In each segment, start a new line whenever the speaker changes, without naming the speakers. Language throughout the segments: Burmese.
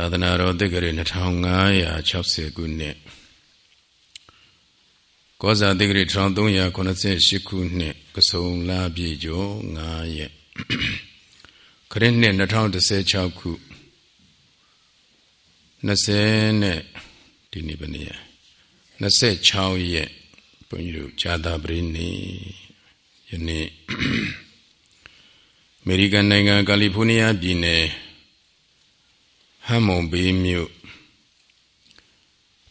သာသနာတော်တက္ကရာ2560ခုနှစ်ကောဇာတက္ကရာ1388ခုနှစ်ကဆုံလပြည့်ကျော်9ရက်ခရစ်နှစ်2016ခု20နဲ့ဒီနေ့ဘယ်နေ့26ရက်ဘုန်းကြီးတို့ဇာတာပရိနေ့ယနေ့အမေရိကန်နိုင်ငံကယ်လီဖိုးနီးယားပြည်နယ် ဟမ်မုံဘေးမြို့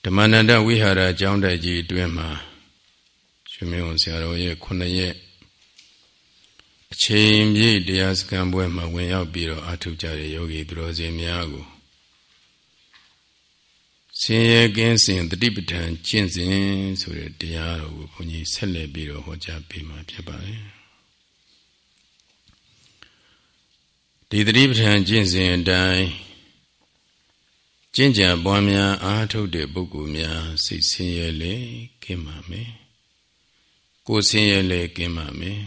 ဓမ္မနန္ဒဝိဟာရကျောင်းတိုက်ကြီးအတွင်းမှာရှင်မင်းဝန်ဆရာတော်ရဲ့ခုနှစ်ရက်အချိန်ပြည့်တရားစခန်းပွဲမှာဝင်ရောက်ပြီးတော့အထုကြတဲ့ယောဂီသူတော်စင်များကိုဆင်းရဲကင်းစင်တတိပဋ္ဌာန်ကျင့်စဉ်ဆိုတဲ့တရားတော်ကိုဘုန်းကြီးဆက်လက်ပြီးတော့ဟောကြားပေးမှာဖြစ်ပါတယ်ဒီတတိပဋ္ဌာန်ကျင့်စဉ်အတိုင်း ကျင့်ကြံပွားများအားထုတ်တဲ့ပုဂ္ဂိုလ်များစိတ်ဆင်းရဲလေကင်းပါမယ်ကိုယ်ဆင်းရဲလေကင်းပါမယ်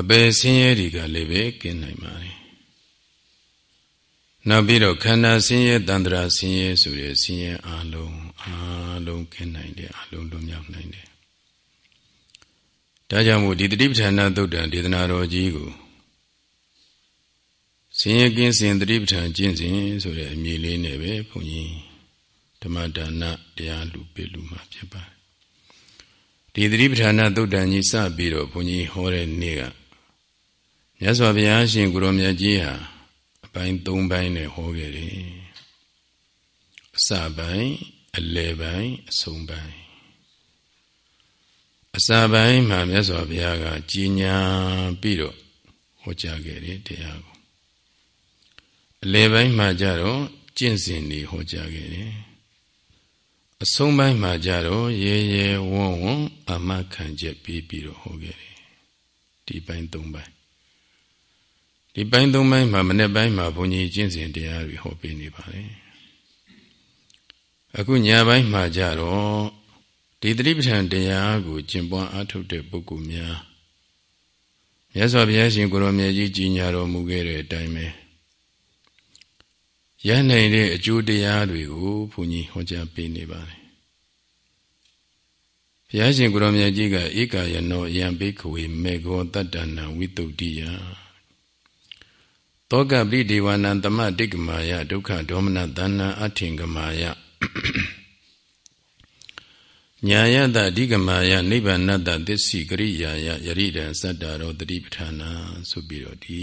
အပယ်ဆင်းရဲတွေကလည်းပဲကင်းနိုင်ပါတယ်နောက်ပြီးတော့ခန္ဓာဆင်းရဲတန္တရာဆင်းရဲဆိုတဲ့ဆင်းရဲအလုံးအလုံးကင်းနိုင်တယ်အလုံးလွတ်မြောက်နိုင်တယ်ဒါကြောင့်မို့ဒီတတိပဋ္ဌာန်သုတ်တံဒေသနာတော်ကြီးကို ဆင်းရဲကင်းစင်တတိပဋ္ဌာန်ကျင့်စဉ်ဆိုတဲ့အမည်လေးနဲ့ပဲဘုန်းကြီးဓမ္မဒါနတရားလူပြလူမှာဖြစ်ပါတယ်ဒီတတိပဋ္ဌာန်သုတ်တန်ကြီးစပြီးတော့ဘုန်းကြီးဟောတဲ့နေ့ကမြတ်စွာဘုရားရှင်ကိုရောမြတ်ကြီးဟာအပိုင်း၃ပိုင်းနဲ့ဟောခဲ့တယ်အစပိုင်းအလယ်ပိုင်းအဆုံးပိုင်းအစပိုင်းမှာမြတ်စွာဘုရားကကြီးညာပြီးတော့ဟောကြားခဲ့တယ်တရားကို အလယ်ပိုင်းမှာကြတော့ကျင့်စဉ်တွေဟောကြားခဲ့တယ်အဆုံးပိုင်းမှာကြတော့ရေရေဝွန်းဝွန်းအမခံချက်ပြီးပြီးတော့ဟောခဲ့တယ်ဒီပိုင်း၃ပိုင်းဒီပိုင်း၃ပိုင်းမှာမနေ့ပိုင်းမှာဘုန်းကြီးကျင့်စဉ်တရားတွေဟောပေးနေပါတယ်အခုညပိုင်းမှာကြတော့ဒီသတိပဋ္ဌာန်တရားကိုကျင့်ပွားအားထုတ်တဲ့ပုဂ္ဂိုလ်များမြတ်စွာဘုရားရှင်ကိုရောမြတ်ကြီးကြီးညာတော်မူခဲ့တဲ့အတိုင်းပဲ ရနိုင်တဲ့အကျိုးတရားတွေကိုဘုန်းကြီးဟောကြားပေးနေပါတယ်ဘုရားရှင်ကိုရောမြတ်ကြီးကဧကာယနောယံဘိခဝေမေဃောတတ္တနာဝိတုဒ္ဓိယတောကပိဒေဝနံတမတိကမာယဒုက္ခဒေါမနသန္နအထင်ကမာယညာယတအဓိကမာယနိဗ္ဗာနတသစ္စိကရိယာယယရိဒံစတ္တရောတတိပဋ္ဌာနာဆိုပြီးတော့ဒီ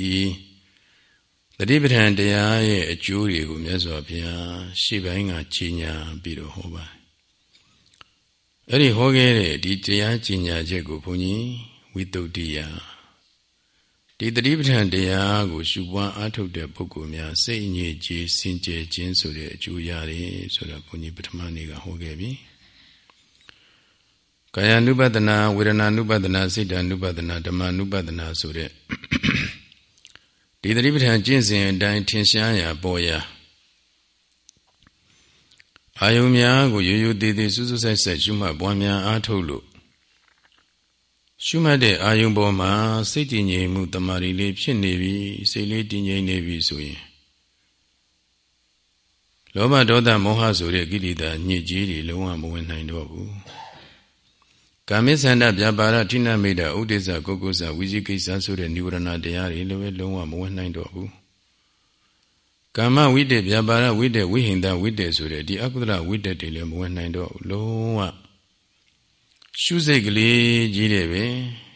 တတိပဋ္ဌာန်တရားရဲ့အကျိုးတွေကိုမြတ်စွာဘုရားရှေ့ပိုင်းကကြီးညာပြီးတော့ဟောပါတယ်အဲ့ဒီဟောခဲ့တဲ့ဒီတရားကြီးညာချက်ကိုဘုန်းကြီးဝိတုဒ္ဓိယဒီတတိပဋ္ဌာန်တရားကိုရှုပွားအားထုတ်တဲ့ပုဂ္ဂိုလ်များစိတ်ညစ်ကြေးစင်ကြယ်ခြင်းဆိုတဲ့အကျိုးရတယ်ဆိုတော့ဘုန်းကြီးပထမနေ့ကဟောခဲ့ပြီကာယ ानु ပဒနာဝေဒနာ ानु ပဒနာစိတ်တ ानु ပဒနာဓမ္မ ानु ပဒနာဆိုတဲ့ ဒီတတိပဋ္ဌာန်ကျင့်စဉ်အတိုင်းထင်ရှားရာပေါ်ရာအာယုံများကိုရိုးရိုးသေးသေးစူးစူးဆိုင်ဆိုင်ရှုမှတ်ပွားများအားထုတ်လို့ရှုမှတ်တဲ့အာယုံပေါ်မှာစိတ်တည်ငြိမ်မှုတမာရီလေးဖြစ်နေပြီစိတ်လေးတည်ငြိမ်နေပြီဆိုရင်လောဘဒေါသမောဟဆိုတဲ့ကိလေသာညစ်ကြေးတွေလုံးဝမဝင်နိုင်တော့ဘူး ကာမိသန္တပြပါရထိနမိတ်ဥဒိစ္စကုက္ကုစ္စဝိဇိကိစ္စဆိုတဲ့និဝရဏတရားတွေလည်းပဲလုံးဝမဝင်နိုင်တော့ဘူးကာမဝိတ္တပြပါရဝိတ္တဝိဟိန္ဒဝိတ္တဆိုတဲ့ဒီအကုသလဝိတ္တတွေလည်းမဝင်နိုင်တော့ဘူးလုံးဝရှုစိတ်ကလေးကြီးတယ်ပဲ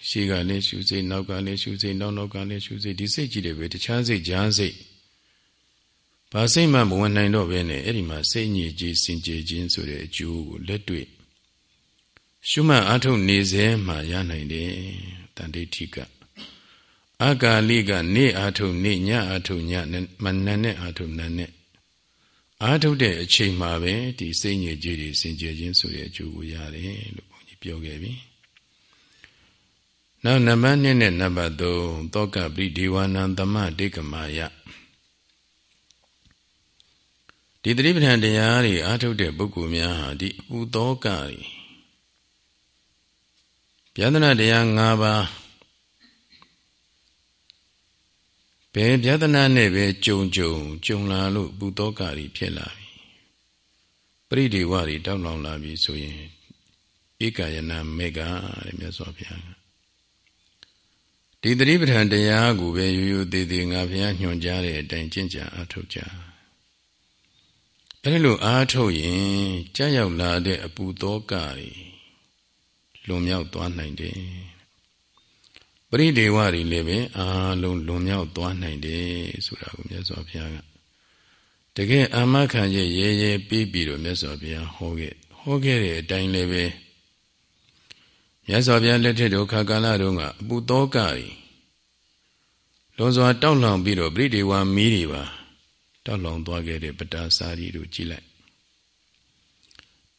ရှေ့ကလည်းရှုစိတ်နောက်ကလည်းရှုစိတ်နောက်နောက်ကလည်းရှုစိတ်ဒီစိတ်ကြီးတယ်ပဲတခြားစိတ်ကြားစိတ်ဘာစိတ်မှမဝင်နိုင်တော့ပဲနဲ့အဲ့ဒီမှာစိတ်ညစ်ကြေးစင်ကြယ်ခြင်းဆိုတဲ့အကျိုးကိုလက်တွေ့ ရှုမှတ်အားထုတ်နေစေမှရနိုင်တယ်တန်ဋိဋ္ဌိကအကာလိကနေအားထုတ်နေညအားထုတ်ညမနနဲ့အားထုတ်နနဲ့အားထုတ်တဲ့အချိန်မှာပဲဒီစိတ်ညစ်ကြေးတွေစင်ကြယ်ခြင်းဆိုတဲ့အကျိုးကိုရတယ်လို့ဘုန်းကြီးပြောခဲ့ပြီနောက်နံပါတ်2နဲ့နံပါတ်3သောကပိဒေဝနံသမတေကမာယဒီသတိပဋ္ဌာန်တရားတွေအားထုတ်တဲ့ပုဂ္ဂိုလ်များဟာဒီအပူသောကတွေ ယန္တနာတရား၅ပါးဘဘယ်ပြဒနာနဲ့ပဲကြုံကြုံကြုံလာလို့ပူတောကတွေဖြစ်လာပြီပရိဒီဝတွေတောက်လောင်လာပြီဆိုရင်ဧကယနာမေကတဲ့မြတ်စွာဘုရားဒီတတိပဋ္ဌာန်တရားကိုပဲရိုးရိုးသေးသေးငါဘုရားညွှန်ကြားတဲ့အတိုင်းကျင့်ကြအထောက်ကြအဲဒီလိုအားထုတ်ရင်ကြာရောက်လာတဲ့အပူသောကတွေ လွန်မြောက်သွားနိုင်တယ်ပရိဒေဝတွေလည်းပဲအားလုံးလွန်မြောက်သွားနိုင်တယ်ဆိုတာကိုမြတ်စွာဘုရားကတကယ်အာမခံရဲ့ရဲရဲပြီးပြီးတော့မြတ်စွာဘုရားဟောခဲ့ဟောခဲ့တဲ့အတိုင်းလည်းပဲမြတ်စွာဘုရားလက်ထက်ဒုက္ခကာလတုန်းကအပူသောကတွေလွန်စွာတောက်လောင်ပြီးတော့ပရိဒေဝမီးတွေပါတောက်လောင်သွားခဲ့တဲ့ပတာစာရီတို့ကြည်လိုက်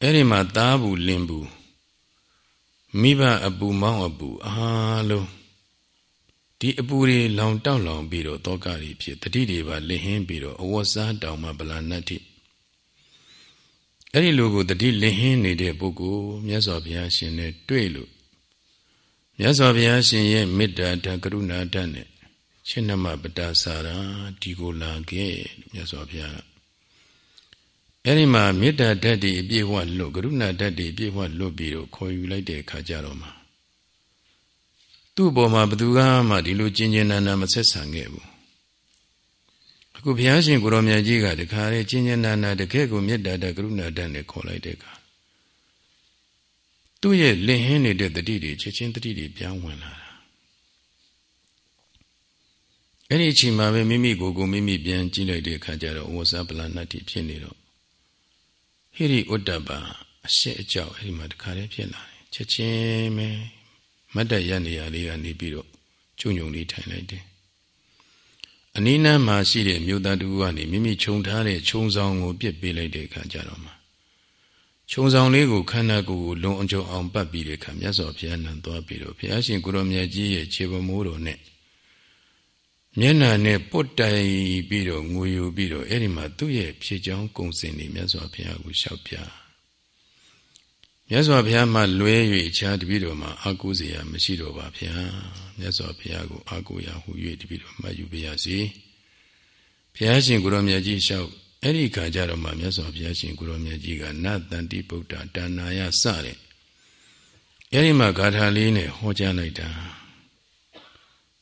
အဲ့ဒီမှာသားဘူးလင်ဘူး မိဘအပူမောင်းအပူအားလုံးဒီအပူတွေလောင်တောက်လောင်ပြီးတော့တောကတွေဖြစ်တတိတွေပါလင်ဟင်းပြီးတော့အဝတ်စားတောင်မှဗလာနတ်တိအဲ့ဒီလိုကိုတတိလင်ဟင်းနေတဲ့ပုဂ္ဂိုလ်မြတ်စွာဘုရားရှင်နဲ့တွေ့လို့မြတ်စွာဘုရားရှင်ရဲ့မေတ္တာဓကရုဏာဓနဲ့ရှင်နမပတာစာရာဒီကိုလာခဲ့လို့မြတ်စွာဘုရား အဲ့ဒီမှာမေတ္တာဓာတ်တွေအပြည့်ဝလွတ်ကရုဏာဓာတ်တွေအပြည့်ဝလွတ်ပြီးတော့ခေါ်ယူလိုက်တဲ့အခါကျတော့မှသူ့ဘောမှာဘသူကမှဒီလိုကျင်ကျင်နာနာမဆက်ဆံခဲ့ဘူးအခုဘုရားရှင်ကိုရောမြတ်ကြီးကတခါလေကျင်ကျင်နာနာတကယ်ကိုမေတ္တာဓာတ်ကရုဏာဓာတ်နဲ့ခေါ်လိုက်တဲ့အခါသူ့ရဲ့လင်ဟင်းနေတဲ့တတိတွေချက်ချင်းတတိတွေပြောင်းဝင်လာတာအဲ့ဒီအချိန်မှာပဲမိမိကိုယ်ကိုမိမိပြန်ကြည့်လိုက်တဲ့အခါကျတော့ဝဇ္ဇပလနတ္တိဖြစ်နေတော့ ဟိရိဥဒ္ဒပါအရှိအကြောက်အဲ့ဒီမှာတခါတည်းဖြစ်လာတယ်ချက်ချင်းပဲမတ်တရနေရာလေးကနေပြီးတော့ကျုံကျုံလေးထိုင်လိုက်တယ်အနိနာမှာရှိတဲ့မြို့သားတူကနေမိမိခြုံထားတဲ့ခြုံဆောင်ကိုပြစ်ပေးလိုက်တဲ့အခါကျတော့မှခြုံဆောင်လေးကိုခန္ဓာကိုယ်ကိုလုံအကျုံအောင်ပတ်ပြီးတဲ့အခါမြတ်စွာဘုရားနံသွားပြီးတော့ဘုရားရှင်ကိုရောမြတ်ကြီးရဲ့ခြေပမိုးတော်နဲ့ မျက်နှာနဲ့ပုတ်တိုင်ပြီးတော့ငိုယူပြီးတော့အဲ့ဒီမှာသူ့ရဲ့ဖြည့်ချောင်းကုံစင်နေမြတ်စွာဘုရားကိုလျှောက်ပြမြတ်စွာဘုရားမှလွဲ၍အခြားတပည့်တော်မှာအာကုဇေယမရှိတော့ပါဗျာမြတ်စွာဘုရားကိုအာကုရာဟု၍တပည့်တော်မှတ်ယူပါရစေဘုရားရှင်ကိုရောမြတ်ကြီးလျှောက်အဲ့ဒီခါကျတော့မှမြတ်စွာဘုရားရှင်ကိုရောမြတ်ကြီးကနတန်တိဗုဒ္ဓတာနာယစတဲ့အဲ့ဒီမှာဂါထာလေးနဲ့ဟောကြားလိုက်တာ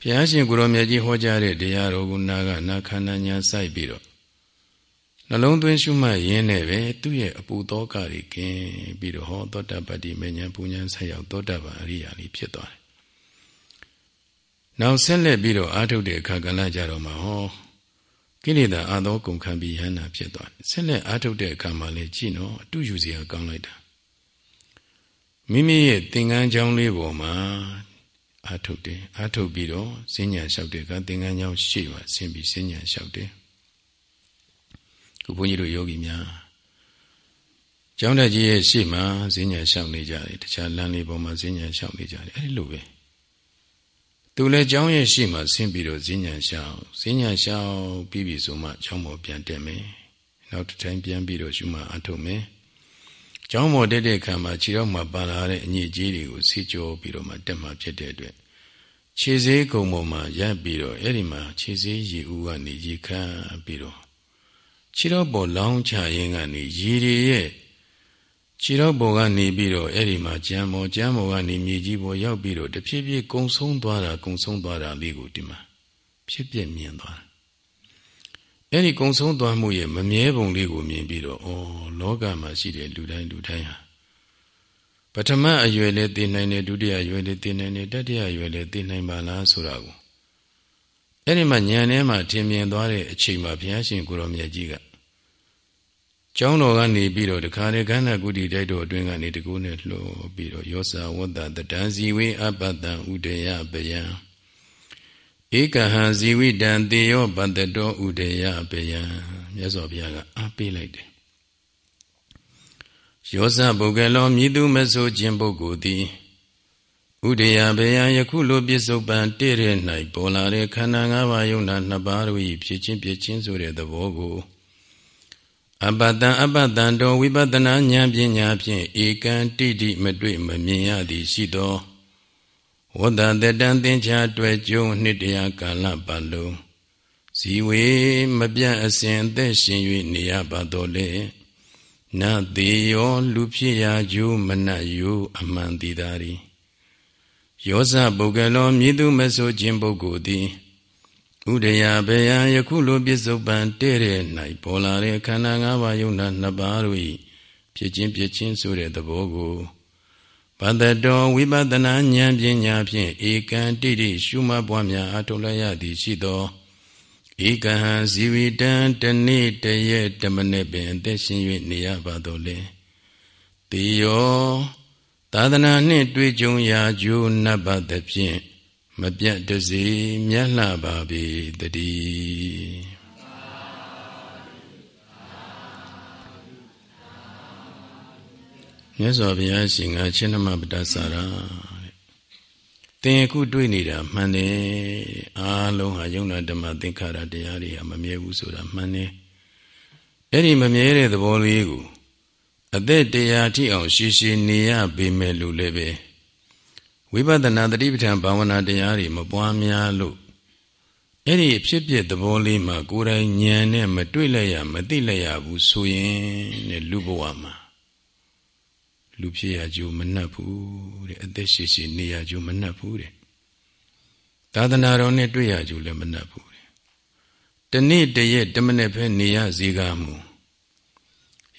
ဘုရားရှင်ကိုရောမြတ်ကြီးဟောကြားတဲ့တရားတော်ကိုနာကနာခန္ဓာညာစိုက်ပြီးတော့နှလုံးသွင်းရှုမှတ်ရင်းနဲ့ပဲသူ့ရဲ့အပူသောကတွေကင်းပြီးတော့ဟောသောတပတ္တိမဉ္ဇဉ်ပူဉ္ဇဉ်ဆက်ရောက်သောတပန်အရိယာလေးဖြစ်သွားတယ်။နောက်ဆက်လက်ပြီးတော့အာထုတ်တဲ့အခါကလည်းကြတော့မှဟောကိလေသာအသောကုန်ခံပြီးယန္နာဖြစ်သွားတယ်။ဆက်လက်အာထုတ်တဲ့အခါမှာလည်းကြည့်နော်အတူယူစရာကောင်းလိုက်တာ။မိမိရဲ့သင်္ကန်းချောင်းလေးပေါ်မှာ အာထုတ်တယ်အာထုတ်ပြီးတော့စဉ္ညာလျှောက်တယ်ကသင်္ကန်းကြောင့်ရှေ့မှာဆင်းပြီးစဉ္ညာလျှောက်တယ်ခုဘုန်းကြီးတို့ယောဂီများကျောင်းတက်ကြီးရဲ့ရှေ့မှာစဉ္ညာလျှောက်နေကြတယ်တခြားလမ်းလေးပေါ်မှာစဉ္ညာလျှောက်နေကြတယ်အဲဒီလိုပဲသူလည်းကျောင်းရဲ့ရှေ့မှာဆင်းပြီးတော့စဉ္ညာလျှောက်စဉ္ညာလျှောက်ပြီးပြီဆိုမှကျောင်းပေါ်ပြန်တက်မယ်နောက်တစ်တိုင်းပြန်ပြီးတော့ရှုမှအထုတ်မယ် ကျောင်းပေါ်တက်တဲ့အခါမှာခြေတော်မှာပါလာတဲ့အညစ်အကြေးတွေကိုဆေးကြောပြီးတော့မှတက်မှဖြစ်တဲ့အတွက်ခြေစေးကုံပေါ်မှာရပ်ပြီးတော့အဲ့ဒီမှာခြေစေးရေဦးကနေရေခမ်းပြီးတော့ခြေတော်ပေါ်လောင်းချရင်းကနေရေတွေရဲ့ခြေတော်ပေါ်ကနေပြီးတော့အဲ့ဒီမှာကြံပေါ်ကြံပေါ်ကနေမြေကြီးပေါ်ရောက်ပြီးတော့တဖြည်းဖြည်းကုံဆုံးသွားတာကုံဆုံးသွားတာလေးကိုဒီမှာဖြစ်ပြမြင်သွား အဲ့ဒီကုံဆုံးသွားမှုရဲ့မမြဲပုံလေးကိုမြင်ပြီးတော့ဩလောကမှာရှိတဲ့လူတိုင်းလူတိုင်းဟာပထမအရွယ်လည်းသိနိုင်တယ်ဒုတိယအရွယ်လည်းသိနိုင်တယ်တတိယအရွယ်လည်းသိနိုင်ပါလားဆိုတာကိုအဲ့ဒီမှာဉာဏ်ထဲမှာထင်မြင်သွားတဲ့အချိန်မှာဘုရားရှင်ကိုရောမြတ်ကြီးကကျောင်းတော်ကနေပြီးတော့တခါလေကန္နာကုတိတိုက်တော်အတွင်းကနေတကူနဲ့လှော်ပြီးတော့ယောဇဝတ္တတတံဇီဝေအပတံဥဒေယပယံ ဧကဟံဇီဝိတံတေယောပတ္တတောဥဒေယပယံမြတ်စွာဘုရားကအားပေးလိုက်တယ်ယောဇပုဂ္ဂလောမြည်သူမဆိုခြင်းပုဂ္ဂိုလ်သည်ဥဒေယဘယံယခုလိုပြစ္ဆုတ်ပံတည့်တဲ့၌ပေါ်လာတဲ့ခန္ဓာ၅ပါးယုံနာနှစ်ပါးတို့၏ဖြစ်ချင်းပြချင်းဆိုတဲ့သဘောကိုအပတံအပတံတော်ဝိပဿနာဉာဏ်ပညာဖြင့်ဧကံတိတိမတွေ့မမြင်ရသည်ရှိသော ဝတ္တတတံသင်္ချာတွေ့ကျုံနှစ်တရာကာလပတ်လုံးဇီဝေမပြတ်အစဉ်အသက်ရှင်၍နေရပါတော်လေနသေးယောလူဖြစ်ရာကျိုးမနတ်ယိုအမှန်တည်သာရီယောဇပုဂ္ဂလောမြည်သူမဆိုခြင်းပုဂ္ဂိုလ်သည်ဥဒယဘေယယခုလိုပြစ္ဆုတ်ပံတဲ့တဲ့၌ပေါ်လာတဲ့ခန္ဓာ၅ပါးယုံနာနှစ်ပါးတို့၏ဖြစ်ခြင်းဖြစ်ခြင်းဆိုတဲ့သဘောကို ဘဒတောဝိပဿနာဉာဏ်ပညာဖြင့်ဧကံတိတိရှုမှတ်ပွားများအထောက်လိုက်ရသည်ရှိသောဧကဟံဇီဝိတံတနေ့တရက်တမနေ့ပင်အသက်ရှင်၍နေရပါတော်လေတေယောသာသနာနှင့်တွေ့ကြုံရာဂျိုးနတ်ပါသဖြင့်မပြတ်တစေမြတ်လှပါပေတည်း မြတ်စွာဘုရားရှင်ကရှင်နမပတ္တစာရာတင်အခုတွေ့နေတာမှန်တယ်အားလုံးဟာယုံနာဓမ္မသင်္ခါရတရားတွေဟာမမြဲဘူးဆိုတာမှန်တယ်အဲ့ဒီမမြဲတဲ့သဘောလေးကိုအသက်တရားထိအောင်ရှည်ရှည်နေရပေမဲ့လို့လည်းပဲဝိပဿနာတတိပဋ္ဌာန်ဘာဝနာတရားတွေမပွားများလို့အဲ့ဒီဖြစ်ဖြစ်သဘောလေးမှာကိုယ်တိုင်ဉာဏ်နဲ့မတွေ့လိုက်ရမသိလိုက်ရဘူးဆိုရင်တဲ့လူဘဝမှာ လူဖြစ်ရကြိုးမနှက်ဘူးတဲ့အသက်ရှိရှိနေရကြိုးမနှက်ဘူးတဲ့သာသနာတော်နဲ့တွေ့ရကြိုးလည်းမနှက်ဘူးတဲ့တနေ့တရက်တမနဲ့ဖဲနေရစေကားမူ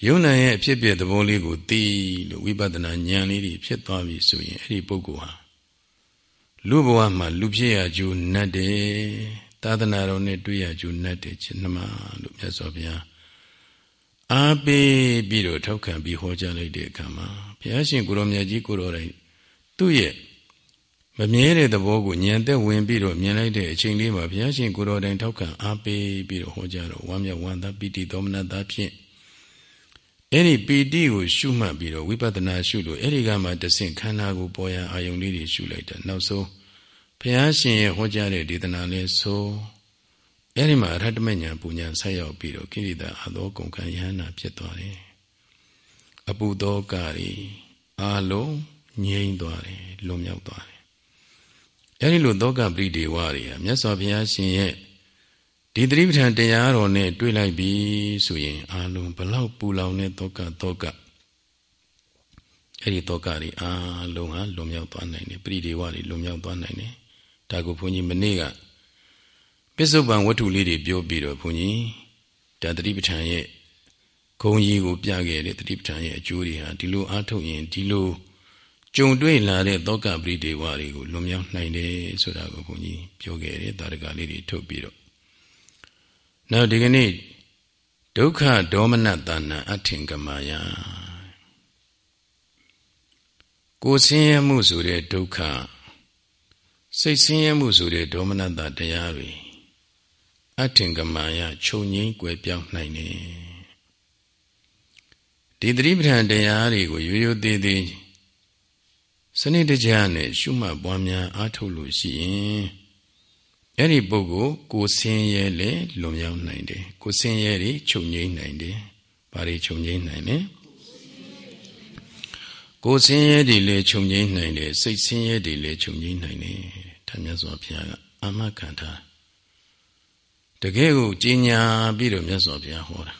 ယုံနာရဲ့အဖြစ်ပြသဘောလေးကိုသိလို့ဝိပဿနာဉာဏ်လေးတွေဖြစ်သွားပြီဆိုရင်အဲ့ဒီပုဂ္ဂိုလ်ဟာလူဘဝမှာလူဖြစ်ရကြိုးနှက်တယ်သာသနာတော်နဲ့တွေ့ရကြိုးနှက်တယ်ခြင်းနှမလို့မြတ်စွာဘုရားအားပေးပြီးတော့ထောက်ခံပြီးဟောကြားလိုက်တဲ့အခါမှာ ဘုရားရှင်ကိုရောမြတ်ကြီးကိုရောတိုင်းသူ့ရဲ့မမြဲတဲ့သဘောကိုဉာဏ်သက်ဝင်ပြီးတော့မြင်လိုက်တဲ့အချိန်လေးမှာဘုရားရှင်ကိုရောတိုင်းထောက်ခံအားပေးပြီးတော့ဟောကြားတော့ဝမ်းမြောက်ဝမ်းသာပီတိသောမနတာဖြင့်အဲ့ဒီပီတိကိုရှုမှတ်ပြီးတော့ဝိပဿနာရှုလို့အဲ့ဒီကမှတဆင့်ခန္ဓာကိုပေါ်ရအာယုန်လေးတွေရှုလိုက်တာနောက်ဆုံးဘုရားရှင်ရဲ့ဟောကြားတဲ့ဒေသနာလေးဆိုအဲ့ဒီမှာအရဟတမညာပူညာဆက်ရောက်ပြီးတော့ကိရိတာအသောကုန်ခံယဟနာဖြစ်သွားတယ် အပူသောကတွေအာလုံးငြိမ့်သွားတယ်လွန်မြောက်သွားတယ်အဲ့ဒီလိုသောကပရိဒေဝတွေဟာမြတ်စွာဘုရားရှင်ရဲ့ဒီသတိပဋ္ဌာန်တရားတော်နဲ့တွေ့လိုက်ပြီဆိုရင်အာလုံးဘလောက်ပူလောင်တဲ့သောကသောကအဲ့ဒီသောကတွေအာလုံးဟာလွန်မြောက်သွားနိုင်တယ်ပရိဒေဝတွေလွန်မြောက်သွားနိုင်တယ်ဒါကိုဘုန်းကြီးမနေ့ကပစ္စုပန်ဝတ္ထုလေးတွေပြောပြီးတော့ဘုန်းကြီးဒါတတိပဋ္ဌာန်ရဲ့ ဂုံကြီးကိုပြခဲ့တဲ့တတိပဋ္ဌာန်ရဲ့အကျိုးတွေဟာဒီလိုအားထုတ်ရင်ဒီလိုကြုံတွေ့လာတဲ့သောကပရိဒေဝတွေကိုလွန်မြောက်နိုင်တယ်ဆိုတာကိုဘုန်းကြီးပြောခဲ့တယ်တာရကလေးတွေထုတ်ပြီးတော့နောက်ဒီကနေ့ဒုက္ခဒေါမနတဏအထင်ကမာယကိုဆင်းရဲမှုဆိုတဲ့ဒုက္ခစိတ်ဆင်းရဲမှုဆိုတဲ့ဒေါမနတတရားတွေအထင်ကမာယခြုံငိမ့်ကွယ်ပြောင်းနိုင်တယ် ဒီသတိပဋ္ဌာန်တရားတွေကိုရိုးရိုးသေးသေးစနစ်တကျနဲ့ရှုမှတ်ပွားများအားထုတ်လို့ရှိရင်အဲ့ဒီပုဂ္ဂိုလ်ကိုဆင်းရဲလေလွန်မြောက်နိုင်တယ်ကိုဆင်းရဲတွေချုပ်ငိမ့်နိုင်တယ်ဘာတွေချုပ်ငိမ့်နိုင်လဲကိုဆင်းရဲတွေလည်းချုပ်ငိမ့်နိုင်တယ်စိတ်ဆင်းရဲတွေလည်းချုပ်ငိမ့်နိုင်တယ်ဒါမြတ်စွာဘုရားကအမခံထားတကယ်ကိုကြီးညာပြီးတော့မြတ်စွာဘုရားဟောတာ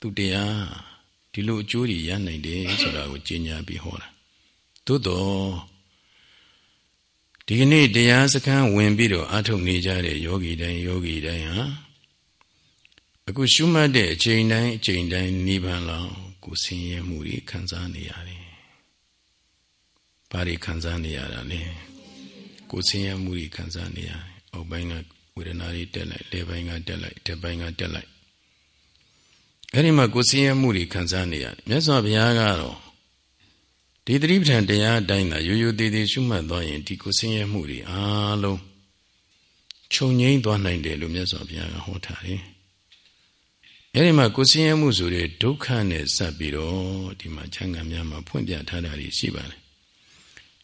သူတရား ဒီလိုအကျိုးတွေရနိုင်တယ်ဆိုတာကိုကြီးညာပြီးဟောတာသို့တော့ဒီကနေ့တရားစခန်းဝင်ပြီးတော့အထုတ်နေကြတဲ့ယောဂီတိုင်းယောဂီတိုင်းဟာအခုရှုမှတ်တဲ့အချိန်တိုင်းအချိန်တိုင်းနိဗ္ဗာန်လောက်ကိုဆင်းရဲမှုတွေခံစားနေရတယ်။ဘာတွေခံစားနေရတာလဲ။ကိုဆင်းရဲမှုတွေခံစားနေရတယ်။အောက်ပိုင်းကဝေဒနာတွေတက်လိုက်လေပိုင်းကတက်လိုက်တက်ပိုင်းကတက်လိုက် အဲ့ဒီမှာကိုဆင်းရဲမှုတွေခံစားနေရတယ်မြတ်စွာဘုရားကတော့ဒီသတိပဋ္ဌာန်တရားအတိုင်းသာရိုးရိုးသေးသေးရှုမှတ်သွားရင်ဒီကိုဆင်းရဲမှုတွေအားလုံးခြုံငိမ့်သွားနိုင်တယ်လို့မြတ်စွာဘုရားကဟောထားတယ်အဲ့ဒီမှာကိုဆင်းရဲမှုဆိုတဲ့ဒုက္ခနဲ့စပ်ပြီးတော့ဒီမှာချမ်းသာများမှာဖွင့်ပြထားတာရှိပါတယ်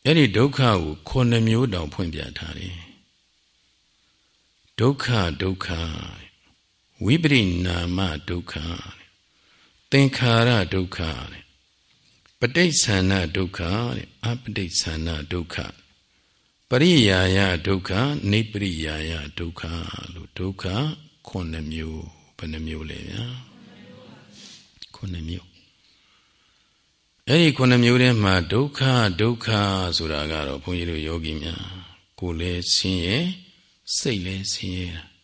အဲ့ဒီဒုက္ခကိုခုနှစ်မျိုးတောင်ဖွင့်ပြထားတယ်ဒုက္ခဒုက္ခ ဝိပရိနာမဒုက္ခသင်္ခါရဒုက္ခပဋိစ္ဆန္ဒဒုက္ခအပဋိစ္ဆန္ဒဒုက္ခပရိယာယဒုက္ခနိပရိယာယဒုက္ခလို့ဒုက္ခခုနှစ်မျိုးဘယ်နှမျိုးလဲဗျာခုနှစ်မျိုးအဲ့ဒီခုနှစ်မျိုးထဲမှာဒုက္ခဒုက္ခဆိုတာကတော့ဘုန်းကြီးတို့ယောဂီများကိုယ်လည်းဆင်းရဲစိတ်လည်းဆင်းရဲတာအ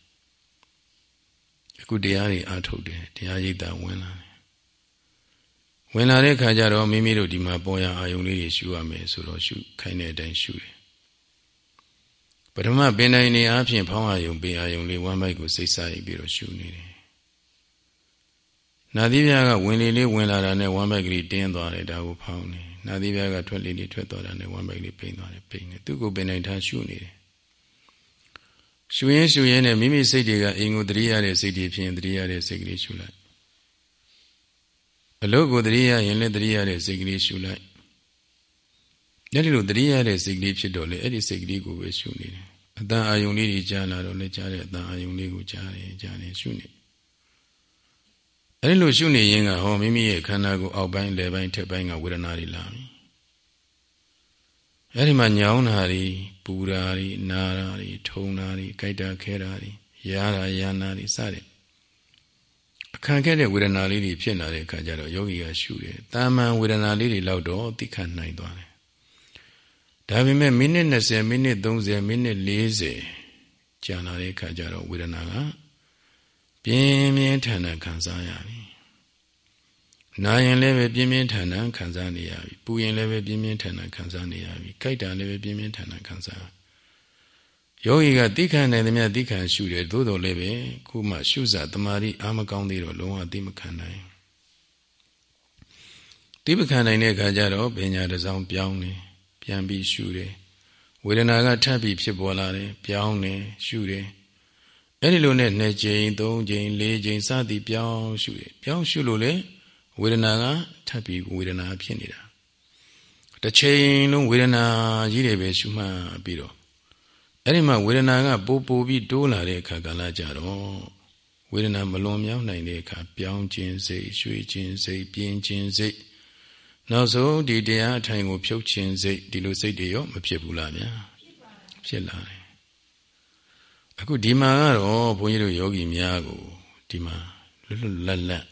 ခုတရားတွေအားထုတ်တယ်တရားရိပ်တာဝင်လာတယ်ဝင်လာတဲ့ခါကျတော့မိမိတို့ဒီမှာပေါ်ရအာယုံလေးတွေရှုရမယ်ဆိုတော့ရှုခိုင်းတဲ့အတိုင်းရှုတယ်ပထမပင်တိုင်းနေအားဖြင့်ဖောင်းအာယုံပေအာယုံလေးဝမ်းမိုက်ကိုစိတ်စားပြီးတော့ရှုနေတယ်နာသီးပြားကဝင်လေလေးဝင်လာတာနဲ့ဝမ်းမိုက်ကလေးတင်းသွားတယ်ဒါကိုဖောင်းနေနာသီးပြားကထွက်လေလေးထွက်သွားတာနဲ့ဝမ်းမိုက်ကလေးပိန်သွားတယ်ပိန်တယ်သူ့ကိုပင်တိုင်းထားရှုနေတယ် ရှူရင်ရှူရင်နဲ့မိမိစိတ်တွေကအိမ်ကိုတတိရတဲ့စိတ်တွေဖြစ်ရင်တတိရတဲ့စိတ်ကလေးရှူလိုက်အလုပ်ကိုတတိရရင်လည်းတတိရတဲ့စိတ်ကလေးရှူလိုက်ညနေလိုတတိရတဲ့စိတ်ကလေးဖြစ်တော့လေအဲ့ဒီစိတ်ကလေးကိုပဲရှူနေတယ်အတန်အာယုံလေးတွေကြားလာတော့လည်းကြားတဲ့အတန်အာယုံလေးကိုကြားတယ်ကြားတယ်ရှုနေအဲ့ဒီလိုရှုနေရင်ကဟောမိမိရဲ့ခန္ဓာကိုယ်အောက်ပိုင်းလယ်ပိုင်းထက်ပိုင်းကဝေဒနာတွေလာပြီ အဲ့ဒီမှာညောင်းတာတွေပူတာတွေနာတာတွေထုံတာတွေကြိုက်တာခဲတာတွေရားတာယာနာတွေစတဲ့ခံခဲ့တဲ့ဝေဒနာလေးတွေဖြစ်လာတဲ့အခါကျတော့ယောဂီကရှုတယ်တာမန်ဝေဒနာလေးတွေလောက်တော့သိခံနိုင်သွားတယ်ဒါပေမဲ့မိနစ်20မိနစ်30မိနစ်40ကြာလာတဲ့အခါကျတော့ဝေဒနာကပြင်းပြင်းထန်ထန်ခံစားရပြီ နာရင်လည်းပဲပြင်းပြင်းထန်ထန်ခံစားနေရပြီပူရင်လည်းပဲပြင်းပြင်းထန်ထန်ခံစားနေရပြီကြိုက်တာလည်းပဲပြင်းပြင်းထန်ထန်ခံစားယောဂီကသိခံနိုင်သမျှသိခံရှုတယ်သို့တော်လည်းပဲခုမှရှုစာတမာရီအာမကောင်းသေးတော့လုံးဝသိမခံနိုင်သိမခံနိုင်တဲ့အခါကျတော့ပညာတစ်စောင်းပြောင်းနေပြန်ပြီးရှုတယ်ဝေဒနာကထပ်ပြီးဖြစ်ပေါ်လာတယ်ပြောင်းနေရှုတယ်အဲ့ဒီလိုနဲ့2ကြိမ်3ကြိမ်4ကြိမ်စသည်ပြောင်းရှုတယ်ပြောင်းရှုလို့လေ ဝေဒနာကထပ်ပြီးဝေဒနာဖြစ်နေတာတစ်ချိန်လုံးဝေဒနာကြီးတွေပဲရှုမှတ်ပြီးတော့အဲ့ဒီမှာဝေဒနာကပိုပိုပြီးတိုးလာတဲ့အခါကလည်းကြတော့ဝေဒနာမလွန်မြောက်နိုင်တဲ့အခါပြောင်းခြင်းစိတ်ရွှေ့ခြင်းစိတ်ပြင်းခြင်းစိတ်နောက်ဆုံးဒီတရားအထိုင်ကိုဖြုတ်ခြင်းစိတ်ဒီလိုစိတ်တွေရောမဖြစ်ဘူးလားဗျာဖြစ်လာတယ်အခုဒီမှာကတော့ဘုန်းကြီးတို့ယောဂီများကိုဒီမှာလွတ်လွတ်လပ်လပ်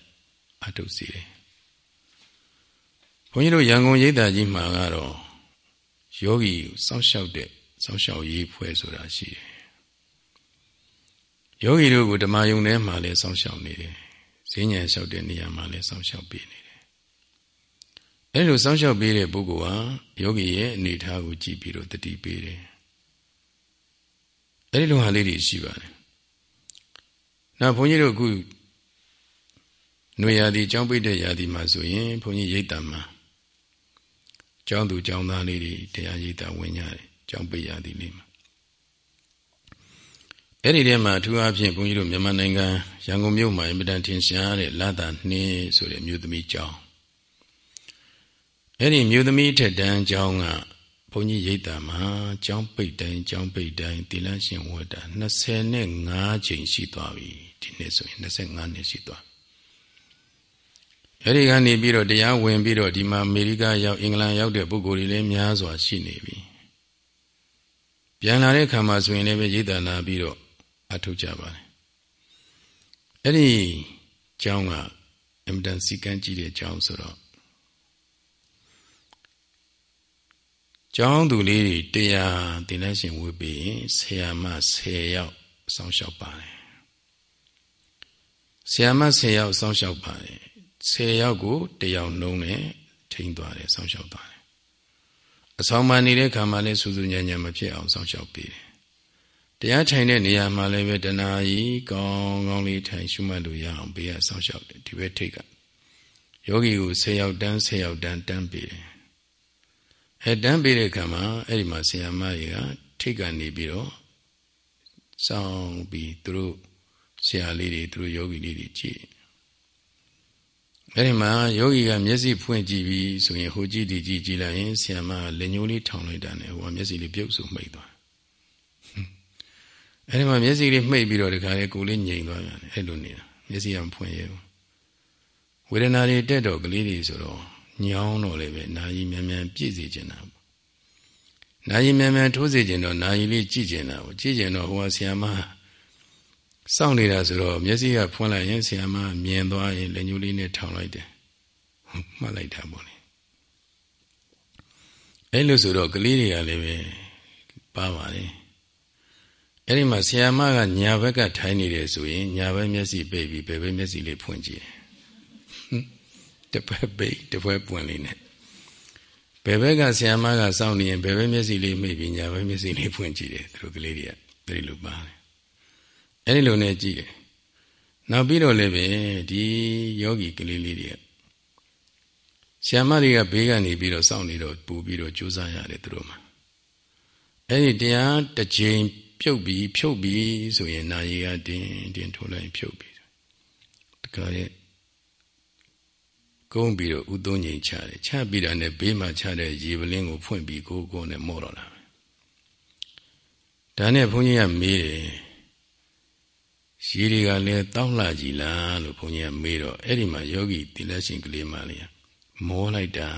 အထုတ်စီတယ် ဘုန်းကြီးတို့ရန်ကုန်ရိပ်သာကြီးမှာကတော့ယောဂီစောင့်ရှောက်တဲ့စောင့်ရှောက်ရေးဖွဲ့ဆိုတာရှိတယ်ယောဂီတို့ကိုဓမ္မယုံထဲမှာလည်းစောင့်ရှောက်နေတယ်ဈဉ္ဉံလျှောက်တဲ့နေရာမှာလည်းစောင့်ရှောက်ပေးနေတယ်အဲလိုစောင့်ရှောက်ပေးတဲ့ပုဂ္ဂိုလ်ဟာယောဂီရဲ့အနေအထားကိုကြည့်ပြီးတော့တတိပေးတယ်အဲဒီလိုဟာလေးတွေရှိပါတယ်နောက်ဘုန်းကြီးတို့အခုຫນွေရာသီကျောင်းပိတ်တဲ့ရာသီမှာဆိုရင်ဘုန်းကြီးရိတ်တံမှာ ကျောင်းသူကျောင်းသားလေးတွေတရားရိတ်တံဝင်ကြတယ်ကျောင်းပိတ်ရာသီလေးမှာအဲ့ဒီထဲမှာအထူးအားဖြင့်ဘုန်းကြီးတို့မြန်မာနိုင်ငံရန်ကုန်မြို့မှာအင်မတန်ထင်ရှားတဲ့လာတာနှင်းဆိုတဲ့မြို့သမီးကျောင်းအဲ့ဒီမြို့သမီးထက်တန်းကျောင်းကဘုန်းကြီးရိတ်တာမှာကျောင်းပိတ်တိုင်းကျောင်းပိတ်တိုင်းတိလန်းရှင်ဝတ်တာ25ချိန်ရှိသွားပြီဒီနေ့ဆိုရင်25နှစ်ရှိသွား အဲ့ဒီကနေပြီးတော့တရားဝင်ပြီးတော့ဒီမှာအမေရိကရောက်အင်္ဂလန်ရောက်တဲ့ပုဂ္ဂိုလ်တွေလည်းများစွာရှိနေပြီပြန်လာတဲ့ခါမှာဆိုရင်လည်းပဲရိတ်တာလာပြီးတော့အထုတ်ကြပါတယ်အဲ့ဒီကျောင်းကအင်မတန်စီကန်းကြည့်တဲ့ကျောင်းဆိုတော့ကျောင်းသူလေးတွေတရားသင်တန်းရှင်ဝေပြီးရင်ဆရာမ10ယောက်စောင့်ရှောက်ပါတယ်ဆရာမ10ယောက်စောင့်ရှောက်ပါတယ် 10ယောက်ကိုတယောက်နှုံးနဲ့ထိန်းသွားတယ်စောင့်ရှောက်သွားတယ်အဆောင်မှနေတဲ့ခါမှလည်းစူးစူးညံ့ညံ့မဖြစ်အောင်စောင့်ရှောက်ပေးတယ်တရားထိုင်တဲ့နေရာမှာလည်းပဲတဏှာကြီးကောင်းကောင်းလေးထိုင်ရှုမှတ်လို့ရအောင်ပေးရစောင့်ရှောက်တယ်ဒီဘက်ထိတ်ကယောဂီကို10ယောက်တန်း10ယောက်တန်းတန်းပေးတယ်အဲတန်းပေးတဲ့ခါမှာအဲ့ဒီမှာဆရာမကြီးကထိတ်ကနေပြီးတော့စောင်းပြီးသူတို့ဆရာလေးတွေသူတို့ယောဂီလေးတွေကြည့် အဲ့ဒီမှာယောဂီကမျက်စိဖွင့်ကြည့်ပြီးဆိုရင်ဟိုကြည့်ဒီကြည့်ကြည့်လိုက်ရင်ဆရာမလက်ညှိုးလေးထောင်လိုက်တာနဲ့ဟိုကမျက်စိလေးပြုတ်ဆိုမှိတ်သွားအဲ့ဒီမှာမျက်စိလေးမှိတ်ပြီးတော့ဒီခါလေးကိုယ်လေးငြိမ်သွားပြန်အဲ့လိုနေတာမျက်စိကမဖွင့်ရဘူးဝေဒနာတွေတက်တော့ကလေးတွေဆိုတော့ညောင်းတော့လည်းပဲနာယီမြန်မြန်ပြည့်စေချင်တာပေါ့နာယီမြန်မြန်ထိုးစေချင်တော့နာယီလေးကြည့်ချင်တာပေါ့ကြည့်ချင်တော့ဟိုကဆီယမ စောင့်နေတာဆိုတော့မျက်စိကဖွင့်လိုက်ရင်ဆရာမမြင်သွားရင်လက်ညှိုးလေးနဲ့ထောင်လိုက်တယ်မှတ်လိုက်တာပေါ့လေအဲ့လိုဆိုတော့ကလေးတွေကလည်းပဲပါပါလေအဲ့ဒီမှာဆရာမကညာဘက်ကထိုင်နေတယ်ဆိုရင်ညာဘက်မျက်စိပိတ်ပြီးဘယ်ဘက်မျက်စိလေးဖွင့်ကြည့်တယ်တစ်ဖက်ပိတ်တစ်ဖက်ပွင့်လေးနဲ့ဘယ်ဘက်ကဆရာမကစောင့်နေရင်ဘယ်ဘက်မျက်စိလေးမိတ်ပြီးညာဘက်မျက်စိလေးဖွင့်ကြည့်တယ်သူတို့ကလေးတွေကဒါလိုပါတယ် အဲ့ဒီလိုနဲ့ကြည့်တယ်နောက်ပြီးတော့လည်းပဲဒီယောဂီကလေးလေးတွေကဆရာမတွေကဘေးကနေပြီးတော့စောင့်နေတော့ပူပြီးတော့ကြိုးစားရတယ်သူတို့မှာအဲ့ဒီတရားတစ်ချိန်ပြုတ်ပြီးဖြုတ်ပြီးဆိုရင်နာရီကတင်းတင်းထိုးလိုက်ဖြုတ်ပြီးတခါရဲ့ကုန်းပြီးတော့ဥသုံးငိမ်ချတယ်ချပြီးတာနဲ့ဘေးမှာချတဲ့ရေပလင်းကိုဖွင့်ပြီးကိုကိုနဲ့မော့တော့တာဒါနဲ့ဘုန်းကြီးကမေးတယ် ရေတွေကလည်းတောက်လှကြည်လားလို့ဘုန်းကြီးကမေးတော့အဲ့ဒီမှာယောဂီတိလရှင်ကလေးမလေးမောလိုက်တာ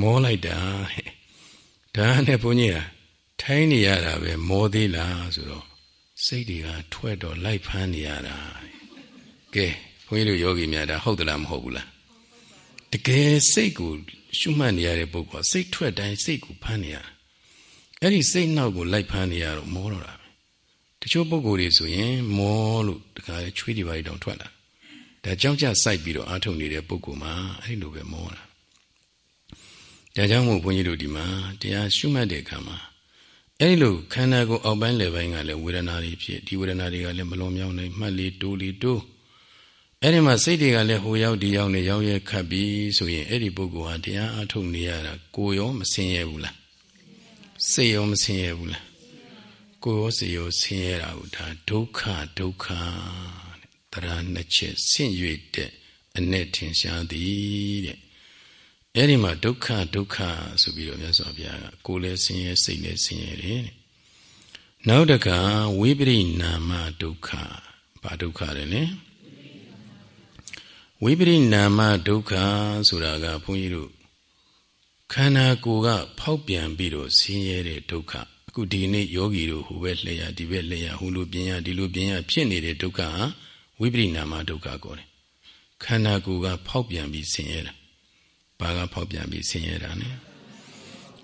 မောလိုက်တာဒါနဲ့ဘုန်းကြီးကထိုင်းနေရတာပဲမောသေးလားဆိုတော့စိတ်တွေကထွက်တော့လိုက်ဖမ်းနေရတာကဲဘုန်းကြီးတို့ယောဂီများဒါဟုတ်သလားမဟုတ်ဘူးလားတကယ်စိတ်ကိုရှုမှတ်နေရတဲ့ပုဂ္ဂိုလ်စိတ်ထွက်တိုင်းစိတ်ကိုဖမ်းနေရအဲ့ဒီစိတ်နောက်ကိုလိုက်ဖမ်းနေရတော့မောတော့တာ တချို့ပုဂ္ဂိုလ်တွေဆိုရင်မောလို့တခါချွေးတွေပါတောင်ထွက်လာဒါကြောင့်ကြစိုက်ပြီးတော့အာထုတ်နေတဲ့ပုဂ္ဂိုလ်မှာအဲ့ဒီလိုပဲမောတာဒါကြောင့်မို့ဘုန်းကြီးတို့ဒီမှာတရားရှုမှတ်တဲ့အခါမှာအဲဒီလိုခန္ဓာကိုယ်အောက်ပိုင်းလယ်ပိုင်းကလည်းဝေဒနာတွေဖြစ်ဒီဝေဒနာတွေကလည်းမလွန်မြောက်နိုင်မှတ်လေတိုးလေတိုးအဲဒီမှာစိတ်တွေကလည်းဟိုရောက်ဒီရောက်နေရောက်ရဲခတ်ပြီးဆိုရင်အဲ့ဒီပုဂ္ဂိုလ်ဟာတရားအထုတ်နေရတာကိုရောမဆင်းရဲဘူးလားစိတ်ရောမဆင်းရဲဘူးလား ကိုရောစိတ်ရောဆင်းရဲတာကိုဒါဒုက္ခဒုက္ခတရားနှစ်ချက်ဆင့်၍တဲ့အ내ထင်ရှားသည်တဲ့အဲ့ဒီမှာဒုက္ခဒုက္ခဆိုပြီးတော့မြတ်စွာဘုရားကကိုယ်လည်းဆင်းရဲစိတ်လည်းဆင်းရဲတယ်တဲ့နောက်တကဝိပရိနာမဒုက္ခဘာဒုက္ခလဲလဲဝိပရိနာမဒုက္ခဆိုတာကဘုန်းကြီးတို့ခန္ဓာကိုယ်ကဖောက်ပြန်ပြီးတော့ဆင်းရဲတဲ့ဒုက္ခ အခုဒီနေ့ယောဂီတို့ဟိုဘက်လှည့်ရဒီဘက်လှည့်ရဟိုလိုပြင်ရဒီလိုပြင်ရဖြစ်နေတဲ့ဒုက္ခဟာဝိပရိနာမဒုက္ခကိုတယ်ခန္ဓာကိုယ်ကဖောက်ပြန်ပြီးဆင်းရဲတာဘာကဖောက်ပြန်ပြီးဆင်းရဲတာလဲ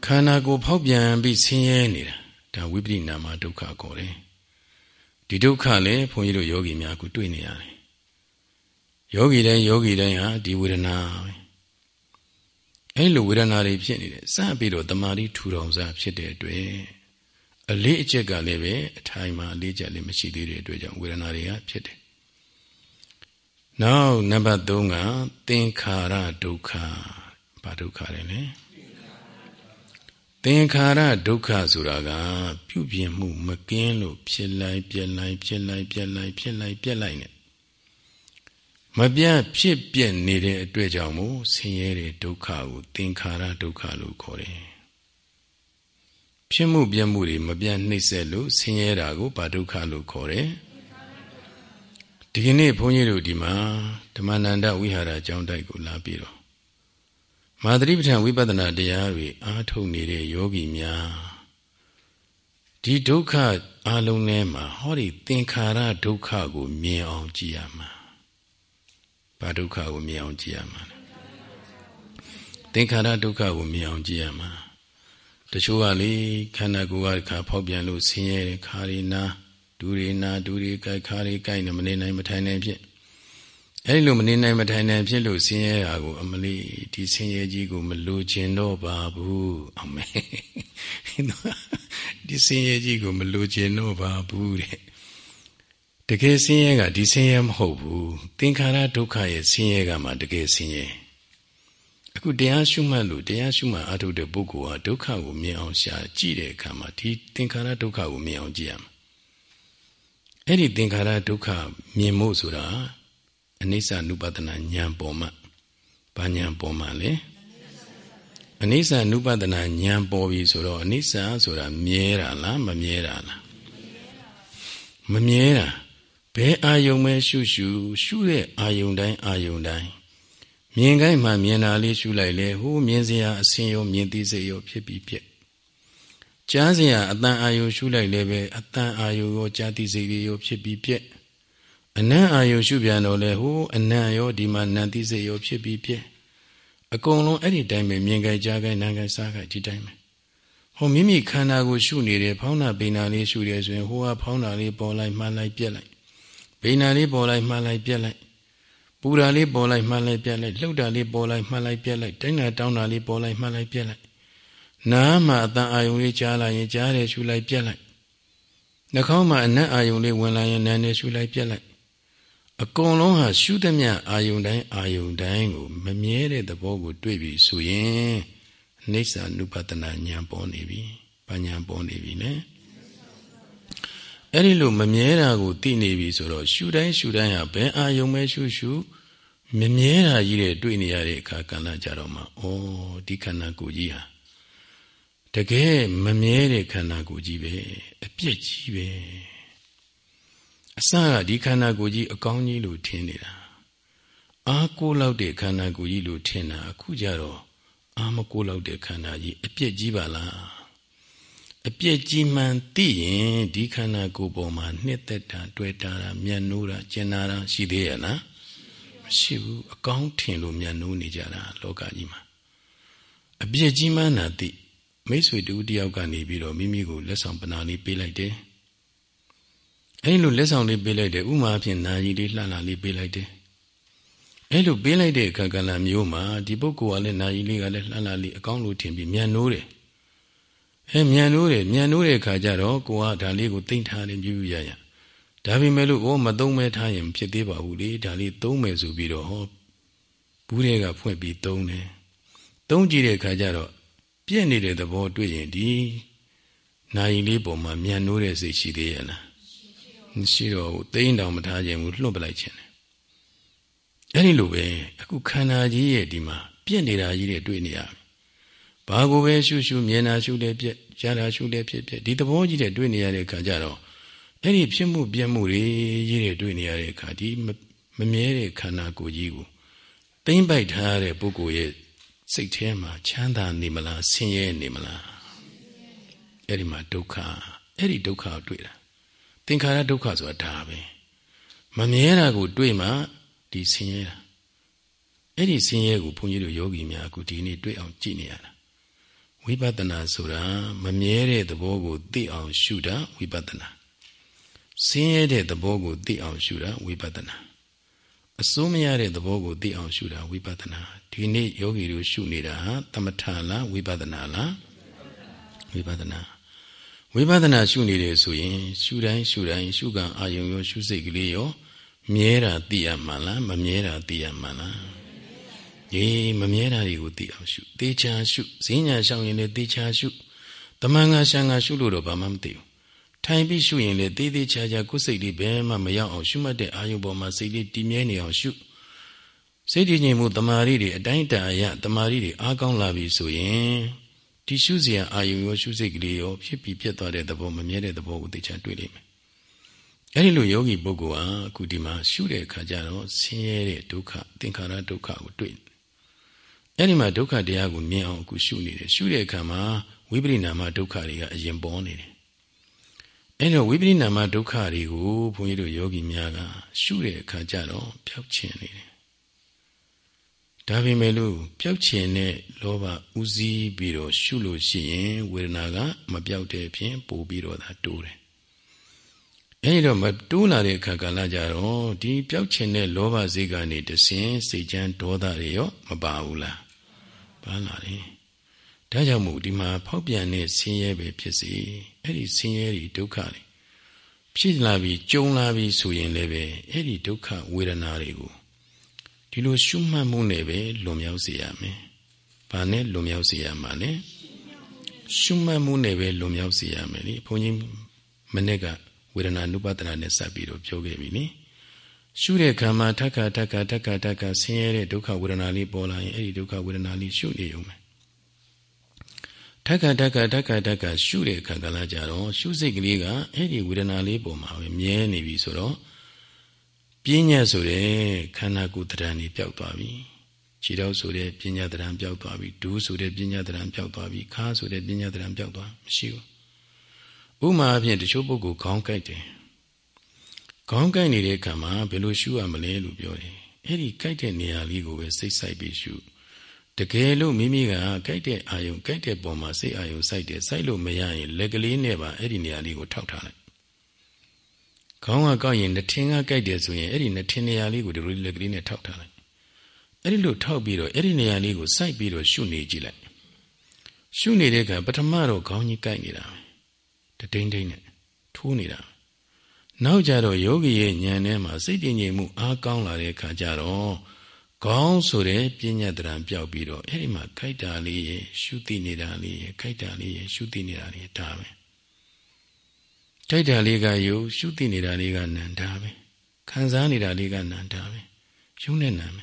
ခန္ဓာကိုယ်ဖောက်ပြန်ပြီးဆင်းရဲနေတာဒါဝိပရိနာမဒုက္ခခေါ်တယ်ဒီဒုက္ခလည်းဘုန်းကြီးတို့ယောဂီများကတွေ့နေရတယ်ယောဂီတိုင်းယောဂီတိုင်းဟာဒီဝေဒနာပဲအဲ့လိုဝေဒနာတွေဖြစ်နေတယ်စပြီးတော့တမာတိထူထောင်စားဖြစ်တဲ့အတွက် အလေးအကျက်ကလည်းပဲအထိုင်မှာအလေးချက်လည်းမရှိသေးတဲ့အတွက်ကြောင့်ဝေဒနာတွေကဖြစ်တယ်နောက်နံပါတ်3ကသင်္ခါရဒုက္ခဘာဒုက္ခလဲလဲသင်္ခါရဒုက္ခဆိုတာကပြုပြင်မှုမကင်းလို့ဖြစ်လိုက်ပြက်လိုက်ဖြစ်လိုက်ပြက်လိုက်ဖြစ်လိုက်ပြက်လိုက်နဲ့မပြတ်ဖြစ်ပြက်နေတဲ့အတွက်ကြောင့်မို့ဆင်းရဲတဲ့ဒုက္ခကိုသင်္ခါရဒုက္ခလို့ခေါ်တယ် ဖြစ်မှုပြက်မှုတွေမပြတ်နှိမ့်ဆက်လို့ဆင်းရဲတာကိုဘာဒုက္ခလို့ခေါ်တယ်ဒီကနေ့ဘုန်းကြီးတို့ဒီမှာဓမ္မနန္ဒဝိဟာရအကြောင်းတိုက်ကိုလာပြီးတော့မာသတိပဋ္ဌာန်ဝိပဿနာတရားတွေအားထုတ်နေတဲ့ယောဂီများဒီဒုက္ခအလုံးထဲမှာဟောဒီသင်္ခါရဒုက္ခကိုမြင်အောင်ကြည့်ရမှာဘာဒုက္ခကိုမြင်အောင်ကြည့်ရမှာလဲသင်္ခါရဒုက္ခကိုမြင်အောင်ကြည့်ရမှာ တချို့ကလေခန္ဓာကိုယ်ကခါဖောက်ပြန်လို့ဆင်းရဲခါရီနာဒူရီနာဒူရီကြိုက်ခါရီကြိုက်နေမနေနိုင်မထိုင်နိုင်ဖြစ်အဲဒီလိုမနေနိုင်မထိုင်နိုင်ဖြစ်လို့ဆင်းရဲတာကို အမလီဒီဆင်းရဲကြီးကိုမလိုချင်တော့ပါဘူးအမေဒီဆင်းရဲကြီးကိုမလိုချင်တော့ပါဘူးတဲ့တကယ်ဆင်းရဲကဒီဆင်းရဲမဟုတ်ဘူးသင်္ခါရဒုက္ခရဲ့ဆင်းရဲကမှတကယ်ဆင်းရဲ အခုတရားရှုမှတ်လို့တရားရှုမှတ်အထုတ်တဲ့ပုဂ္ဂိုလ်ဟာဒုက္ခကိုမြင်အောင်ရှာကြည့်တဲ့အခါမှာဒီသင်္ခါရဒုက္ခကိုမြင်အောင်ကြည့်ရမှာအဲ့ဒီသင်္ခါရဒုက္ခမြင်ဖို့ဆိုတာအနိစ္စနုပဒနာဉာဏ်ပေါ်မှာဘာဉာဏ်ပေါ်မှာလဲအနိစ္စနုပဒနာဉာဏ်ပေါ်ပြီဆိုတော့အနိစ္စဆိုတာမြဲတာလားမမြဲတာလားမမြဲတာဘယ်အာယုံပဲရှုရှုရှုတဲ့အာယုံတိုင်းအာယုံတိုင်း မြင်ခိုင်းမှမြင်တာလေးရှုလိုက်လေဟိုမြင်စရာအစင်ရောမြင်သိစေရောဖြစ်ပြီးပြက်ကြားစရာအတန်အာယုရှုလိုက်လည်းပဲအတန်အာယုရောကြာတိစိတ်ရောဖြစ်ပြီးပြက်အနံ့အာယုရှုပြန်တော့လေဟိုအနံ့ရောဒီမှာနံတိစိတ်ရောဖြစ်ပြီးပြက်အကုန်လုံးအဲ့ဒီတိုင်းပဲမြင်ကြကြားကြနာကြစားကြဒီတိုင်းပဲဟောမိမိခန္ဓာကိုရှုနေတယ်ဖောင်းတာပိန်တာလေးရှုတယ်ဆိုရင်ဟိုကဖောင်းတာလေးပေါ်လိုက်မှန်လိုက်ပြက်လိုက်ပိန်တာလေးပေါ်လိုက်မှန်လိုက်ပြက်လိုက် ပူတာလေးပေါ်လိုက်မှန်လိုက်ပြက်လိုက်လှုပ်တာလေးပေါ်လိုက်မှန်လိုက်ပြက်လိုက်တိုင်းတာတောင်းတာလေးပေါ်လိုက်မှန်လိုက်ပြက်လိုက်နားမှာအတန်အာယုံလေးကြားလာရင်ကြားတယ်ရှုလိုက်ပြက်လိုက်နှာခေါင်းမှာအနက်အာယုံလေးဝင်လာရင်နားနဲ့ရှုလိုက်ပြက်လိုက်အကုန်လုံးဟာရှုသမျှအာယုန်တိုင်းအာယုန်တိုင်းကိုမမြဲတဲ့သဘောကိုတွေ့ပြီဆိုရင်အိဋ္ဌာနုပတနာဉာဏ်ပေါ်နေပြီ။ဘာဉာဏ်ပေါ်နေပြီလဲ။ အဲ့ဒီလိုမမြဲတာကိုသိနေပြီဆိုတော့ရှုတိုင်းရှုတိုင်းဟာဘယ်အာယုန်ပဲရှုရှုမမြဲတာကြီးတဲ့တွေ့နေရတဲ့အခါကဏ္ဍကြတော့မှဩဒီခန္ဓာကိုယ်ကြီးဟာတကယ်မမြဲတဲ့ခန္ဓာကိုယ်ကြီးပဲအပြစ်ကြီးပဲ။အစကဒီခန္ဓာကိုယ်ကြီးအကောင်းကြီးလို့ထင်နေတာအာကိုလောက်တဲ့ခန္ဓာကိုယ်ကြီးလို့ထင်တာအခုကြတော့အာမကိုလောက်တဲ့ခန္ဓာကြီးအပြည့်ကြီးပါလား အပြည့်ကြီးမှန်သိရင်ဒီခန္ဓာကိုယ်ပေါ်မှာနှစ်သက်တာတွေ့တာမျက်နှိုးတာကျင်နာတာရှိသေးရဲ့လားမရှိဘူးအကောင်းထင်လို့မျက်နှိုးနေကြတာလောကကြီးမှာအပြည့်ကြီးမှန်တာသိမိတ်ဆွေတူတယောက်ကနေပြီးတော့မိမိကိုလက်ဆောင်ပနာလေးပေးလိုက်တယ်အဲ့လိုလက်ဆောင်လေးပေးလိုက်တယ်ဥမာအဖြစ်နာယီလေးလှလှလေးပေးလိုက်တယ်အဲ့လိုပေးလိုက်တဲ့အခါကလည်းမျိုးမှာဒီပုဂ္ဂိုလ်ကလည်းနာယီလေးကလည်းလှလှလေးအကောင်းလို့ထင်ပြီးမြန်နိုးတယ် အဲမြန်နိုးတယ်မြန်နိုးတဲ့အခါကျတော့ကိုကဒါလေးကိုတိမ့်ထားတယ်ပြူပြရရဒါပေမဲ့လို့ဩမသုံးမဲထားရင်ဖြစ်သေးပါဘူးလေဒါလေးသုံးမယ်ဆိုပြီးတော့ဟောဘူးတွေကဖွင့်ပြီးသုံးတယ်သုံးကြည့်တဲ့အခါကျတော့ပြည့်နေတဲ့သဘောတွေ့ရင်ဒီနာယီလေးပေါ်မှာမြန်နိုးတဲ့စိတ်ရှိသေးရဲ့လားမရှိတော့ဘူးသိရင်တောင်မထားခြင်းဘူးလွတ်ပလိုက်ခြင်းတယ်အဲ့ဒီလိုပဲအခုခန္ဓာကြီးရဲ့ဒီမှာပြည့်နေတာကြီးတွေတွေ့နေရပြီ ဘာကိုပဲရှုရှုမြင်တာရှုတယ်ပြည့်ကြားတာရှုတယ်ပြည့်ပြည့်ဒီသဘောကြီးတွေတွေ့နေရတဲ့အခါကျတော့အဲ့ဒီဖြစ်မှုပြည့်မှုတွေကြီးတွေတွေ့နေရတဲ့အခါဒီမမြဲတဲ့ခန္ဓာကိုယ်ကြီးကိုသိမ့်ပိုက်ထားတဲ့ပုဂ္ဂိုလ်ရဲ့စိတ်ထဲမှာချမ်းသာနေမလားဆင်းရဲနေမလားအဲ့ဒီမှာဒုက္ခအဲ့ဒီဒုက္ခကိုတွေ့တာသင်္ခါရဒုက္ခဆိုတာဒါပဲမမြဲတာကိုတွေ့မှဒီဆင်းရဲတာအဲ့ဒီဆင်းရဲကိုဘုန်းကြီးတို့ယောဂီများအခုဒီနေ့တွေ့အောင်ကြည့်နေရတာ ဝိပဿနာဆိုတာမမြဲတဲ့သဘောကိုသိအောင်ရှုတာဝိပဿနာဆင်းရဲတဲ့သဘောကိုသိအောင်ရှုတာဝိပဿနာအစိုးမရတဲ့သဘောကိုသိအောင်ရှုတာဝိပဿနာဒီနေ့ယောဂီတို့ရှုနေတာဟာသမထလားဝိပဿနာလားဝိပဿနာဝိပဿနာရှုနေတယ်ဆိုရင် ရှုတိုင်းရှုတိုင်းရှုကံအာယုံရောရှုစိတ်ကလေးရောမြဲတာသိရမှလားမမြဲတာသိရမှလား အေးမမြဲတာတွေကိုသိအောင်ရှုသေချာရှုဈဉ္ညာရှောင်ရင်လည်းသေချာရှုတမန်ငါရှံငါရှုလို့တော့ဘာမှမသိဘူးထိုင်ပြီးရှုရင်လည်းသေးသေးချာချာကိုယ်စိတ်လေးဘယ်မှမရောက်အောင်ရှုမှတ်တဲ့အာယုံပေါ်မှာစိတ်လေးတည်မြဲနေအောင်ရှုစိတ်တည်ငြိမ်မှုတမာရီတွေအတိုင်းတန်အရတမာရီတွေအားကောင်းလာပြီဆိုရင်ဒီရှုစရာအာယုံရောရှုစိတ်ကလေးရောဖြစ်ပြီးပြတ်သွားတဲ့သဘောမမြဲတဲ့သဘောကိုသိချတွေ့လိမ့်မယ်။အဲဒီလိုယောဂီပုဂ္ဂိုလ်ဟာအခုဒီမှာရှုတဲ့အခါကျတော့ဆင်းရဲတဲ့ဒုက္ခသင်္ခါရဒုက္ခကိုတွေ့။ အဲဒီမှာဒုက္ခတရားကိုမြင်အောင်အခုရှုနေတယ်။ရှုတဲ့အခါမှာဝိပရိနာမဒုက္ခတွေကအရင်ပေါ်နေတယ်။အဲဒီတော့ဝိပရိနာမဒုက္ခတွေကိုဘုန်းကြီးတို့ယောဂီများကရှုတဲ့အခါကျတော့ပျောက်ချင်နေတယ်ဒါပေမဲ့လို့ပျောက်ချင်တဲ့လောဘဥစည်းပြီးတော့ရှုလို့ရှိရင်ဝေဒနာကမပျောက်တဲ့အပြင်ပို့ပြီးတော့သာတိုးတယ်အဲဒီတော့မတိုးလာတဲ့အခါကာလကြတော့ဒီပျောက်ချင်တဲ့လောဘစိတ်ကနေတဆင်းစိတ်ချမ်းဒေါသတွေရောမပါဘူးလား ပါလာတယ်ဒါကြောင့်မို့ဒီမှာဖောက်ပြန်တဲ့ဆင်းရဲပဲဖြစ်စေအဲ့ဒီဆင်းရဲတွေဒုက္ခတွေဖြစ်လာပြီးကြုံလာပြီးဆိုရင်လည်းပဲအဲ့ဒီဒုက္ခဝေဒနာတွေကိုဒီလိုရှုမှတ်မှုနဲ့ပဲလွန်မြောက်စေရမယ်။ဘာနဲ့လွန်မြောက်စေရမှာလဲ။ရှုမှတ်မှုနဲ့ပဲလွန်မြောက်စေရမယ်လေ။ဘုန်းကြီးမနေ့ကဝေဒနာနုပဒနာနဲ့စပ်ပြီးတော့ပြောခဲ့ပြီနိ။ ရှုတဲ့ခံမှာထက်ခါထက်ခါထက်ခါထက်ခါဆင်းရဲတဲ့ဒုက္ခဝေဒနာလေးပေါ်လာရင်အဲ့ဒီဒုက္ခဝေဒနာလေးရှုနေုံပဲ။ထက်ခါထက်ခါထက်ခါထက်ခါရှုတဲ့အခါကလည်းကြတော့ရှုစိတ်ကလေးကအဲ့ဒီဝေဒနာလေးပေါ်မှာပဲမြဲနေပြီဆိုတော့ပြဉ္ညာဆိုတဲ့ခန္ဓာကိုယ်တရံนี่ပျောက်သွားပြီခြေတော်ဆိုတဲ့ပညာတရံပျောက်သွားပြီဒူးဆိုတဲ့ပညာတရံပျောက်သွားပြီခါဆိုတဲ့ပညာတရံပျောက်သွားမရှိဘူးဥမာအဖြစ်တချို့ပုဂ္ဂိုလ်ခေါင်းကိုက်တယ် ခေါင်းကိုက်နေတဲ့အခါမှာဘယ်လိုရှုရမလဲလို့ပြောတယ်အဲ့ဒီကိုက်တဲ့နေရာလေးကိုပဲစိတ်ဆိုင်ပြီးရှုတကယ်လို့မိမိကကိုက်တဲ့အာယုံကိုက်တဲ့ပုံမှာစိတ်အာယုံစိုက်တယ်စိုက်လို့မရရင်လက်ကလေးနဲ့ပါအဲ့ဒီနေရာလေးကိုထောက်ထားလိုက်ခေါင်းကကောက်ရင်နှထင်းကကိုက်တယ်ဆိုရင်အဲ့ဒီနှထင်းနေရာလေးကိုဒီလိုလက်ကလေးနဲ့ထောက်ထားလိုက်အဲ့ဒီလိုထောက်ပြီးတော့အဲ့ဒီနေရာလေးကိုစိုက်ပြီးတော့ရှုနေကြည့်လိုက်ရှုနေတဲ့ကပထမတော့ခေါင်းကြီးကိုက်နေတာတတိမ့်တိမ့်နဲ့ထိုးနေတာ နောက်ကြတော့ယောဂီရဲ့ဉာဏ်ထဲမှာစိတ်တည်ငြိမ်မှုအားကောင်းလာတဲ့အခါကျတော့ခေါင်းဆိုတဲ့ပညာတရံပျောက်ပြီးတော့အဲ့ဒီမှာခိုက်တာလေးရဲ့ရှုသိနေတာလေးရဲ့ခိုက်တာလေးရဲ့ရှုသိနေတာလေးဒါပဲခိုက်တာလေးကယုရှုသိနေတာလေးကနန္တာပဲခံစားနေတာလေးကနန္တာပဲယုံနဲ့နံပဲ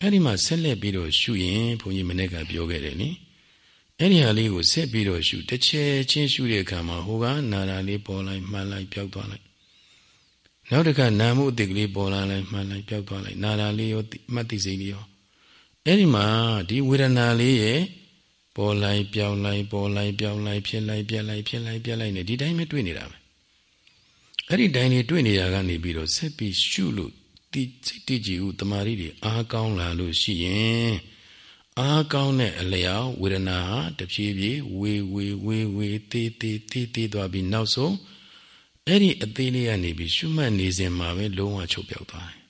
အဲ့ဒီမှာဆက်လက်ပြီးတော့ရှုရင်ဘုန်းကြီးမနေ့ကပြောခဲ့တယ်နိအဲ့ဒီဟာလေးကိုဆက်ပြီးတော့ရှုတစ်ချက်ချင်းရှုတဲ့အခါမှာဟိုကနာတာလေးပေါ်လိုက်မှန်လိုက်ပျောက်သွားလိုက် နောက်တစ်ခါနာမှုအတိတ်ကလေးပေါ်လာလိုက်မှန်လိုက်ပျောက်သွားလိုက်နာတာလေးရောမှတ်သိစိတ်လေးရောအဲ့ဒီမှာဒီဝေဒနာလေးရဲ့ပေါ်လိုက်ပျောက်လိုက်ပေါ်လိုက်ပျောက်လိုက်ဖြစ်လိုက်ပြက်လိုက်ဖြစ်လိုက်ပြက်လိုက်နေဒီတိုင်းပဲတွေ့နေတာပဲအဲ့ဒီတိုင်းလေးတွေ့နေရကနေပြီးတော့ဆက်ပြီးရှုလို့တိစိတ်တည်ကြည်ဟုတမာရီတွေအားကောင်းလာလို့ရှိရင်အားကောင်းတဲ့အလျောက်ဝေဒနာဟာတဖြည်းဖြည်းဝေဝေဝေဝေတေးတေးတေးတေးသွားပြီးနောက်ဆုံး အဲ့ဒီအသေးလေးကနေပြီးရှုမှတ်နေစဉ်မှာပဲလုံးဝချုပ်ပြောက်သွားတယ်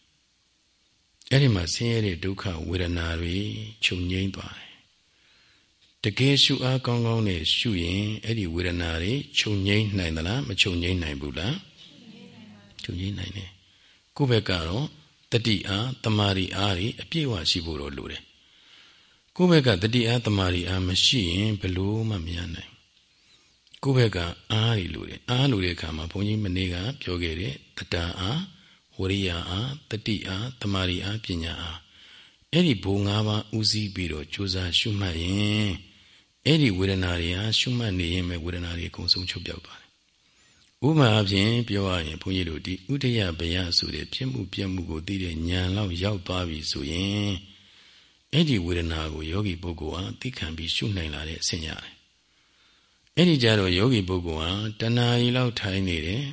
အဲ့ဒီမှာဆင်းရဲတဲ့ဒုက္ခဝေဒနာတွေချုပ်ငြိမ်းသွားတယ်တကယ်ရှုအားကောင်းကောင်းနဲ့ရှုရင်အဲ့ဒီဝေဒနာတွေချုပ်ငြိမ်းနိုင်သလားမချုပ်ငြိမ်းနိုင်ဘူးလားချုပ်ငြိမ်းနိုင်တယ်ကိုယ့်ဘက်ကတော့တတိအားတမာရီအားတွေအပြည့်အဝရှိဖို့တော့လိုတယ်ကိုယ့်ဘက်ကတတိအားတမာရီအားမရှိရင်ဘလို့မှမရနိုင် ကိုယ့်ဘက်ကအားတွေလိုတယ်အားလိုတဲ့အခါမှာဘုန်းကြီးမနေ့ကပြောခဲ့တဲ့တတအားဝရိယအားတတိအားတမာရီအားပညာအားအဲ့ဒီဘုံ၅ပါးဥစည်းပြီးတော့ကြိုးစားရှုမှတ်ရင်အဲ့ဒီဝေဒနာတွေဟာရှုမှတ်နေရင်ပဲဝေဒနာတွေအကုန်ဆုံးချုပ်ပြောက်သွားတယ်ဥပမာအဖြစ်ပြောရရင်ဘုန်းကြီးတို့ဒီဥဒယဘယဆိုတဲ့ပြည့်မှုပြည့်မှုကိုသိတဲ့ဉာဏ်လောက်ရောက်သွားပြီဆိုရင်အဲ့ဒီဝေဒနာကိုယောဂီပုဂ္ဂိုလ်ဟာသိခံပြီးရှုနိုင်လာတဲ့အဆင့်ရတယ် အဲ့ဒီကြတော့ယောဂီပုဂ္ဂိုလ်ဟာတဏှာကြီးလောက်ထိုင်နေတယ်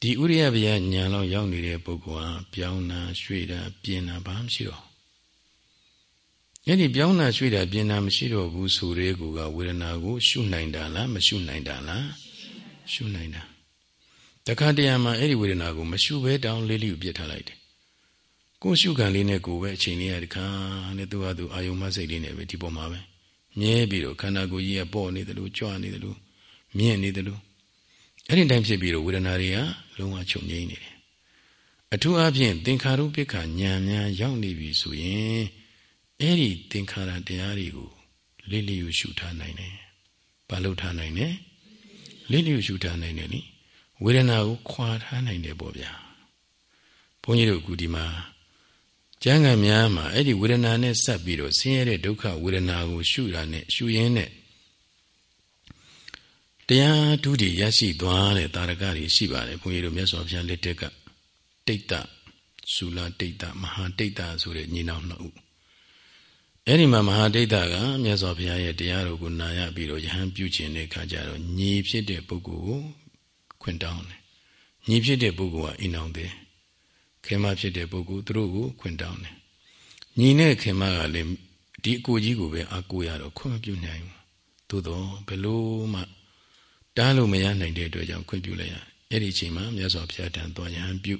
ဒီဥရိယဗျာဉာဏ်လောက်ရောက်နေတဲ့ပုဂ္ဂိုလ်ဟာပြောင်းတာရွှေ့တာပြင်တာဘာမှမရှိတော့အဲ့ဒီပြောင်းတာရွှေ့တာပြင်တာမရှိတော့ဘူးဆိုတဲ့ကူကဝေဒနာကိုရှုနိုင်တာလားမရှုနိုင်တာလားရှုနိုင်တာတခါတရံမှာအဲ့ဒီဝေဒနာကိုမရှုဘဲတောင်းလေးလေးပြစ်ထားလိုက်တယ်ကိုရှုခံလေးနဲ့ကိုပဲအချိန်လေးရတခါနဲ့သူ့ဟာသူအာယုံမစိတ်လေးနဲ့ပဲဒီပေါ်မှာပဲ မြဲပြီးတော့ခန္ဓာကိုယ်ကြီးကပေါ့နေတယ်လို့ကြွနေတယ်လို့မြင့်နေတယ်လို့အဲ့ဒီတိုင်းဖြစ်ပြီးတော့ဝေဒနာတွေကလုံးဝချုပ်ငြိမ်းနေတယ်အထူးအဖြင့်သင်္ခါရုပ္ပခဉာဏ်များရောက်နေပြီဆိုရင်အဲ့ဒီသင်္ခါရတရားတွေကိုလေးလေးရှုထားနိုင်တယ်ဘာလို့ထားနိုင်လဲလေးလေးရှုထားနိုင်တယ်နိဝေဒနာကိုခွာထားနိုင်တယ်ပေါ့ဗျာဘုန်းကြီးတို့အခုဒီမှာ ကျမ်းဂန်များမှာအဲ့ဒီဝေဒနာနဲ့ဆက်ပြီးတော့ဆင်းရဲတဲ့ဒုက္ခဝေဒနာကို ရှုတာနဲ့ရှုရင်းနဲ့တရားဓုတွေရရှိသွားတဲ့တာရကတွေရှိပါတယ်ဘုန်းကြီးတို့မြတ်စွာဘုရားလက်ထက်ကတိတ်တဆူလာတိတ်တမဟာတိတ်တဆိုတဲ့ညီနောင်နှစ်ဦးအဲ့ဒီမှာမဟာတိတ်တကမြတ်စွာဘုရားရဲ့တရားတော်ကိုနာရပြီးတော့ယဟန်ပြုခြင်းတဲ့အခါကျတော့ညီဖြစ်တဲ့ပုဂ္ဂိုလ်ကိုခွင့်တောင်းတယ်ညီဖြစ်တဲ့ပုဂ္ဂိုလ်ကအိမ်အောင်တယ် ခင်မဖြစ်တဲ့ပုဂ္ဂိုလ်သူတို့ကိုခွင့်တောင်းတယ်ညီနဲ့ခင်မကလည်းဒီအကိုကြီးကိုပဲအကိုရတော့ခွင့်မပြုနိုင်ဘူးသို့တော့ဘယ်လို့မှတားလို့မရနိုင်တဲ့အတွက်ကြောင့်ခွင့်ပြုလိုက်ရအဲ့ဒီအချိန်မှာမြတ်စွာဘုရားထံသွားရဟန်းပြု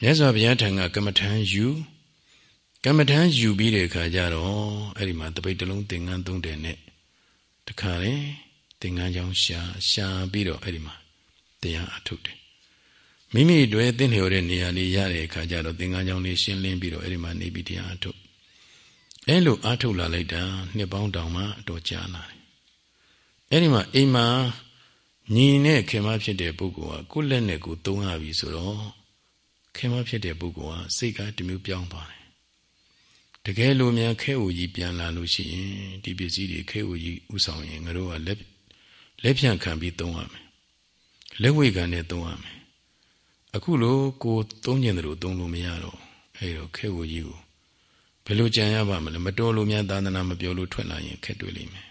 မြတ်စွာဘုရားထံကကမ္မထံယူကမ္မထံယူပြီးတဲ့အခါကျတော့အဲ့ဒီမှာတပိတ်တလုံးသင်္ကန်းသုံးတယ်နဲ့တခါလေသင်္ကန်းချောင်းရှာရှာပြီးတော့အဲ့ဒီမှာတရားအထုတ်တယ် မိမိတွေ့သင်လျော်တဲ့နေရာလေးရတဲ့အခါကျတော့သင်္ကန်းချောင်းလေးရှင်းလင်းပြီးတော့အဲ့ဒီမှာနေပြီးတရားအထုတ်အဲ့လိုအထုတ်လာလိုက်တာနှစ်ပေါင်းတောင်မှအတော်ကြာလာတယ်အဲ့ဒီမှာအိမ်မှာညီနဲ့ခင်မဖြစ်တဲ့ပုဂ္ဂိုလ်ကကိုယ်လက်နဲ့ကိုသုံးရပြီဆိုတော့ခင်မဖြစ်တဲ့ပုဂ္ဂိုလ်ကစိတ်ကတမျိုးပြောင်းသွားတယ်တကယ်လို့များခဲအိုကြီးပြန်လာလို့ရှိရင်ဒီပစ္စည်းတွေခဲအိုကြီးဥဆောင်ရင်ငါတို့ကလက်လက်ဖြန့်ခံပြီးသုံးရမယ်လက်ဝိကံနဲ့သုံးရမယ် အခုလိုကိုသုံးကျင်တယ်လို့သုံးလို့မရတော့အဲ့တော့ခဲအိုကြီးကိုဘယ်လိုကြံရပါမလဲမတော်လို့များသာသနာမပြောလို့ထွက်လာရင်ခက်တွေ့လိမ့်မယ်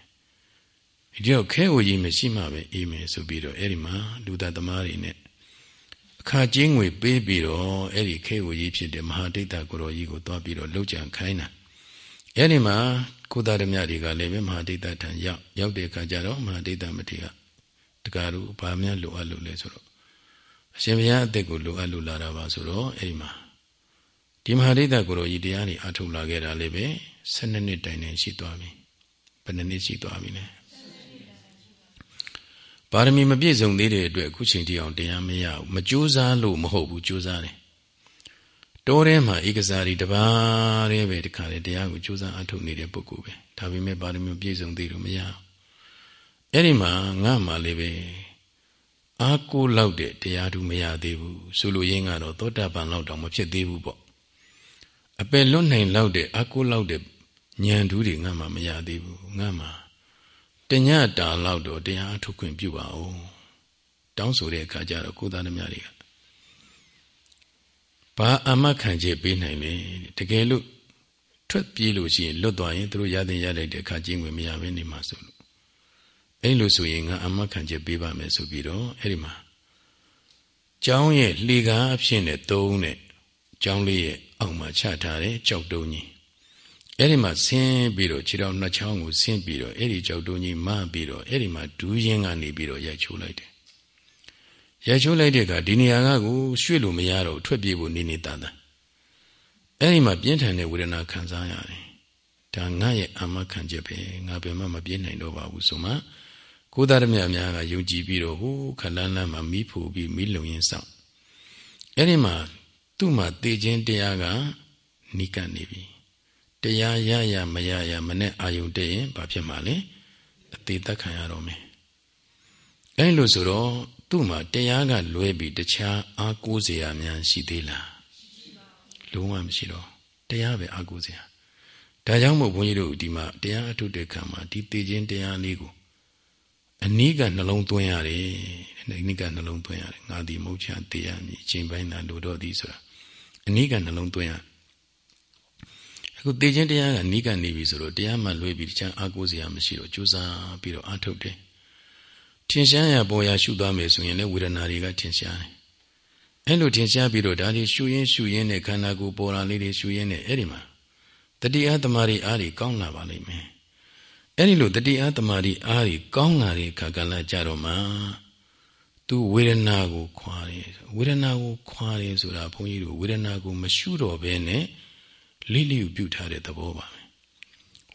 ဟဒီတော့ခဲကိုကြီးမရှိမှပဲအေးမယ်ဆိုပြီးတော့အဲ့ဒီမှာလူသားသမားတွေနဲ့အခါကျင်းငွေပေးပြီးတော့အဲ့ဒီခဲကိုကြီးဖြစ်တဲ့မဟာဒိဋ္ဌကိုရောကြီးကိုသွားပြီးတော့လှုပ်ကြံခိုင်းတာအဲ့ဒီမှာကိုသားဓမြတွေကလည်းပဲမဟာဒိဋ္ဌထံရောက်ရောက်တဲ့အခါကျတော့မဟာဒိဋ္ဌမထေရတကားတို့ဘာများလိုအပ်လို့လဲဆိုတော့ အရှင်ဘုရားအသက်ကိုလိုအပ်လို့လာတာပါဆိုတော့အဲ့ဒီမှာဒီမဟာဒိဋ္ဌကိုရောကြီးတရားတွေအထုတ်လာခဲ့တာလည်းပဲ12နှစ်တိုင်တိုင်ရှိသွားပြီဘယ်နှစ်နှစ်ရှိသွားပြီလဲပါရမီမပြည့်စုံသေးတဲ့အတွက်အခုချိန်ထိအောင်တရားမရဘူးမကြိုးစားလို့မဟုတ်ဘူးကြိုးစားတယ်တောထဲမှာဧကစားရီတပါးတည်းပဲတခါလေတရားကိုကြိုးစားအထုတ်နေတဲ့ပုဂ္ဂိုလ်ပဲဒါပေမဲ့ပါရမီပြည့်စုံသေးလို့မရဘူးအဲ့ဒီမှာငါမှလည်းပဲ အာကိုလောက်တဲ့တရားသူမရသေးဘူးဆိုလိုရင်းကတော့သောတာပန်လောက်တော့မဖြစ်သေးဘူးပေါ့အပယ်လွတ်နိုင်လောက်တဲ့အာကိုလောက်တဲ့ဉာဏ်ဓူးတွေငါမှမရသေးဘူးငါမှတညတာလောက်တော့တရားထုတ်ခွင့်ပြုပါဦးတောင်းဆိုတဲ့အခါကျတော့ကိုသားနှမတွေကဘာအမခံချက်ပေးနိုင်လဲတကယ်လို့ထွက်ပြေးလို့ရှိရင်လွတ်သွားရင်သူတို့ရတဲ့ရလိုက်တဲ့အခါကျင်းဝင်မရဘဲနေမှာဆိုလို့ အဲ့လိုဆိုရင်ငါအမခံချက်ပေးပါမယ်ဆိုပြီးတော့အဲ့ဒီမှာကျောင်းရဲ့လှေကားအဖြစ်နဲ့သုံးတဲ့ကျောင်းလေးရဲ့အောက်မှာချထားတဲ့ကြောက်တုံးကြီးအဲ့ဒီမှာဆင်းပြီးတော့ခြေတော်နှစ်ချောင်းကိုဆင်းပြီးတော့အဲ့ဒီကြောက်တုံးကြီးမပြီးတော့အဲ့ဒီမှာဒူးရင်းကနေပြီးတော့ရိုက်ချိုးလိုက်တယ်ရိုက်ချိုးလိုက်တဲ့အခါဒီနေရာကကိုရွှေ့လို့မရတော့ထွက်ပြေးဖို့နေနေတန်တန်အဲ့ဒီမှာပြင်းထန်တဲ့ဝေဒနာခံစားရတယ်ဒါငါရဲ့အာမခံချက်ပဲငါဘယ်မှမပြေးနိုင်တော့ပါဘူးဆိုမှ ကိုသားရမြအများကယုံကြည်ပြီးတော့ဟိုခလန်းလန်းမှာမိဖို့ပြီးမိလုံရင်ဆောင်အဲ့ဒီမှာသူ့မှာတေခြင်းတရားကနိကနေပြီတရားရရမရရမနဲ့အာယုန်တည့်ရင်ဘာဖြစ်မှာလဲအသေးသက်ခံရတော့မယ်အဲ့လိုဆိုတော့သူ့မှာတရားကလွဲပြီးတခြားအာကိုးစရာများရှိသေးလားလုံးဝမရှိတော့တရားပဲအာကိုးစရာဒါကြောင့်မို့ဘုန်းကြီးတို့ဒီမှာတရားအထုတ်တဲ့ခံမှာဒီသိခြင်းတရားလေးကို အနိကနှလုံးသွင်းရတယ်အနိကနှလုံးသွင်းရတယ်ငါဒီမဟုတ်ချသေးရမည်ချိန်ပိုင်းသာလိုတော့သည်ဆိုတာအနိကနှလုံးသွင်းရအခုသိခြင်းတရားကနိကနေပြီဆိုတော့တရားမှလွဲပြီးတခြားအာကိုးစရာမရှိတော့ကြိုးစားပြီးတော့အားထုတ်တယ်ထင်ရှားရပေါ်ရရှုသွားမယ်ဆိုရင်လည်းဝေဒနာတွေကထင်ရှားတယ်အဲ့လိုထင်ရှားပြီးတော့ဒါလေးရှုရင်းရှုရင်းနဲ့ခန္ဓာကိုယ်ပေါ်လာလေးတွေရှုရင်းနဲ့အဲ့ဒီမှာတတိယသမารီအားတွေကောင်းလာပါလိမ့်မယ် အဲ့ဒီလိုတတိယသမารီအားတွေကောင်းလာတဲ့ခါကလည်းကြတော့မှသူဝေဒနာကိုခွာတယ်ဝေဒနာကိုခွာတယ်ဆိုတာဘုန်းကြီးတို့ဝေဒနာကို မရှုတော့ဘဲနဲ့လိလိပြုထားတဲ့သဘောပါပဲ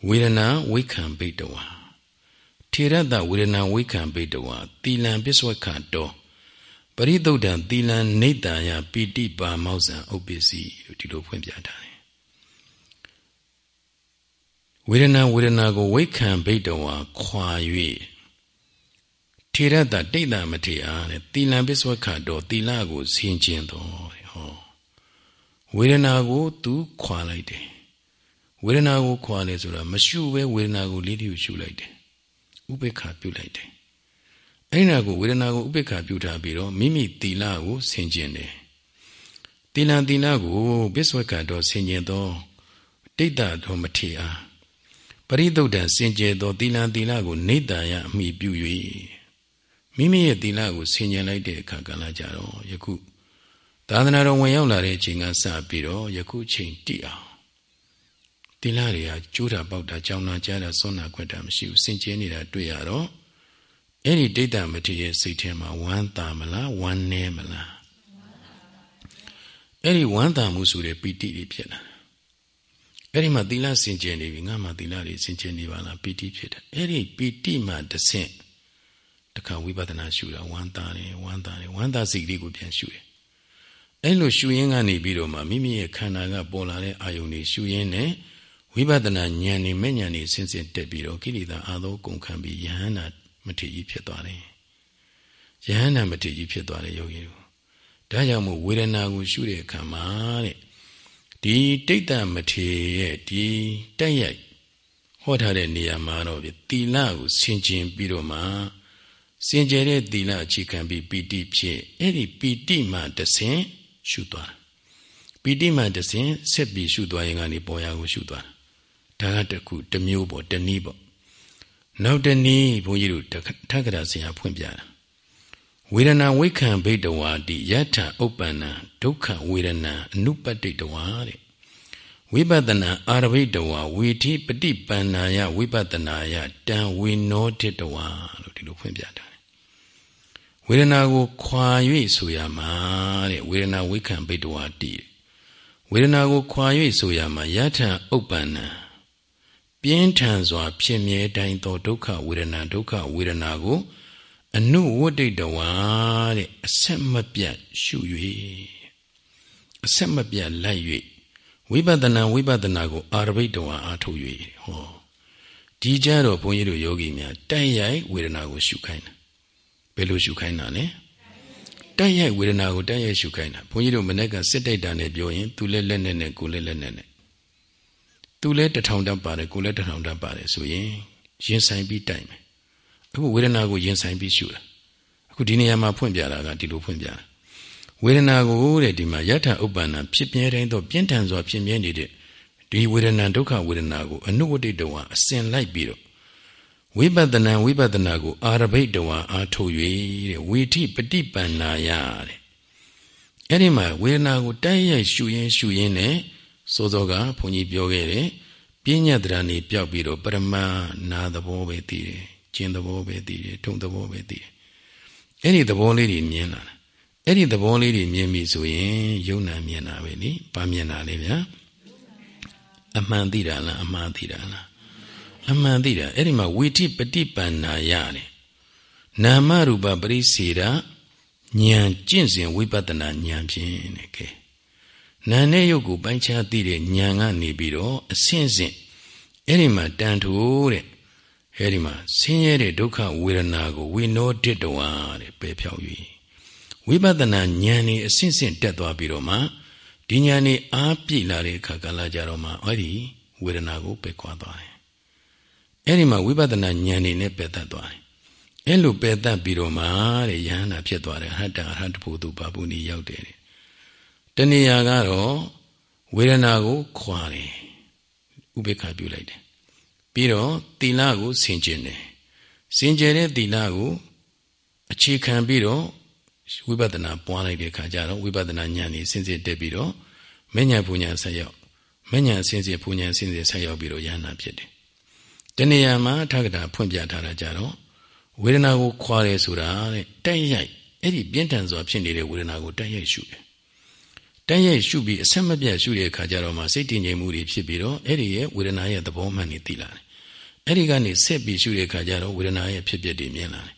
ဝေဒနာဝိခံပိတဝါထေရတဝေဒနာဝိခံပိတဝါသီလံပစ္ဝခတောပရိသုဒ္ဓံသီလံနေတံယပိတိပါမောဇံဥပ္ပစ္စည်းလို့ဒီလိုဖွင့်ပြထားတယ် ဝေဒနာဝေဒနာကိုဝိခံဘိတဝါခွာ၍ထေရတတိတ်တမထေအားတဲ့သီလံပစ္ဝခတောသီလကိုဆင်ကျင်တော်ဟောဝေဒနာကိုသူခွာလိုက်တယ်ဝေဒနာကိုခွာလေဆိုတာမရှုပဲဝေဒနာကိုလေးလေးရှုလိုက်တယ်ဥပေက္ခပြုလိုက်တယ်အဲ့ဒါကိုဝေဒနာကိုဥပေက္ခပြုထားပြီးတော့မိမိသီလကိုဆင်ကျင်တယ်သီလသီလကိုပစ္ဝကတော်ဆင်ကျင်သောတိတ်တတော်မထေအားပ ရိသုဒ္ဓဆင်ကျင်သောသီလသီလကိုနေတ္တယအမိပြု၍မိမိရဲ့သီလကိုဆင်ကျင်လိုက်တဲ့အခါကလည်းကြတော့ယခုသာသနာတော်ဝင်ရောက်လာတဲ့အချိန်ကစပြီးတော့ယခုချိန်တည်အောင်သီလတွေကကျိုးတာပေါက်တာကြောင်နာကြားတာစွန့်နာခွက်တာမရှိဘူးစင်ကျဲနေတာတွေ့ရတော့အဲ့ဒီဒိဋ္ဌမတိရဲ့စိတ်ထဲမှာဝမ်းသာမလားဝမ်းနည်းမလားအဲ့ဒီဝမ်းသာမှုဆိုတဲ့ပီတိတွေဖြစ်လာ အဲ့ဒီမှာသီလစင်ကြယ်နေပြီငါမှသီလတွေစင်ကြယ်နေပါလားပီတိဖြစ်တယ်အဲ့ဒီပီတိမှတဆင့်တခါဝိပဿနာရှုတာဝမ်းသာတယ်ဝမ်းသာတယ်ဝမ်းသာစိတ်လေးကိုပြန်ရှုတယ်အဲ့လိုရှုရင်းကနေပြီးတော့မှမိမိရဲ့ခန္ဓာကပေါ်လာတဲ့အာယုန်တွေရှုရင်းနဲ့ဝိပဿနာဉာဏ်နဲ့မဲ့ဉာဏ်နဲ့ဆင်းဆင်းတက်ပြီးတော့ကိလေသာအာသောကုန်ခံပြီးယဟန္တာမထေကြီးဖြစ်သွားတယ်ယဟန္တာမထေကြီးဖြစ်သွားတယ်ယောဂီတို့ဒါကြောင့်မို့ဝေဒနာကိုရှုတဲ့အခါမှာတဲ့ ဒီတိတ်တမထေရဲ့ဒီတက်ရိုက်ဟောထားတဲ့နေရာမှာတော့သီလကိုဆင်ခြင်ပြီးတော့မှစင်ကြယ်တဲ့သီလအခြေခံပြီးပီတိဖြစ်အဲ့ဒီပီတိမှတဆင်ရှုသွားတာပီတိမှတဆင်ဆက်ပြီးရှုသွားရင်ကနေပေါ်ရာကိုရှုသွားတာဒါကတခုတစ်မျိုးပေါ့တနည်းပေါ့နောက်တနည်းဘုန်းကြီးတို့ထက္ကရာဆရာဖွင့်ပြတာ ဝေဒနာဝိခံဘိတဝါတိယထာဥပ္ပန္နဒုက္ခဝေဒနာအနုပတ္တိတဝါတဲ့ဝိပဿနာအာရဘိတဝါဝေတိပฏิပန္နာယဝိပဿနာယတံဝေနောတိတဝါလို့ဒီလိုဖွင့်ပြတာဝေဒနာကိုခွာ၍ဆိုရမှာတဲ့ဝေဒနာဝိခံဘိတဝါတိဝေဒနာကိုခွာ၍ဆိုရမှာယထာဥပ္ပန္နပြင်းထန်စွာ ဖြစ်မြဲတိုင်းသောဒုက္ခဝေဒနာဒုက္ခဝေဒနာကို အနုဝတ္တိတဝါတဲ့အဆက်မပြတ်ရှု၍အဆက်မပြတ်လိုက်၍ဝိပဿနာဝိပဿနာကို အာရဘိတဝါအားထုတ်၍ဟောဒီကြတော့ဘုန်းကြီးတို့ယောဂီများတိုက်ရိုက်ဝေဒနာကိုရှုခိုင်းတာဘယ်လိုရှုခိုင်းတာလဲတိုက်ရိုက်ဝေဒနာကိုတိုက်ရိုက်ရှုခိုင်းတာဘုန်းကြီးတို့မနေ့ကစစ်တိုက်တာနဲ့ပြောရင်သူလည်းလက်နဲ့နဲ့ကိုလည်းလက်နဲ့နဲ့သူလည်းတထောင်တတ်ပါတယ်ကိုလည်းတထောင်တတ်ပါတယ်ဆိုရင်ရင်ဆိုင်ပြီးတိုက်မယ် အခုဝေဒနာကိုရင်ဆိုင်ပြီးရှုတာအခုဒီနေရာမှာဖွင့်ပြတာကဒီလိုဖွင့်ပြတာဝေဒနာကိုတဲ့ဒီမှာယထာဥပ္ပန္နဖြစ်ပြဲတိုင်းတော့ပြင်းထန်စွာဖြစ်မြဲနေတဲ့ဒီဝေဒနာဒုက္ခဝေဒနာကိုအနုဝတ္တိတဝါအစဉ်လိုက်ပြီးတော့ဝိပဿနာဝိပဿနာကိုအာရဘိတဝါအားထုတ်၍တဲ့ဝေထိပฏิပန္နာယတဲ့အဲ့ဒီမှာဝေဒနာကိုတိုက်ရိုက်ရှုရင်းရှုရင်းနဲ့စောစောကဘုန်းကြီးပြောခဲ့တယ်ပြဉ္ညာတရဏီပျောက်ပြီးတော့ပရမနာသဘောပဲသိတယ် ကျင်သဘောပဲသိတယ်ထုံသဘောပဲသိတယ်အဲ့ဒီသဘောလေးတွေမြင်လာတာအဲ့ဒီသဘောလေးတွေမြင်ပြီဆိုရင်ယုံနာမြင်တာပဲလေ။ဘာမြင်တာလဲဗျာ။အမှန်သိတာလားအမှန်သိတာလား။အမှန်သိတာအဲ့ဒီမှာဝိတိပฏิပန္နာရတယ်။နာမရူပပရိစေရဉာဏ်ကျင့်စဉ်ဝိပဿနာဉာဏ်ဖြင့်တဲ့ကဲ။နာနဲ့ယုတ်ကိုပိုင်းခြားသိတဲ့ဉာဏ်ကနေပြီးတော့အဆင့်ဆင့်အဲ့ဒီမှာတန်ထိုးတဲ့ အဲဒီမှာဆင်းရဲတဲ့ဒုက္ခဝေဒနာကိုဝေနောဒိတဝါတဲ့ပယ်ဖြောက်၍ဝိပဿနာဉာဏ်ဤအစင့်စင့်တက်သွားပြီးတော့မှဒီဉာဏ်ဤအားပြည့်လာတဲ့အခါကာလကြတော့မှအဲဒီဝေဒနာကိုပယ်ကွာသွားတယ်။အဲဒီမှာဝိပဿနာဉာဏ်ဤနဲ့ပယ်တတ်သွားတယ်။အဲလိုပယ်တတ်ပြီးတော့မှတဲ့ယဟန္တာဖြစ်သွားတယ်ဟတ္တအရဟတဘုသူဘာပုဏီရောက်တယ်တဲ့။တဏှာကတော့ဝေဒနာကိုခွာတယ်။ဥပေက္ခပြုလိုက်တယ် ပြီးတော့သီလကိုဆင်ကျင်တယ်စင်ကြယ်တဲ့သီလကိုအခြေခံပြီးတော့ဝိပဿနာပွားလိုက်တဲ့အခါကျတော့ဝိပဿနာဉာဏ်นี่စင်စစ်တက်ပြီးတော့မဉ္ဇဉ်ပူဉ္ဇဉ်ဆက်ရောက်မဉ္ဇဉ်စင်စစ်ပူဉ္ဇဉ်စင်စစ်ဆက်ရောက်ပြီးတော့ယန္နာဖြစ်တယ်။တဏှာမှာထက္ကတာဖွင့်ပြထားတာကြတော့ဝေဒနာကိုခွာတယ်ဆိုတာတဲ့တိုက်ရိုက်အဲ့ဒီပြင်းထန်စွာဖြစ်နေတဲ့ဝေဒနာကိုတိုက်ရိုက်ရှုတယ်။တိုက်ရိုက်ရှုပြီးအဆက်မပြတ်ရှုတဲ့အခါကျတော့မှစိတ်တည်ငြိမ်မှုတွေဖြစ်ပြီးတော့အဲ့ဒီရဲ့ဝေဒနာရဲ့သဘောမှန်နေသိလာတယ်။ အဲ့ဒီကနေဆက်ပြီးရှုတဲ့အခါကျတော့ဝေဒနာရဲ့ဖြစ်ပျက်တွေမြင်လာတယ်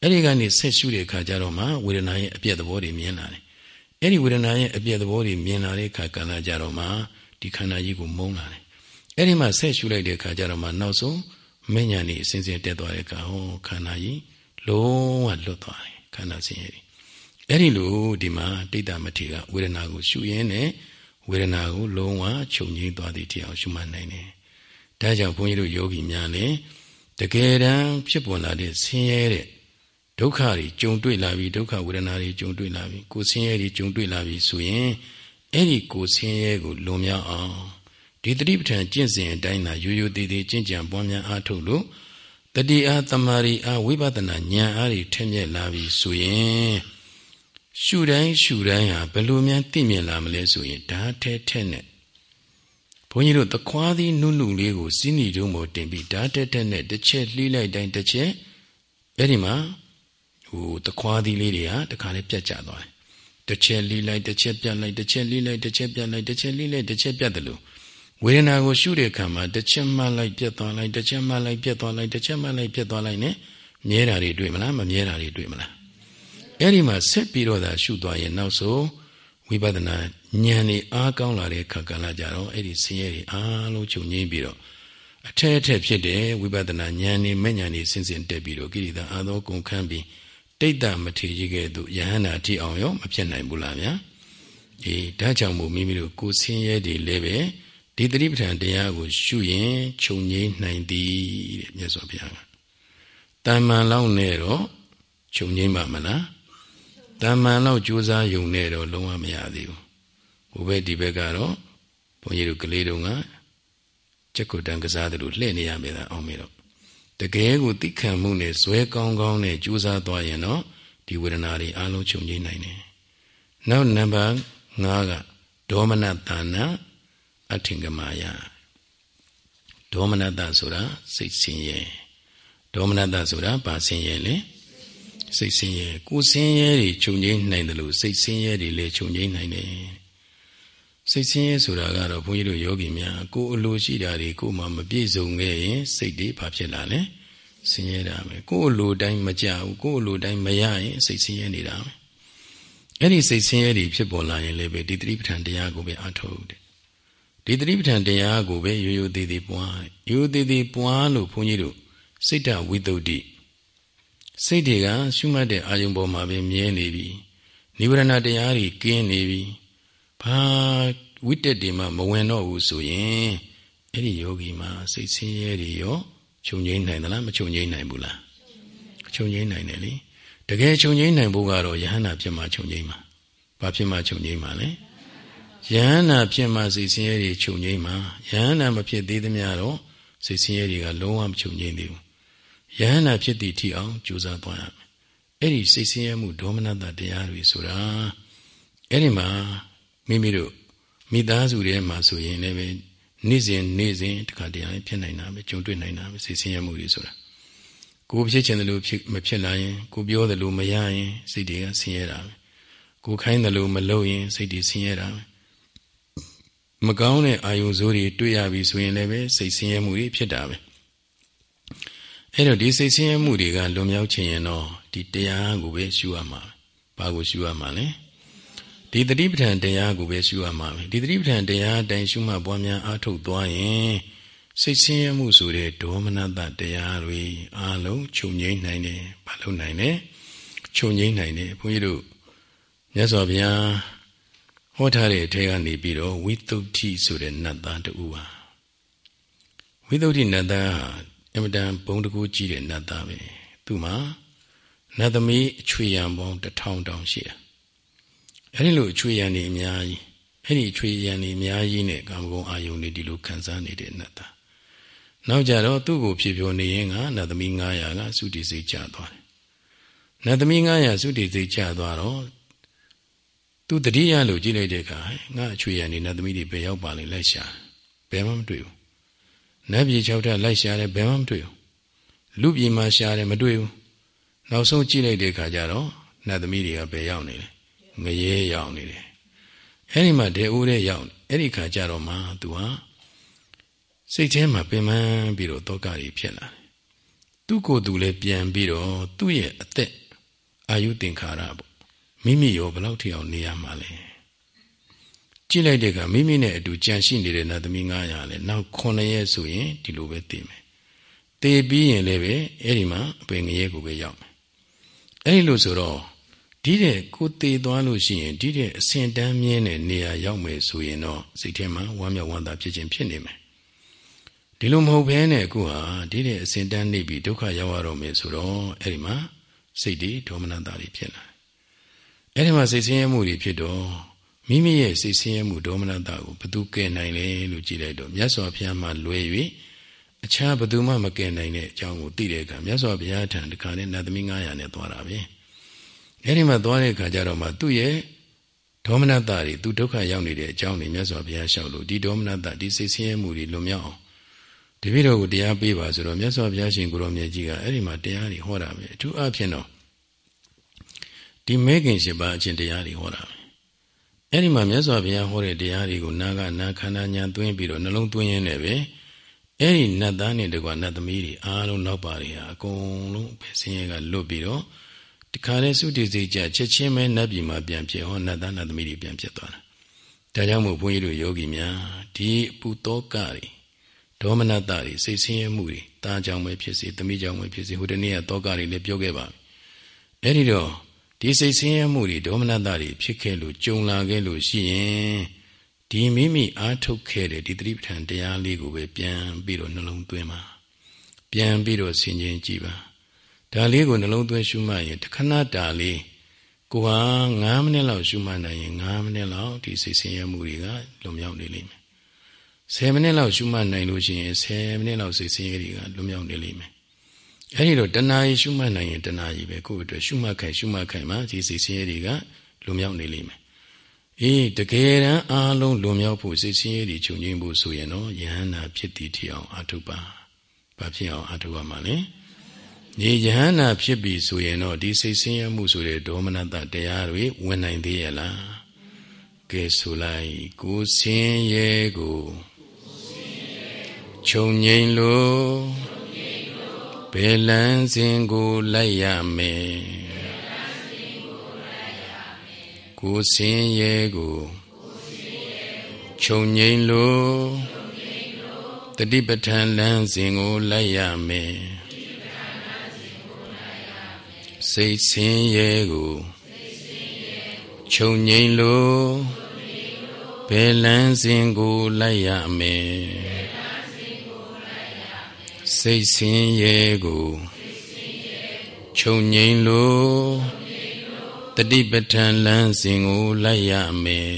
အဲ့ဒီကနေဆက်ရှုတဲ့အခါကျတော့မှဝေဒနာရဲ့အပြည့်သဘောတွေမြင်လာတယ်အဲ့ဒီဝေဒနာရဲ့အပြည့်သဘောတွေမြင်လာတဲ့အခါကလည်းကြတော့မှဒီခန္ဓာကြီးကိုမုန်းလာတယ်အဲ့ဒီမှာဆက်ရှုလိုက်တဲ့အခါကျတော့မှနောက်ဆုံးမဉ္ဇဏ်นี่အစဉ်စဉ်တက်သွားတဲ့အခါဟောခန္ဓာကြီးလုံးဝလွတ်သွားတယ်ခန္ဓာဆင်းရဲအဲ့ဒီလိုဒီမှာတိတ်တမထေကဝေဒနာကိုရှုရင်းနဲ့ဝေဒနာကိုလုံးဝချုပ်ငြိမ်းသွားသည့်တရားရှုမှတ်နိုင်တယ် ဒါကြောင့်ဘုန်းကြီးတို့ယောဂီများလည်းတကယ်တမ်းဖြစ်ပေါ်လာတဲ့ဆင်းရဲတဲ့ဒုက္ခတွေကြုံတွေ့လာပြီဒုက္ခဝေဒနာတွေကြုံတွေ့လာပြီကိုယ်ဆင်းရဲတွေကြုံတွေ့လာပြီဆိုရင်အဲ့ဒီကိုယ်ဆင်းရဲကိုလွန်မြောက်အောင်ဒီတတိပဋ္ဌာန်ကျင့်စဉ်အတိုင်းသာရိုးရိုးသေးသေးကျင့်ကြံပွားများအားထုတ်လို့တတိအားတမာရီအားဝိပဿနာဉာဏ်အားတွေထက်မြက်လာပြီဆိုရင်ရှုတိုင်းရှုတိုင်းဟာဘယ်လိုများသိမြင်လာမလဲဆိုရင်ဓာတ်ထဲထဲနဲ့ ဘုန်းကြီးတို့သခွားသီးနုနုလေးကိုစီးနီတုံးပေါ်တင်ပြီးဓာတ်ထဲထဲနဲ့တစ်ချက်လှီးလိုက်တိုင်းတစ်ချက်အဲ့ဒီမှာဟိုတခွားသီးလေးတွေဟာတခါလေးပြတ်ကျသွားတယ်တစ်ချက်လီးလိုက်တစ်ချက်ပြတ်လိုက်တစ်ချက်လီးလိုက်တစ်ချက်ပြတ်လိုက်တစ်ချက်လီးလိုက်တစ်ချက်ပြတ်တယ်လို့ဝေဒနာကိုရှုတဲ့အခါမှာတစ်ချက်မှလိုက်ပြတ်သွားလိုက်တစ်ချက်မှလိုက်ပြတ်သွားလိုက်တစ်ချက်မှလိုက်ပြတ်သွားလိုက် ਨੇ မြဲတာတွေတွေ့မလားမမြဲတာတွေတွေ့မလားအဲ့ဒီမှာဆက်ပြီးတော့သာရှုသွားရင်နောက်ဆုံး ဝိပဿနာဉာဏ်นี่အားကောင်းလာတဲ့ခါကလာကြတော့အဲ့ဒီဆင်းရဲတွေအားလုံးချုပ်ငြိမ်းပြီးတော့အထက်အထက်ဖြစ်တဲ့ဝိပဿနာဉာဏ်นี่မဲ့ဉာဏ်นี่စဉ်စဉ်တက်ပြီးတော့ကိရိတာအာသောကုန်ခန်းပြီးတိတ်တမထေကြီးကဲ့သို့ယဟန္တာထိအောင်ရောမဖြစ်နိုင်ဘူးလားဗျာအေးဒါကြောင့်မို့မိမိတို့ကိုဆင်းရဲတွေလည်းပဲဒီတတိပဋ္ဌာန်တရားကိုရှုရင်ခြုံငိမ့်နိုင်သည်တဲ့မြတ်စွာဘုရားကတမ္မန်လောက်နဲ့တော့ခြုံငိမ့်ပါမလား တမ္မန်လောက်ကြိုးစားယုံနဲ့တော့လုံးဝမရသေးဘူးဟိုဘက်ဒီဘက်ကတော့ဘုန်းကြီးတို့ကလေးတုန်းကချက်ကုတန်ကစားတယ်လို့လှည့်နေရမယ်သာအောင်မေတော့တကယ်ကိုသိခံမှုနဲ့ဇွဲကောင်းကောင်းနဲ့ကြိုးစားသွားရင်တော့ဒီဝေဒနာတွေအလုံးချုပ်ငြိမ်းနိုင်တယ်နောက်နံပါတ်5ကဒေါမနတာနာအထင်ကမာယဒေါမနတဆိုတာစိတ်ဆင်းရဲဒေါမနတဆိုတာဘာဆင်းရဲလဲ စိတ်ဆင်းရဲကိုယ်ဆင်းရဲတွေခြုံငိမ့်နိုင်တယ်လို့စိတ်ဆင်းရဲတွေလည်းခြုံငိမ့်နိုင်တယ်စိတ်ဆင်းရဲဆိုတာကတော့ဘုန်းကြီးတို့ယောဂီများကိုယ်အလိုရှိတာတွေကိုမှမပြည့်စုံခဲ့ရင်စိတ်တွေဘာဖြစ်လာလဲဆင်းရဲတာပဲကိုယ်အလိုတိုင်းမကြဘူးကိုယ်အလိုတိုင်းမရရင်စိတ်ဆင်းရဲနေတာပဲအဲ့ဒီစိတ်ဆင်းရဲတွေဖြစ်ပေါ်လာရင်လည်းပဲဒီသတိပဋ္ဌာန်တရားကိုပဲအထောက်တယ်ဒီသတိပဋ္ဌာန်တရားကိုပဲရိုးရိုးသေးသေးပွားရိုးသေးသေးပွားလို့ဘုန်းကြီးတို့စိတ်တဝိတုဒ္ဓိ စိတ်တွေကရှုမှတ်တဲ့အာယုံပေါ်မှာပဲမြဲနေပြီနိဗ္ဗာန်တရားတွေကင်းနေပြီဘာဝိတက်တွေမှမဝင်တော့ဘူးဆိုရင်အဲ့ဒီယောဂီမှာစိတ်ဆင်းရဲတွေရောခြုံငိမ့်နိုင်သလားမခြုံငိမ့်နိုင်ဘူးလားခြုံငိမ့်နိုင်တယ်လေတကယ်ခြုံငိမ့်နိုင်ဖို့ကတော့ယဟန္တာဖြစ်မှခြုံငိမ့်မှာဘာဖြစ်မှခြုံငိမ့်မှာလဲယဟန္တာဖြစ်မှစိတ်ဆင်းရဲတွေခြုံငိမ့်မှာယဟန္တာမဖြစ်သေးသမျှတော့စိတ်ဆင်းရဲတွေကလုံးဝမခြုံငိမ့်သေးဘူး ယဟန္တာဖြစ်သည့်ထိအောင်ကြိုးစားသွားရမယ်အဲ့ဒီစိတ်ဆင်းရဲမှုဒေါမနတတရားတွေဆိုတာအဲ့ဒီမှာမိမိတို့မိသားစုထဲမှာဆိုရင်လည်းနေ့စဉ်နေ့စဉ်တခါတရားဖြစ်နိုင်တာပဲကြုံတွေ့နိုင်တာပဲစိတ်ဆင်းရဲမှုတွေဆိုတာကိုဖြစ်ချင်တယ်လို့ဖြစ်မဖြစ်လာရင်ကိုပြောတယ်လို့မရရင်စိတ်တွေကဆင်းရဲတာပဲကိုခိုင်းတယ်လို့မလုပ်ရင်စိတ်တွေဆင်းရဲတာပဲမကောင်းတဲ့အာယုံဆိုးတွေတွေ့ရပြီဆိုရင်လည်းပဲစိတ်ဆင်းရဲမှုတွေဖြစ်တာပဲ အဲ့တော့ဒီစိတ်ဆင်းရဲမှုတွေကလွန်မြောက်ခြင်းရင်တော့ဒီတရားကိုပဲရှုရမှာဘာကိုရှုရမှာလဲဒီတတိပဋ္ဌာန်တရားကိုပဲရှုရမှာပဲဒီတတိပဋ္ဌာန်တရားအတိုင်းရှုမှတ်ပွားများအားထုတ်သွားရင်စိတ်ဆင်းရဲမှုဆိုတဲ့ဒေါမနတတရားတွေအလုံးချုပ်ငိမ့်နိုင်တယ်ဘာလို့နိုင်လဲချုပ်ငိမ့်နိုင်တယ်ဘုန်းကြီးတို့မြတ်စွာဘုရားဟောထားတဲ့အထက်ကနေပြီးတော့ဝိသုဒ္ဓိဆိုတဲ့နတ်သားတူပါဝိသုဒ္ဓိနတ်သား ဟာအမတန်ဘုံတကူကြီးတဲ့နတ်သားပဲသူမှာနတ်သမီးအချွေရံပေါင်းတထောင်တောင်ရှိတယ်အဲ့ဒီလိုအချွေရံနေအများကြီးအဲ့ဒီအချွေရံနေအများကြီးနဲ့ကာမဂုဏ်အာယုန်တွေဒီလိုခံစားနေတဲ့နတ်သားနောက်ကြတော့သူ့ကိုဖြေပြောနေရင်ကနတ်သမီး900ကသုတိစိတ်ကျသွားတယ်နတ်သမီး900သုတိစိတ်ကျသွားတော့သူတတိယလို့ကြည့်လိုက်တဲ့အခါငါအချွေရံနေနတ်သမီးတွေဘယ်ရောက်ပါလဲလိုက်ရှာဘယ်မှမတွေ့ဘူး နတ်ပြည်၆ထပ်လိုက်ရှာတယ်ဘယ်မှမတွေ့ဘူးလူပြည်မှာရှာတယ်မတွေ့ဘူးနောက်ဆုံးကြည့်လိုက်တဲ့အခါကျတော့နတ်သမီးတွေကဘယ်ရောက်နေလဲငရဲရောက်နေတယ်အဲ့ဒီမှာဒေဦးတဲ့ရောက်အဲ့ဒီခါကျတော့မှသူဟာစိတ်ထဲမှာပင်ပန်းပြီးတော့တောကကြီးဖြစ်လာတယ်သူ့ကိုယ်သူလည်းပြန်ပြီးတော့သူ့ရဲ့အသက်အာယုတင်္ခါရပေါ့မိမိရောဘယ်လောက်ထိအောင်နေရမှာလဲ ကြည့်လိုက်တဲ့ကမိမိနဲ့အတူကြံရှိနေတဲ့နတ်သမီး900လဲနောက်9ရက်ဆိုရင်ဒီလိုပဲတည်မယ်တည်ပြီးရင်လည်းပဲအဲ့ဒီမှာအပင်ငရဲကိုပဲရောက်မယ်အဲ့ဒီလိုဆိုတော့ဒီတဲ့ကိုတည်သွားလို့ရှိရင်ဒီတဲ့အစင်တန်းမြင်းတဲ့နေရာရောက်မယ်ဆိုရင်တော့စိတ်ထဲမှာဝမ်းမြောက်ဝမ်းသာဖြစ်ခြင်းဖြစ်နေမယ်ဒီလိုမဟုတ်ဘဲနဲ့အခုဟာဒီတဲ့အစင်တန်းနေပြီးဒုက္ခရောက်ရတော့မယ်ဆိုတော့အဲ့ဒီမှာစိတ်တွေဒေါမနတာတွေဖြစ်လာအဲ့ဒီမှာစိတ်ဆင်းရဲမှုတွေဖြစ်တော့ မိမိရဲ့စိတ်ဆင်းရဲမှုဒေါမနတာကိုဘသူကယ်နိုင်လဲလို့ကြည့်လိုက်တော့မြတ်စွာဘုရားမှာလွယ်၍အခြားဘသူမှမကယ်နိုင်တဲ့အကြောင်းကိုသိတဲ့အခါမြတ်စွာဘုရားထံတခါနဲ့နတ်သမီး900နဲ့သွားတာပဲအဲ့ဒီမှာသွားတဲ့အခါကျတော့မှသူ့ရဲ့ဒေါမနတာတွေသူဒုက္ခရောက်နေတဲ့အကြောင်းတွေမြတ်စွာဘုရားလျှောက်လို့ဒီဒေါမနတာဒီစိတ်ဆင်းရဲမှုတွေလွန်မြောက်အောင်တပည့်တော်ကိုတရားပေးပါဆိုတော့မြတ်စွာဘုရားရှင်ကိုရောမြတ်ကြီးကအဲ့ဒီမှာတရားတွေဟောတာပဲအထူးအဖြင့်တော့ဒီမဲခင်ရှင်ပါအချင်းတရားတွေဟောတာပဲ အဲ့ဒီမှာမြတ်စွာဘုရားဟောတဲ့တရားတွေကိုနာကနာခန္ဓာညာသွင်းပြီးတော့နှလုံးသွင်းရင်းနဲ့ပဲအဲ့ဒီနတ်သားနဲ့တကွာနတ်သမီးတွေအားလုံးနောက်ပါတွေဟာအကုန်လုံးပဲဆင်းရဲကလွတ်ပြီးတော့ဒီခါလေးစုတည်စိတ်ကြချက်ချင်းပဲနတ်ပြည်မှာပြန်ဖြစ်ဟောနတ်သားနတ်သမီးတွေပြန်ဖြစ်သွားတာဒါကြောင့်မို့ဘုန်းကြီးတို့ယောဂီများဒီပူတောကတွေဒေါမနတတွေစိတ်ဆင်းရဲမှုတွေတားကြောင်ပဲဖြစ်စေသမီးကြောင်ပဲဖြစ်စေဟိုတနေ့ကတောကတွေလည်းပြောခဲ့ပါအဲ့ဒီတော့ ဒီစိတ်ဆင်းရဲမှုတွေဒေါမနတတွေဖြစ်ခဲ့လို့ကြုံလာခဲ့လို့ရှိရင်ဒီမိမိအားထုတ်ခဲ့တဲ့ဒီသတိပဋ္ဌာန်တရားလေးကိုပဲပြန်ပြီးတော့နှလုံးသွင်းပါပြန်ပြီးတော့ဆင်ခြင်ကြည့်ပါဒါလေးကိုနှလုံးသွင်းရှုမှတ်ရင်တခဏတာလေးကိုဟာ9မိနစ်လောက်ရှုမှတ်နိုင်ရင်9မိနစ်လောက်ဒီစိတ်ဆင်းရဲမှုတွေကလွန်မြောက်နေလိမ့်မယ်10မိနစ်လောက်ရှုမှတ်နိုင်လို့ရှိရင်10မိနစ်လောက်စိတ်ဆင်းရဲတွေကလွန်မြောက်နေလိမ့်မယ် အဲ့ဒီတော့တဏှာကြီးရှုမှတ်နိုင်ရင်တဏှာကြီးပဲကိုယ့်အတွက်ရှုမှတ်ခိုင်ရှုမှတ်ခိုင်မှဒီစိတ်ဆင်းရဲတွေကလွန်မြောက်နေလိမ့်မယ်အေးတကယ်တမ်းအားလုံးလွန်မြောက်ဖို့စိတ်ဆင်းရဲတွေချုပ်ငြိမ်းဖို့ဆိုရင်တော့ယဟန္တာဖြစ်တည်ထီအောင်အထုပါဘာဖြစ်အောင်အထုပါမှာလဲဒီယဟန္တာဖြစ်ပြီဆိုရင်တော့ဒီစိတ်ဆင်းရဲမှုဆိုတဲ့ဒေါမနတတရားတွေဝင်နိုင်သေးရဲ့လားကဲဆိုလိုက်ကိုဆင်းရဲကိုချုပ်ငြိမ်းလို့ ဘယ်လန်းစဉ်ကိုလိုက်ရမယ်ကိုဆင်းရဲကိုခြုံငိမ့်လို့တတိပဋ္ဌာန်လမ်းစဉ်ကိုလိုက်ရမယ်စိတ်ဆင်းရဲကိုခြုံငိမ့်လို့ဘယ်လမ်းစဉ်ကိုလိုက်ရမယ် စိတ်ဆင်းရဲကိုခြုံငိမ့်လို့တတိပဋ္ဌာန်လမ်းစဉ်ကိုလိုက်ရမယ်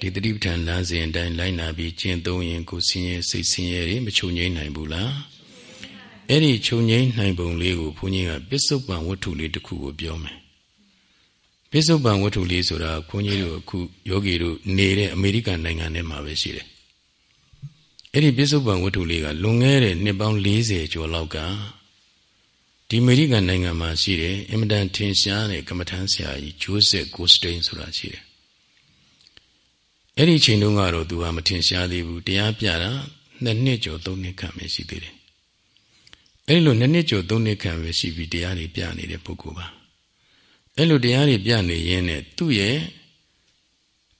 ဒီတတိပဋ္ဌာန်လမ်းစဉ်အတိုင်းလိုက်နာပြီးကျင့်သုံးရင်ကိုယ်ဆင်းရဲစိတ်ဆင်းရဲတွေမချုပ်ငြိမ်းနိုင်ဘူးလားအဲ့ဒီချုပ်ငြိမ်းနိုင်ပုံလေးကိုဘုန်းကြီးကပစ္စုပန်ဝတ္ထုလေးတစ်ခုကိုပြောမယ်ပစ္စုပန်ဝတ္ထုလေးဆိုတာဘုန်းကြီးတို့အခုယောဂီတို့နေတဲ့အမေရိကန်နိုင်ငံထဲမှာပဲရှိတယ် အဲ့ဒီပစ္စုပန်ဝတ္ထုလေးကလွန်ခဲ့တဲ့နှစ်ပေါင်း40ကျော်လောက်ကဒီအမေရိကန်နိုင်ငံမှာရှိတယ်အင်မတန်ထင်ရှားတဲ့ကမ္မထမ်းဆရာကြီးဂျိုးဆက်ကိုစတိန်ဆိုတာရှိတယ်အဲ့ဒီချိန်တုန်းကတော့သူဟာမထင်ရှားသေးဘူးတရားပြတာနှစ်နှစ်ကျော်သုံးနှစ်ခန့်ပဲရှိသေးတယ်အဲ့လိုနှစ်နှစ်ကျော်သုံးနှစ်ခန့်ပဲရှိပြီးတရားတွေပြနေတဲ့ပုဂ္ဂိုလ်ပါအဲ့လိုတရားတွေပြနေရင်းနဲ့သူ့ရဲ့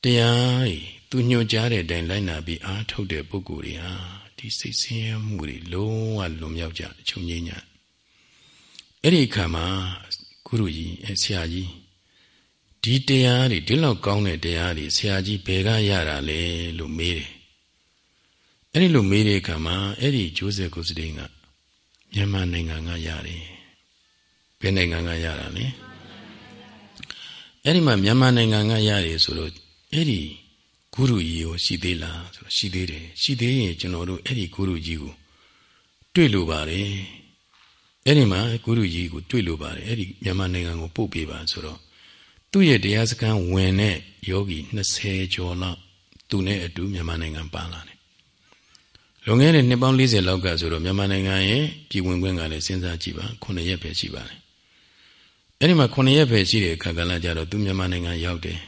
တရားတွေ သူညွှန်ကြားတဲ့အတိုင်းလိုက်နာပြီးအားထုတ်တဲ့ပုဂ္ဂိုလ်တွေဟာဒီစိတ်ဆင်းရဲမှုတွေလုံးဝလွန်မြောက်ကြချုပ်ငြိမ်းကြအဲ့ဒီအခါမှာဂုရုကြီးအဲဆရာကြီးဒီတရားတွေဒီလောက်ကောင်းတဲ့တရားတွေဆရာကြီးဘယ်ကရတာလဲလို့မေးတယ်အဲ့ဒီလိုမေးတဲ့အခါမှာအဲ့ဒီဂျိုးဆက်ကိုစတိန်ကမြန်မာနိုင်ငံကရတယ်ဘယ်နိုင်ငံကရတာလဲအဲ့ဒီမှာမြန်မာနိုင်ငံကရတယ်ဆိုတော့အဲ့ဒီ ဂုရုကြီးကိုရှိသေးလားဆိုတော့ရှိသေးတယ်ရှိသေးရင်ကျွန်တော်တို့အဲ့ဒီဂုရုကြီးကိုတွေ့လို့ပါတယ်အဲ့ဒီမှာဂုရုကြီးကိုတွေ့လို့ပါတယ်အဲ့ဒီမြန်မာနိုင်ငံကိုပို့ပေးပါဆိုတော့သူ့ရဲ့တရားစခန်းဝင်တဲ့ယောဂီ20ကျော်လောက်သူနဲ့အတူမြန်မာနိုင်ငံပါလာတယ်လွန်ခဲ့တဲ့နှစ်ပေါင်း40လောက်ကဆိုတော့မြန်မာနိုင်ငံရဲ့ပြည်ဝင်ခွင့်ကလည်းစဉ်းစားကြည့်ပါ9ရက်ပဲရှိပါတယ်အဲ့ဒီမှာ9ရက်ပဲရှိတဲ့အခါကလည်းကြတော့သူမြန်မာနိုင်ငံရောက်တယ်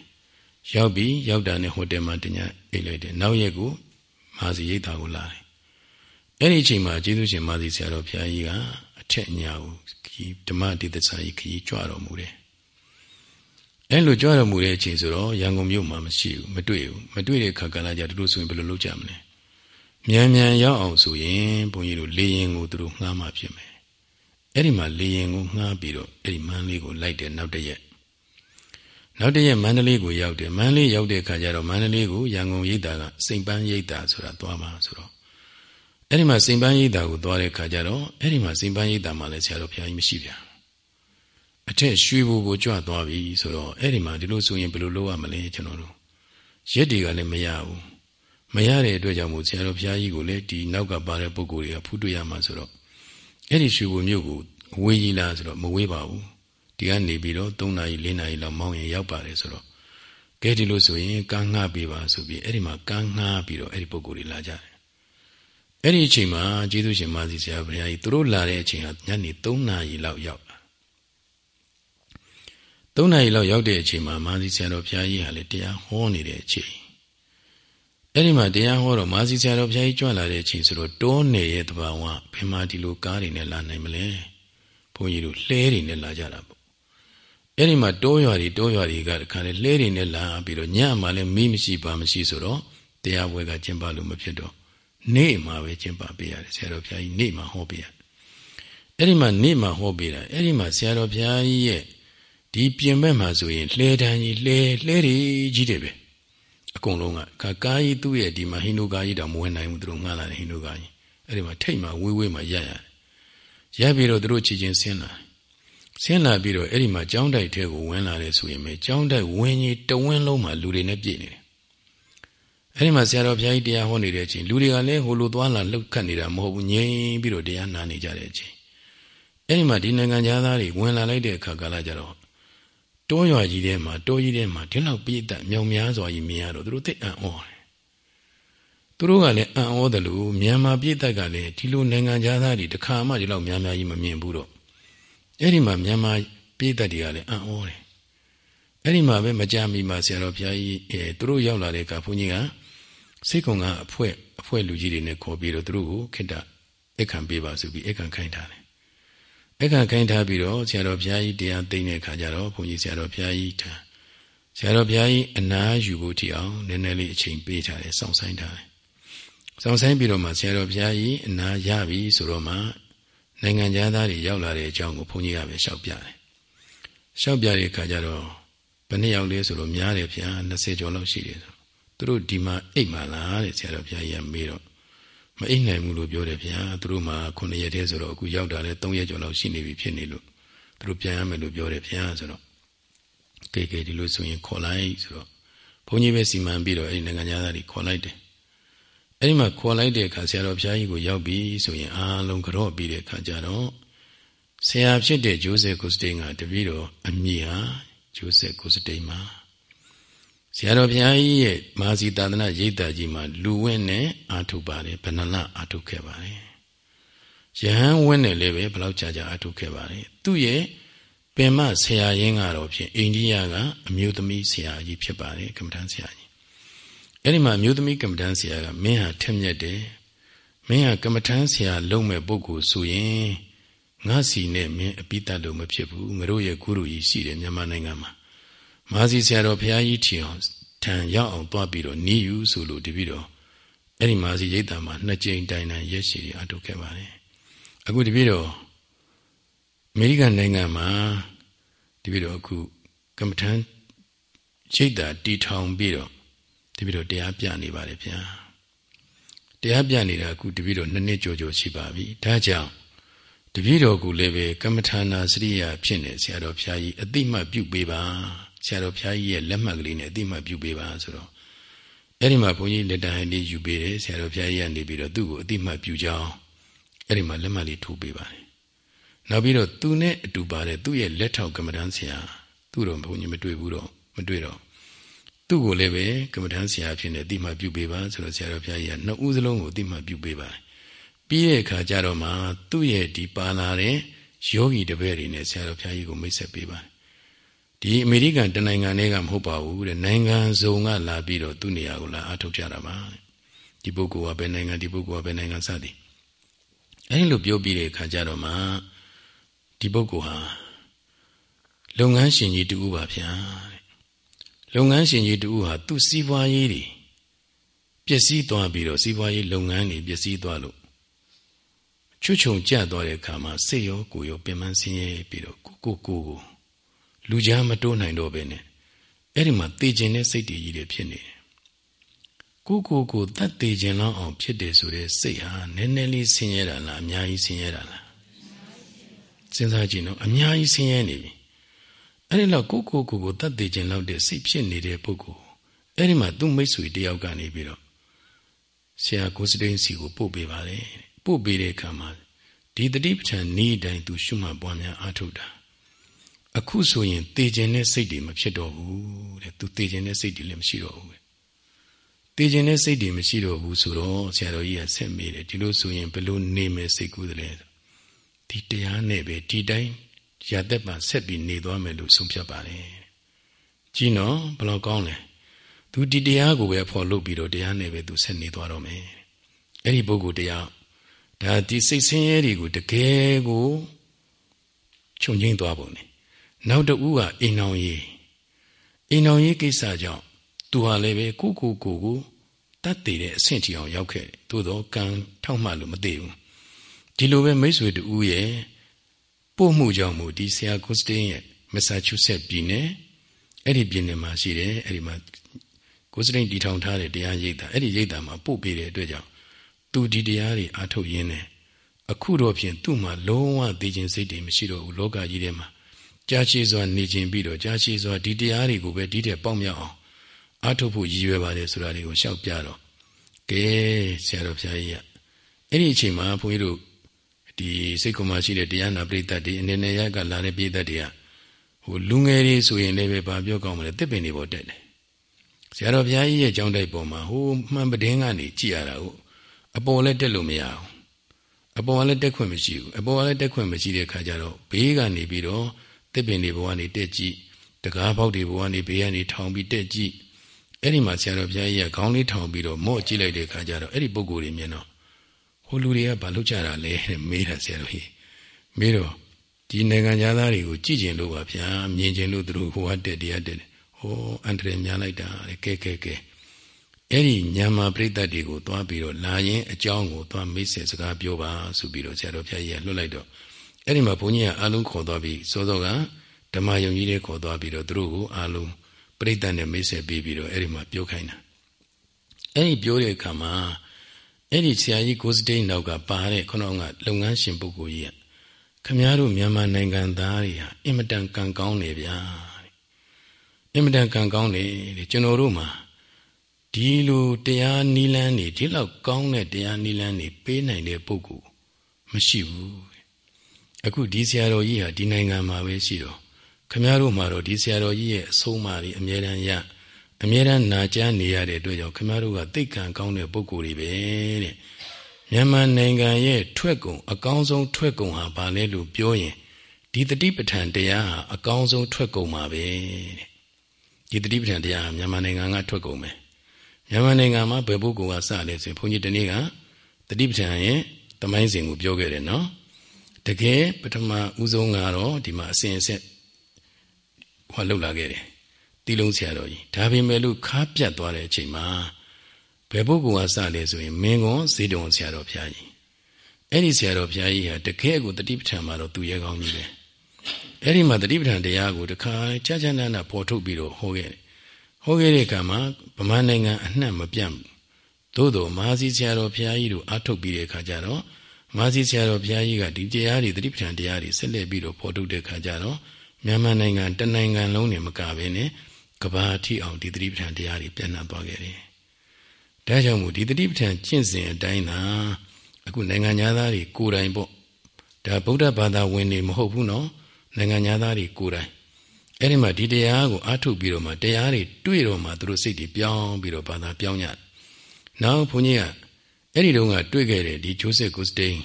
ရောက်ပြီးရောက်တာနဲ့ဟိုတယ်မှာတညအိတ်လိုက်တယ်နောက်ရက်ကိုမာစီရိတ်တာကိုလာတယ်အဲ့ဒီအချိန်မှာကျေးဇူးရှင်မာစီဆရာတော်ဘုရားကြီးကအထက်ညာကိုခီးဓမ္မတိသစာကြီးခီးကြွတော်မူတယ်အဲ့လိုကြွတော်မူတဲ့အချိန်ဆိုတော့ရန်ကုန်မြို့မှာမရှိဘူးမတွေ့ဘူးမတွေ့တဲ့ခါကလာကြသူတို့ဆိုရင်ဘယ်လိုလုပ်ကြမလဲမြန်မြန်ရောက်အောင်ဆိုရင်ဘုန်းကြီးတို့လေရင်ကိုသူတို့ငှားမှဖြစ်မယ်အဲ့ဒီမှာလေရင်ကိုငှားပြီးတော့အဲ့ဒီမန်းလေးကိုလိုက်တယ်နောက်တရက် နောက်တရက်မန္တလေးကိုရောက်တယ်မန္တလေးရောက်တဲ့အခါကျတော့မန္တလေးကိုရန်ကုန်ရိပ်သာကစိန်ပန်းရိပ်သာဆိုတာသွားမှာဆိုတော့အဲ့ဒီမှာစိန်ပန်းရိပ်သာကိုသွားတဲ့အခါကျတော့အဲ့ဒီမှာစိန်ပန်းရိပ်သာမှာလည်းဆရာတော်ဘုရားကြီးမရှိပြန်အထက်ရွှေဘူကိုကြွသွားပြီဆိုတော့အဲ့ဒီမှာဒီလိုဆိုရင်ဘယ်လိုလုပ်ရမလဲကျွန်တော်တို့ရက်တွေကလည်းမရဘူးမရတဲ့အတွက်ကြောင့်မို့ဆရာတော်ဘုရားကြီးကိုလည်းဒီနောက်ကပါတဲ့ပုဂ္ဂိုလ်တွေကဖူးတွေ့ရမှာဆိုတော့အဲ့ဒီရွှေဘူမြို့ကိုဝေးကြီးလားဆိုတော့မဝေးပါဘူး ဒီကနေပြီးတော့3နာရီ4နာရီလောက်မောင်းရင်ရောက်ပါတယ်ဆိုတော့ကဲဒီလိုဆိုရင်ကန်းငှပေးပါဆိုပြီးအဲ့ဒီမှာကန်းငှပြီးတော့အဲ့ဒီပုဂ္ဂိုလ်တွေလာကြတယ်အဲ့ဒီအချိန်မှာကျေးဇူးရှင်မာသီဆရာဘုရားကြီးသူတို့လာတဲ့အချိန်ကညနေ3နာရီလောက်ရောက်လာ3နာရီလောက်ရောက်တဲ့အချိန်မှာမာသီဆရာတော်ဘုရားကြီးဟာလေတရားဟောနေတဲ့အချိန်အဲ့ဒီမှာတရားဟောတော့မာသီဆရာတော်ဘုရားကြီးကြွလာတဲ့အချိန်ဆိုတော့တောနယ်ရဲ့တဘာဝဘယ်မှာဒီလိုကားတွေနဲ့လာနိုင်မလဲဘုန်းကြီးတို့လှဲတွေနဲ့လာကြတာပေါ့ အဲ့ဒီမှာတောရွာတွေတောရွာတွေကတခါလေလှဲတွေနဲ့လာပြီးတော့ညမှာလည်းမီးမရှိပါမရှိဆိုတော့တရားပွဲကကျင့်ပလို့မဖြစ်တော့နေ့မှာပဲကျင့်ပပေးရတယ်ဆရာတော်ဘုရားကြီးနေ့မှာဟောပေးရအဲ့ဒီမှာနေ့မှာဟောပေးတာအဲ့ဒီမှာဆရာတော်ဘုရားကြီးရဲ့ဒီပြင်ဘက်မှာဆိုရင်လှဲတန်းကြီးလှဲလှဲတွေကြီးတယ်ပဲအကုန်လုံးကကာကြီးသူ့ရဲ့ဒီမှာဟိန္ဒူကာကြီးတောင်မဝင်နိုင်ဘူးသူတို့ငှားလာတယ်ဟိန္ဒူကာကြီးအဲ့ဒီမှာထိတ်မှာဝေးဝေးမှာရက်ရတယ်ရက်ပြီးတော့သူတို့ချီချင်းဆင်းလာ ဆင်းလာပြီးတော့အဲ့ဒီမှာကြောင်းတိုက်ထဲကိုဝင်လာတယ်ဆိုရင်ပဲကြောင်းတိုက်ဝင်းကြီးတဝင်းလုံးမှာလူတွေနဲ့ပြည့်နေတယ်အဲ့ဒီမှာဆရာတော်ဘုရားကြီးတရားဟောနေတဲ့အချိန်လူတွေကလည်းဟိုလိုသွားလာလှုပ်ခတ်နေတာမဟုတ်ဘူးငြိမ်ပြီးတော့တရားနာနေကြတဲ့အချိန်အဲ့ဒီမှာဒီနိုင်ငံသားတွေဝင်လာလိုက်တဲ့အခါကလည်းကြတော့တောရွာကြီးထဲမှာတောကြီးထဲမှာဒီလောက်ပြည့်တတ်မြောင်များစွာကြီးမြင်ရတော့သူတို့သိအံ့ဩတယ်သူတို့ကလည်းအံ့ဩတယ်လို့မြန်မာပြည့်တတ်ကလည်းဒီလိုနိုင်ငံသားတွေတခါမှဒီလောက်များများကြီးမမြင်ဘူးတော့ အဲ့ဒီမှာမြန်မာပြည့်တတ်တွေကလည်းအံ့ဩတယ်အဲ့ဒီမှာပဲမကြမီမှာဆရာတော်ဘုရားကြီးအဲသူတို့ရောက်လာတဲ့အခါဘုန်းကြီးကစိတ်ကုံကအဖွဲအဖွဲလူကြီးတွေနဲ့ခေါ်ပြီးတော့သူတို့ကိုခိတ္တအခခံပေးပါဆိုပြီးအခခံခိုင်းထားတယ်အခခံခိုင်းထားပြီးတော့ဆရာတော်ဘုရားကြီးတရားသိတဲ့အခါကျတော့ဘုန်းကြီးဆရာတော်ဘုရားကြီးထားဆရာတော်ဘုရားကြီးအနာယူဖို့တိအောင်နည်းနည်းလေးအချိန်ပေးထားတယ်စောင့်ဆိုင်ထားတယ်စောင့်ဆိုင်ပြီးတော့မှဆရာတော်ဘုရားကြီးအနာရပြီဆိုတော့မှ နိုင်ငံသားတွေရောက်လာတဲ့အကြောင်းကိုဘုန်းကြီးကပဲရှောက်ပြတယ်ရှောက်ပြတဲ့အခါကျတော့ဘယ်နှစ်ယောက်လဲဆိုတော့များတယ်ဗျာ20ကျော်လောက်ရှိတယ်ဆိုသူတို့ဒီမှာအိတ်မှလားတဲ့ဆရာတော်ဘုရားကြီးကမေးတော့မအိတ်နိုင်ဘူးလို့ပြောတယ်ဗျာသူတို့မှာ9ရက်တည်းဆိုတော့အခုရောက်တာလဲ3ရက်ကျော်လောက်ရှိနေပြီဖြစ်နေလို့သူတို့ပြန်ရမယ်လို့ပြောတယ်ဗျာဆိုတော့ကဲကဲဒီလိုဆိုရင်ခေါ်လိုက်ဆိုတော့ဘုန်းကြီးပဲစီမံပြီးတော့အဲ့ဒီနိုင်ငံသားတွေခေါ်လိုက်တယ် အဲ့ဒီမှာခေါ်လိုက်တဲ့အခါဆရာတော်ဘုရားကြီးကိုရောက်ပြီဆိုရင်အားလုံးကြော့ပြီးတဲ့အခါကျတော့ဆရာဖြစ်တဲ့ဂျိုးဆက်ကိုစတိန်ကတပည့်တော်အမိဟာဂျိုးဆက်ကိုစတိန်မှာဆရာတော်ဘုရားကြီးရဲ့မာစီသာသနာရိပ်တာကြီးမှာလူဝင်းနဲ့အာထုတ်ပါတယ်ဘဏ္ဍလအာထုတ်ခဲ့ပါတယ်ယဟန်ဝင်းနဲ့လည်းပဲဘလောက်ကြာကြာအာထုတ်ခဲ့ပါတယ်သူ့ရဲ့ပင်မဆရာရင်းကတော့ဖြင့်အိန္ဒိယကအမျိုးသမီးဆရာကြီးဖြစ်ပါတယ်ကမ္မဋ္ဌာန်းဆရာကြီး အဲ့ဒီမှာအမျိုးသမီးကမ္မဋ္ဌာန်းဆရာကမင်းဟာထက်မြက်တယ်မင်းဟာကမ္မဋ္ဌာန်းဆရာလုံးမဲ့ပုဂ္ဂိုလ်ဆိုရင်ငါစီနဲ့မင်းအပိတတ်လို့မဖြစ်ဘူးငါတို့ရဲ့ဂုရုကြီးရှိတယ်မြန်မာနိုင်ငံမှာမာစီဆရာတော်ဘုရားကြီးထီအောင်ထံရောက်အောင်သွားပြီးတော့နီးယူဆိုလို့တပည့်တော်အဲ့ဒီမာစီရိတ်တာမှာနှစ်ကြိမ်တိုင်တိုင်ရက်ရှည်အထုတ်ခဲ့ပါတယ်အခုတပည့်တော်အမေရိကန်နိုင်ငံမှာတပည့်တော်အခုကမ္မထံရိတ်တာတီထောင်ပြီးတော့ တပည့်တော်တရားပြနေပါတယ်ဗျာတရားပြနေတာအခုတပည့်တော်နှစ်နှစ်ကြော်ကြော်ရှိပါပြီဒါကြောင့်တပည့်တော်ကလည်းပဲကမ္မထာနာစရိယာဖြစ်နေဆရာတော်ဘုရားကြီးအတိမတ်ပြုပေးပါဆရာတော်ဘုရားကြီးရဲ့လက်မှတ်ကလေးနဲ့အတိမတ်ပြုပေးပါဆိုတော့အဲ့ဒီမှာဘုန်းကြီးလက်တဟန်လေးယူပေးတယ်ဆရာတော်ဘုရားကြီးကနေပြီးတော့သူ့ကိုအတိမတ်ပြုကြောင်းအဲ့ဒီမှာလက်မှတ်လေးထိုးပေးပါတယ်နောက်ပြီးတော့သူနဲ့အတူပါတဲ့သူ့ရဲ့လက်ထောက်ကမ္မဋ္ဌာန်းဆရာသူ့တော့ဘုန်းကြီးမတွေ့ဘူးတော့မတွေ့တော့ သူ့ကိုလည်းပဲကမ္မဋ္ဌာန်းဆရာဖြစ်နေအတိမတ်ပြုပေးပါဆိုတော့ဆရာတော်ဘုရားကြီးကနှစ်ဦးစလုံးကိုအတိမတ်ပြုပေးပါတယ်ပြီးတဲ့အခါကျတော့မှသူ့ရဲ့ဒီပါလာတဲ့ယောဂီတပည့်တွေနဲ့ဆရာတော်ဘုရားကြီးကိုမိတ်ဆက်ပေးပါတယ်ဒီအမေရိကန်တနိုင်ငံတည်းကမဟုတ်ပါဘူးတဲ့နိုင်ငံစုံကလာပြီးတော့သူ့နေရာကိုလာအထုတ်ကြတာပါဒီပုဂ္ဂိုလ်ကဘယ်နိုင်ငံဒီပုဂ္ဂိုလ်ကဘယ်နိုင်ငံစသည်အဲဒီလိုပြောပြီးတဲ့အခါကျတော့မှဒီပုဂ္ဂိုလ်ဟာလုပ်ငန်းရှင်ကြီးတူပါဗျာ လုပ်ငန်းရှင်ကြီးတူဟာသူ့စီးပွားရေးတွေပျက်စီးသွားပြီးတော့စီးပွားရေးလုပ်ငန်းတွေပျက်စီးသွားလို့ချွတ်ချုံကြသွားတဲ့အခါမှာစိတ်ရောကိုယ်ရောပင်ပန်းဆင်းရဲပြီးတော့ကိုကိုကိုကိုလူကြားမတိုးနိုင်တော့ပဲနဲ့အဲ့ဒီမှာတေခြင်းတဲ့စိတ်တည်ကြီးတွေဖြစ်နေတယ်ကိုကိုကိုတတ်တေခြင်းလောက်အောင်ဖြစ်တယ်ဆိုတဲ့စိတ်ဟာနည်းနည်းလေးဆင်းရဲတာလားအများကြီးဆင်းရဲတာလားစဉ်းစားကြည့်နော်အများကြီးဆင်းရဲနေပြီ အဲ့ဒီလောက်ကိုကိုကိုကိုတတ်တေခြင်းလောက်တဲ့စိတ်ဖြစ်နေတဲ့ပုဂ္ဂိုလ်အဲ့ဒီမှာသူ့မိတ်ဆွေတယောက်ကနေပြီးတော့ဆရာကိုစတိန်စီကိုပို့ပေးပါတယ်ပို့ပေးတဲ့အခါမှာဒီတတိပဋ္ဌာန်ဤတိုင်းသူရှုမှတ်ပွားများအားထုတ်တာအခုဆိုရင်တေခြင်းတဲ့စိတ်တွေမဖြစ်တော့ဘူးတဲ့သူတေခြင်းတဲ့စိတ်တွေလည်းမရှိတော့ဘူးတဲ့တေခြင်းတဲ့စိတ်တွေမရှိတော့ဘူးဆိုတော့ဆရာတော်ကြီးကဆက်မေးတယ်ဒီလိုဆိုရင်ဘယ်လိုနေမယ်စိတ်ကူးတယ်ဒီတရားနဲ့ပဲဒီတိုင်း ရသက်ပါဆက်ပြီးနေသွားမယ်လို့ဆုံးဖြတ်ပါတယ်ကြည့်နော်ဘယ်လိုကောင်းလဲသူဒီတရားကိုပဲဖော်လုပ်ပြီးတော့တရားနဲ့ပဲသူဆက်နေသွားတော့မယ်အဲ့ဒီပုဂ္ဂိုလ်တရားဒါဒီစိတ်ဆင်းရဲတွေကိုတကယ်ကိုခြုံငိမ့်သွားပုံနဲ့နောက်တူကအိမ်အောင်ရေးအိမ်အောင်ရေးကိစ္စကြောင့်သူဟာလည်းပဲကိုကိုကိုကိုတတ်တည်တဲ့အဆင့်တီအောင်ရောက်ခဲ့တယ်သို့တော့ကံထောက်မှလို့မသိဘူးဒီလိုပဲမိတ်ဆွေတူရဲ့ ပို့မှုကြောင့်မို့ဒီဆရာကိုစတင်းရဲ့မက်ဆာချူးဆက်ပြည်နယ်အဲ့ဒီပြည်နယ်မှာရှိတယ်အဲ့ဒီမှာကိုစတင်းတီထောင်ထားတဲ့တရားရိပ်တာအဲ့ဒီရိပ်တာမှာပို့ပေးတဲ့အတွက်ကြောင့်သူဒီတရားတွေအာထုတ်ရင်းနဲ့အခုတော့ဖြင့်သူ့မှာလုံးဝသိခြင်းစိတ်တွေမရှိတော့ဘူးလောကကြီးထဲမှာကြာရှည်စွာနေခြင်းပြီးတော့ကြာရှည်စွာဒီတရားတွေကိုပဲဒီတဲ့ပေါက်မြောက်အောင်အာထုတ်ဖို့ရည်ရွယ်ပါတယ်ဆိုတာတွေကိုရှောက်ပြတော့ကဲဆရာတော်ဘုရားကြီးကအဲ့ဒီအချိန်မှာဘုန်းကြီးတို့ ဒီစိတ်ကုမာရှိတဲ့တရားနာပရိသတ်တွေအနေနဲ့ရကလာတဲ့ပရိသတ်တွေကဟိုလူငယ်တွေဆိုရင်လည်းပဲဗာပြောကောင်းမလဲတစ်ပင်တွေပေါ်တက်တယ်ဆရာတော်ဘုရားကြီးရဲ့ကြောင်းတိုက်ပေါ်မှာဟိုမှန်ပဒင်းကနေကြည်ရတာဟုတ်အပေါ်လည်းတက်လို့မရအောင်အပေါ်ကလည်းတက်ခွင့်မရှိဘူးအပေါ်ကလည်းတက်ခွင့်မရှိတဲ့ခါကျတော့ဘေးကနေပြီးတော့တစ်ပင်တွေဘဝနေတက်ကြည့်တကားပေါက်တွေဘဝနေဘေးကနေထောင်ပြီးတက်ကြည့်အဲ့ဒီမှာဆရာတော်ဘုရားကြီးကခေါင်းလေးထောင်ပြီးတော့မော့ကြည့်လိုက်တဲ့ခါကျတော့အဲ့ဒီပုံကိုယ်တွေမြင်တော့ ဟိုလူတွေကဘာလုပ်ကြတာလဲမေးတာဆရာတော်ကြီးမေးတော့ဒီနိုင်ငံသားတွေကိုကြည့်ကျင်လို့ပါဗျာမြင်ကျင်လို့သူတို့ဟိုကတက်တရားတက်ဟောအန်တရယ်များလိုက်တာကဲကဲကဲအဲ့ဒီညံမာပြိတ္တတွေကိုသွားပြီးတော့လာရင်အကြောင်းကိုသွားမိတ်ဆက်စကားပြောပါဆိုပြီးတော့ဆရာတော်ဘုရားကြီးကလွှတ်လိုက်တော့အဲ့ဒီမှာဘုန်းကြီးကအလုံးခေါ်သွားပြီးစောစောကဓမ္မယုံကြီးတွေခေါ်သွားပြီးတော့သူတို့ကိုအလုံးပြိတ္တနဲ့မိတ်ဆက်ပြီးပြီးတော့အဲ့ဒီမှာပြောခိုင်းတာအဲ့ဒီပြောတဲ့အခါမှာ အဲ့ဒီဆရာကြီးကိုစတိန်နောက်ကပါတဲ့ခဏကလုပ်ငန်းရှင်ပုဂ္ဂိုလ်ကြီးကခမည်းတော်မြန်မာနိုင်ငံသားတွေဟာအင်မတန်ကံကောင်းနေဗျာအင်မတန်ကံကောင်းနေတယ်ကျွန်တော်တို့မှာဒီလိုတရားနိလန်းနေဒီလောက်ကောင်းတဲ့တရားနိလန်းနေပေးနိုင်တဲ့ပုဂ္ဂိုလ်မရှိဘူးအခုဒီဆရာတော်ကြီးဟာဒီနိုင်ငံမှာပဲရှိတော့ခမည်းတော်မှာတော့ဒီဆရာတော်ကြီးရဲ့အဆုံးအမတွေအမြဲတမ်းရ အမြဲတမ်းနာကြားနေရတဲ့အတွက်ကြောင့်ခမည်းတော်ကသိက္ခာကောင်းတဲ့ပုဂ္ဂိုလ်တွေပဲတဲ့မြန်မာနိုင်ငံရဲ့ထွက်ကုန်အကောင်းဆုံးထွက်ကုန်ဟာဘာလဲလို့ပြောရင်ဒီတတိပဋ္ဌာန်တရားဟာအကောင်းဆုံးထွက်ကုန်ပါပဲတဲ့ဒီတတိပဋ္ဌာန်တရားဟာမြန်မာနိုင်ငံကထွက်ကုန်ပဲမြန်မာနိုင်ငံမှာဘယ်ပုဂ္ဂိုလ်ကစလဲဆိုဘုန်းကြီးဒီနေ့ကတတိပဋ္ဌာန်ရဲ့တမိုင်းစဉ်ကိုပြောခဲ့တယ်နော်တကယ်ပထမဦးဆုံးကတော့ဒီမှာအစဉ်အဆက်ဟောလောက်လာခဲ့တယ် တီလုံးဆရာတော်ကြီးဒါပေမဲ့လို့ခါပြတ်သွားတဲ့အချိန်မှာဘယ်ပုဂ္ဂိုလ်ကစလဲဆိုရင်မင်းကွန်ဇေတုံဆရာတော်ဘုရားကြီးအဲ့ဒီဆရာတော်ဘုရားကြီးဟာတကယ်ကိုတတိပဋ္ဌာန်မှာတော့သူရဲကောင်းကြီးပဲအဲ့ဒီမှာတတိပဋ္ဌာန်တရားကိုတခါကြာကြာနာနာပေါ်ထုတ်ပြီးတော့ဟောခဲ့တယ်ဟောခဲ့တဲ့အခါမှာဗမာနိုင်ငံအနှံ့မပြတ်ဘူးသို့တော်မာစီဆရာတော်ဘုရားကြီးတို့အထုတ်ပြီးတဲ့အခါကျတော့မာစီဆရာတော်ဘုရားကြီးကဒီတရားတွေတတိပဋ္ဌာန်တရားတွေဆက်လက်ပြီးတော့ပေါ်ထုတ်တဲ့အခါကျတော့မြန်မာနိုင်ငံတနိုင်ငံလုံးနေမကဘဲနဲ့ ကဘာထိအောင်ဒီတတိပဋ္ဌာန်တရားတွေပြန့်နှံ့သွားခဲ့တယ်။ဒါကြောင့်မို့ဒီတတိပဋ္ဌာန်ကျင့်စဉ်အတိုင်းသာအခုနိုင်ငံသားတွေကိုယ်တိုင်ပေါ့ဒါဗုဒ္ဓဘာသာဝင်တွေမဟုတ်ဘူးနော်နိုင်ငံသားတွေကိုယ်တိုင်အဲ့ဒီမှာဒီတရားကိုအားထုတ်ပြီးတော့မှတရားတွေတွေ့တော့မှသူတို့စိတ်တွေပြောင်းပြီးတော့ဘာသာပြောင်းကြ။နောက်ဘုန်းကြီးကအဲ့ဒီတုန်းကတွေ့ခဲ့တယ်ဒီဂျိုးဆက်ကိုစတိန်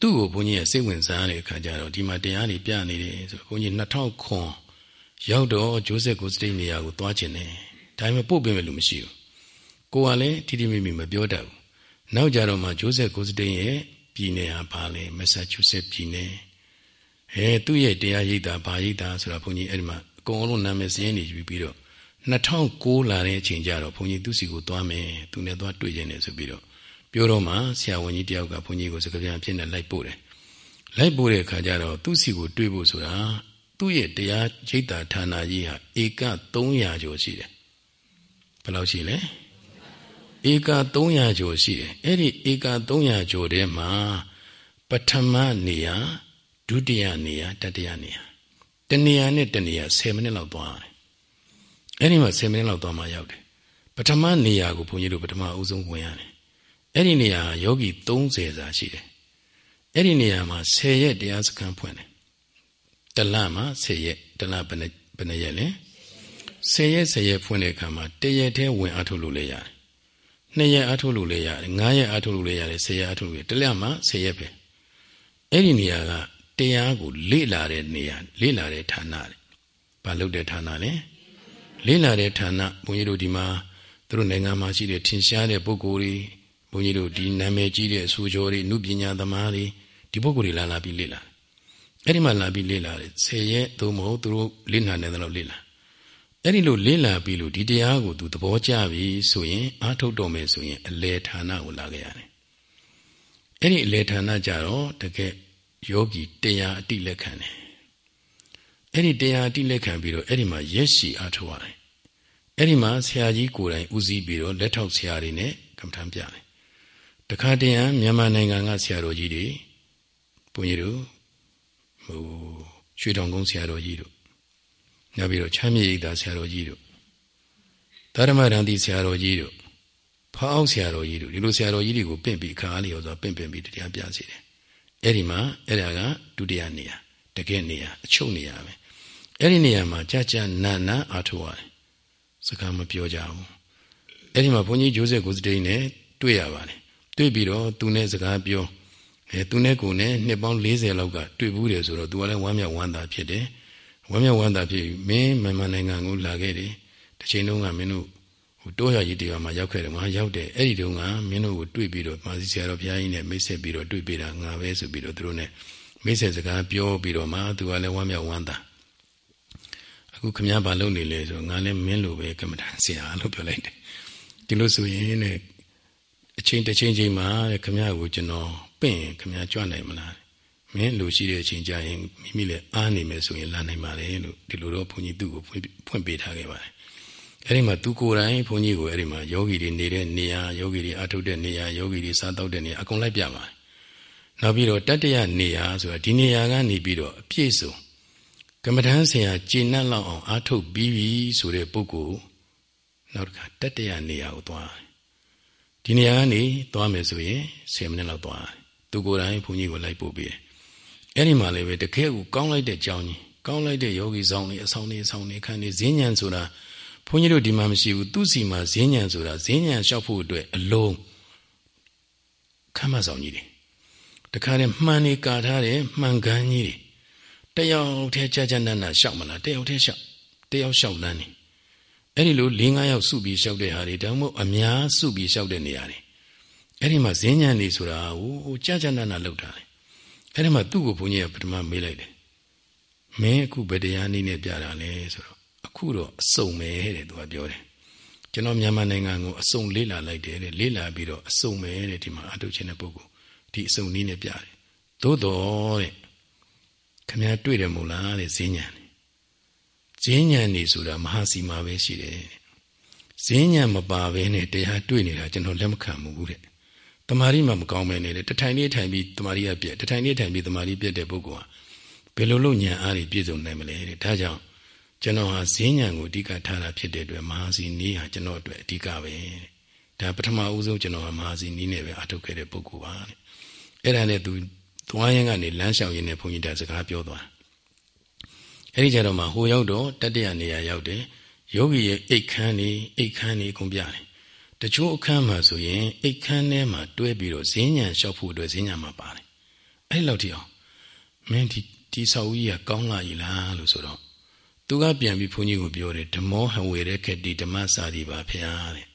သူ့ကိုဘုန်းကြီးကစိတ်ဝင်စားတဲ့အခါကျတော့ဒီမှာတရားတွေပြနေတယ်ဆိုဘုန်းကြီး2000ခွန် ရောက်တော့ဂျိုးဆက်ကိုစတိန်နေရာကိုသွားခြင်းတယ်ဒါပေမဲ့ပို့ပေးမယ်လို့မရှိဘူးကိုကလည်းတိတိမိမိမပြောတတ်ဘူးနောက်ကြတော့မှဂျိုးဆက်ကိုစတိန်ရဲ့ပြည်နယ်ဟာဘာလဲမက်ဆာချူးဆက်ပြည်နယ်အဲသူ့ရဲ့တရားရိပ်တာဘာရိပ်တာဆိုတာဘုန်းကြီးအဲ့ဒီမှာအကုန်လုံးနာမည်စရင်းနေယူပြီးတော့2009လာတဲ့အချိန်ကျတော့ဘုန်းကြီးသူ့စီကိုသွားမယ်သူနဲ့သွားတွေ့ခြင်းနဲ့ဆိုပြီးတော့ပြောတော့မှဆရာဝန်ကြီးတယောက်ကဘုန်းကြီးကိုစကားပြန်ဖြစ်နေလိုက်ပို့တယ်လိုက်ပို့တဲ့အခါကျတော့သူ့စီကိုတွေ့ဖို့ဆိုတာ သူ့ရဲ့တရားရိပ်တာဌာနကြီးဟာဧက300ကျော်ရှိတယ်ဘယ်လောက်ရှိလဲဧက300ကျော်ရှိတယ်အဲ့ဒီဧက300ကျော်ထဲမှာပထမနေရာဒုတိယနေရာတတိယနေရာတနေရာနဲ့တနေရာ10မိနစ်လောက်သွားရတယ်အဲ့ဒီမှာ10မိနစ်လောက်သွားမှရောက်တယ်ပထမနေရာကိုဘုန်းကြီးတို့ပထမအဦးဆုံးဝင်ရတယ်အဲ့ဒီနေရာယောဂီ30စာရှိတယ်အဲ့ဒီနေရာမှာ10ရက်တရားစခန်းဖွင့်တယ် တလမှာ10ရက်တလဘယ်နှဘယ်နှရက်လဲ10ရက်10ရက်ဖွင့်တဲ့အခါမှာတရက်တည်းဝင်အထုတ်လို့လည်းရတယ်နှစ်ရက်အထုတ်လို့လည်းရတယ်ငါးရက်အထုတ်လို့လည်းရတယ်10ရက်အထုတ်လို့တလက်မှာ10ရက်ပဲအဲ့ဒီနေရာကတရားကိုလေ့လာတဲ့နေရာလေ့လာတဲ့ဌာနလေဘာလုပ်တဲ့ဌာနလဲလေ့လာတဲ့ဌာနဘုန်းကြီးတို့ဒီမှာသူတို့နိုင်ငံမှာရှိတဲ့ထင်ရှားတဲ့ပုဂ္ဂိုလ်တွေဘုန်းကြီးတို့ဒီနာမည်ကြီးတဲ့အဆိုကျော်တွေနုပညာသမားတွေဒီပုဂ္ဂိုလ်တွေလာလာပြီးလေ့လာ အဲ့ဒီမှာလာပြီးလေ့လာတယ်ဆယ်ရက်သို့မဟုတ်သူတို့လေ့လာနေတယ်လို့လေ့လာအဲ့ဒီလိုလေ့လာပြီးလို့ဒီတရားကိုသူသဘောကျပြီဆိုရင်အာထုတ်တော်မယ်ဆိုရင်အလေဌာနကိုလာခဲ့ရတယ်အဲ့ဒီအလေဌာနကြတော့တကယ်ယောဂီတရားအတိလက်ခံတယ်အဲ့ဒီတရားအတိလက်ခံပြီးတော့အဲ့ဒီမှာရက်ရှိအားထုတ်ရတယ်အဲ့ဒီမှာဆရာကြီးကိုယ်တိုင်ဦးစီးပြီးတော့လက်ထောက်ဆရာတွေနဲ့ကမ္မထမ်းပြတယ်တခါတည်းဟမြန်မာနိုင်ငံကဆရာတော်ကြီးတွေဘုန်းကြီးတို့ ဟိုရွှေတောင်ကုန်းဆရာတော်ကြီးတို့နောက်ပြီးတော့ချမ်းမြေရိပ်သာဆရာတော်ကြီးတို့သာဓမရန်တိဆရာတော်ကြီးတို့ဖောက်ဆရာတော်ကြီးတို့ဒီလိုဆရာတော်ကြီးတွေကိုပင့်ပြီးခါလေးရောဆိုပင့်ပင့်ပြီးတရားပြစီတယ်အဲ့ဒီမှာအဲ့ဒါကဒုတိယနေရာတကယ်နေရာအချုပ်နေရာပဲအဲ့ဒီနေရာမှာကြာကြာနာနာအားထုတ်ရတယ်စကားမပြောကြဘူးအဲ့ဒီမှာဘုန်းကြီးဂျိုးဆက်ကိုစတိန်နဲ့တွေ့ရပါတယ်တွေ့ပြီးတော့သူနဲ့စကားပြော အဲသူနဲ့ကိုနဲ့နှစ်ပေါင်း40လောက်ကတွေ့ဘူးတယ်ဆိုတော့သူကလည်းဝမ်းမြောက်ဝမ်းသာဖြစ်တယ်ဝမ်းမြောက်ဝမ်းသာဖြစ်မင်းမြန်မာနိုင်ငံကိုလာခဲ့တယ်တစ်ချိန်လုံးကမင်းတို့ဟိုတိုးရကြီးတရားမှာရောက်ခဲ့တယ်ငါရောက်တယ်အဲ့ဒီတုန်းကမင်းတို့ကိုတွေ့ပြီးတော့မာစီဆရာတော်ဘုရားကြီးနဲ့မိတ်ဆက်ပြီးတော့တွေ့ပြီးတာငါပဲဆိုပြီးတော့သူတို့နဲ့မိတ်ဆက်စကားပြောပြီးတော့မှသူကလည်းဝမ်းမြောက်ဝမ်းသာအခုခမည်းဘာလုပ်နေလဲဆိုငါလည်းမင်းလိုပဲကမ္မဋ္ဌာန်းဆရာလို့ပြောလိုက်တယ်ဒီလိုဆိုရင်ねအချိန်တစ်ချိန်ချိန်မှာခမည်းကိုကျွန်တော် ပင့်ခမည်းကြွနိုင်မလားမင်းလိုရှိတဲ့အချိန်ကြရင်မိမိလည်းအားနေမယ်ဆိုရင်လာနိုင်ပါလေလို့ဒီလိုတော့ဘုန်းကြီးသူ့ကိုဖွင့်ပေးထားခဲ့ပါတယ်အဲ့ဒီမှာသူကိုယ်တိုင်ဘုန်းကြီးကိုအဲ့ဒီမှာယောဂီတွေနေတဲ့နေရာယောဂီတွေအထုတ်တဲ့နေရာယောဂီတွေစားတောက်တဲ့နေရာအကုန်လိုက်ပြပါတယ်နောက်ပြီးတော့တတ္တရနေရာဆိုတာဒီနေရာကနေပြီးတော့အပြည့်စုံကမ္မဋ္ဌာန်းဆရာကျင့်နှံ့လောက်အောင်အားထုတ်ပြီးပြီဆိုတဲ့ပုဂ္ဂိုလ်နောက်တစ်ခါတတ္တရနေရာကိုသွားဒီနေရာကနေသွားမယ်ဆိုရင်10မိနစ်လောက်သွား သူကိုယ်တိုင်ဘုန်းကြီးကိုလိုက်ပို့ပေးတယ်အဲ့ဒီမှာလည်းပဲတကယ်ကိုကောင်းလိုက်တဲ့ကြောင်းကြီးကောင်းလိုက်တဲ့ယောဂီဆောင်တွေအဆောင်တွေအဆောင်တွေခန်းတွေဈဉ္ဉံဆိုတာဘုန်းကြီးတို့ဒီမှာမရှိဘူးသူ့စီမှာဈဉ္ဉံဆိုတာဈဉ္ဉံလျှောက်ဖို့အတွက်အလုံးခမ်းမဆောင်ကြီးတွေတခါတည်းမှန်နေကာထားတဲ့မှန်ကန်းကြီးတွေတယောက်တည်းကြာကြာနာနာလျှောက်မလားတယောက်တည်းလျှောက်တယောက်လျှောက်လန်းနေအဲ့ဒီလို၄၅ယောက်စုပြီးလျှောက်တဲ့ဟာတွေဒါမှမဟုတ်အများစုပြီးလျှောက်တဲ့နေရာတွေ အဲ့ဒီမှာဈဉ္ဉံနေဆိုတာဟိုကြာကြာနာနာလောက်တာလေအဲ့ဒီမှာသူ့ကိုဘုန်းကြီးကပထမမေးလိုက်တယ်မင်းအခုဘယ်တရားနည်းနဲ့ပြတာလဲဆိုတော့အခုတော့အစုံပဲတဲ့သူကပြောတယ်ကျွန်တော်မြန်မာနိုင်ငံကိုအစုံလေးလာလိုက်တယ်တဲ့လေးလာပြီးတော့အစုံပဲတဲ့ဒီမှာအထုတ်ခြင်းတဲ့ပုဂ္ဂိုလ်ဒီအစုံနည်းနဲ့ပြတယ်သို့တော်တဲ့ခမည်းတွေ့တယ်မို့လားတဲ့ဈဉ္ဉံဈဉ္ဉံနေဆိုတာမဟာစီမာပဲရှိတယ်ဈဉ္ဉံမပါဘဲနဲ့တရားတွေ့နေတာကျွန်တော်လက်မခံဘူးတဲ့ တမာရီမှမကောင်းပဲနေတယ်တထိုင်လေးထိုင်ပြီးတမာရီကပြက်တထိုင်လေးထိုင်ပြီးတမာရီပြက်တဲ့ပုဂ္ဂိုလ်ဟာဘယ်လိုလုပ်ဉာဏ်အားဖြည့်ပြည့်စုံနိုင်မလဲတဲ့ဒါကြောင့်ကျွန်တော်ဟာဈဉ္ဉံကိုအဓိကထားတာဖြစ်တဲ့အတွက်မဟာစီနီးဟာကျွန်တော်အတွက်အဓိကပဲဒါပထမဦးဆုံးကျွန်တော်ဟာမဟာစီနီးနဲ့ပဲအထုတ်ခဲ့တဲ့ပုဂ္ဂိုလ်ပါတဲ့အဲ့ဒါနဲ့သူသွားရင်ကနေလမ်းလျှောက်ရင်းနဲ့ဘုန်းကြီးတာစကားပြောသွားအဲ့ဒီကြတော့မှဟိုရောက်တော့တတ္တရနေရာရောက်တယ်ယောဂီရဲ့အိတ်ခမ်းနေအိတ်ခမ်းနေအကုန်ပြတယ် တချို့အခန်းမှာဆိုရင်အိတ်ခမ်းထဲမှာတွဲပြီးတော့ဈဉ္ညာလျှောက်ဖို့အတွက်ဈဉ္ညာမှာပါတယ်အဲ့လောက်ထိအောင်မင်းဒီဒီဆောက်ကြီးကကောင်းလာပြီလားလို့ဆိုတော့သူကပြန်ပြီးဘုန်းကြီးကိုပြောတယ်ဓမ္မောဟဝေရခက်တိဓမ္မစာဒီပါဖျားတဲ့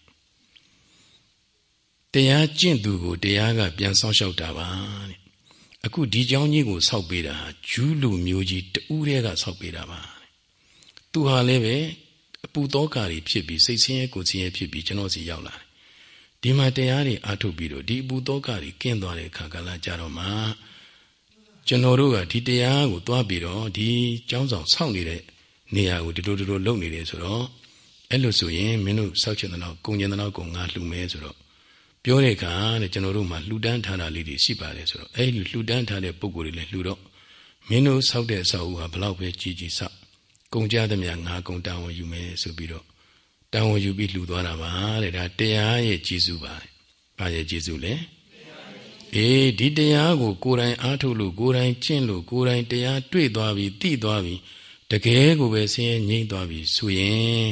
တရားကျင့်သူကိုတရားကပြန်ဆောက်ရှောက်တာပါတဲ့အခုဒီเจ้าကြီးကိုဆောက်ပေးတာဂျူးလူမျိုးကြီးတူးတဲ့ကဆောက်ပေးတာပါသူဟာလည်းပဲ အပူသောကာတွေဖြစ်ပြီးစိတ်ဆင်းရဲကိုယ်ဆင်းရဲဖြစ်ပြီးကျွန်တော်စီရောက်လာတယ်ဒီမှာတရားတွေအားထုတ်ပြီးတော့ဒီအပူသောကာတွေကင်းသွားတဲ့အခါကလည်းကြတော့မှကျွန်တော်တို့ကဒီတရားကိုသွားပြီးတော့ဒီကျောင်းဆောင်ဆောက်နေတဲ့နေရာကိုဒီလိုဒီလိုလုပ်နေတယ်ဆိုတော့အဲ့လိုဆိုရင်မင်းတို့စောက်ချင်တဲ့တော့ကုံကျင်တဲ့တော့ကုံငါလှူမယ်ဆိုတော့ပြောတဲ့အခါတဲ့ကျွန်တော်တို့မှာလှူဒန်းထားတာလေးတွေရှိပါတယ်ဆိုတော့အဲ့ဒီလှူဒန်းထားတဲ့ပုံကိုယ်တွေလည်းလှူတော့မင်းတို့စောက်တဲ့အဆောက်အဦဟာဘလောက်ပဲကြီးကြီးဆောက် ကုံကြသမျှငါကုံတာဝန်ယူမယ်ဆိုပြီးတော့တာဝန်ယူပြီးလှူသွားတာပါတဲ့ဒါတရားရဲ့ကျေးဇူးပါဘာရဲ့ကျေးဇူးလဲအေးဒီတရားကိုကိုယ်တိုင်အားထုတ်လို့ကိုယ်တိုင်ကျင့်လို့ကိုယ်တိုင်တရားတွေ့သွားပြီသိသွားပြီတကယ်ကိုပဲဆင်းရဲငြိမ့်သွားပြီဆိုရင်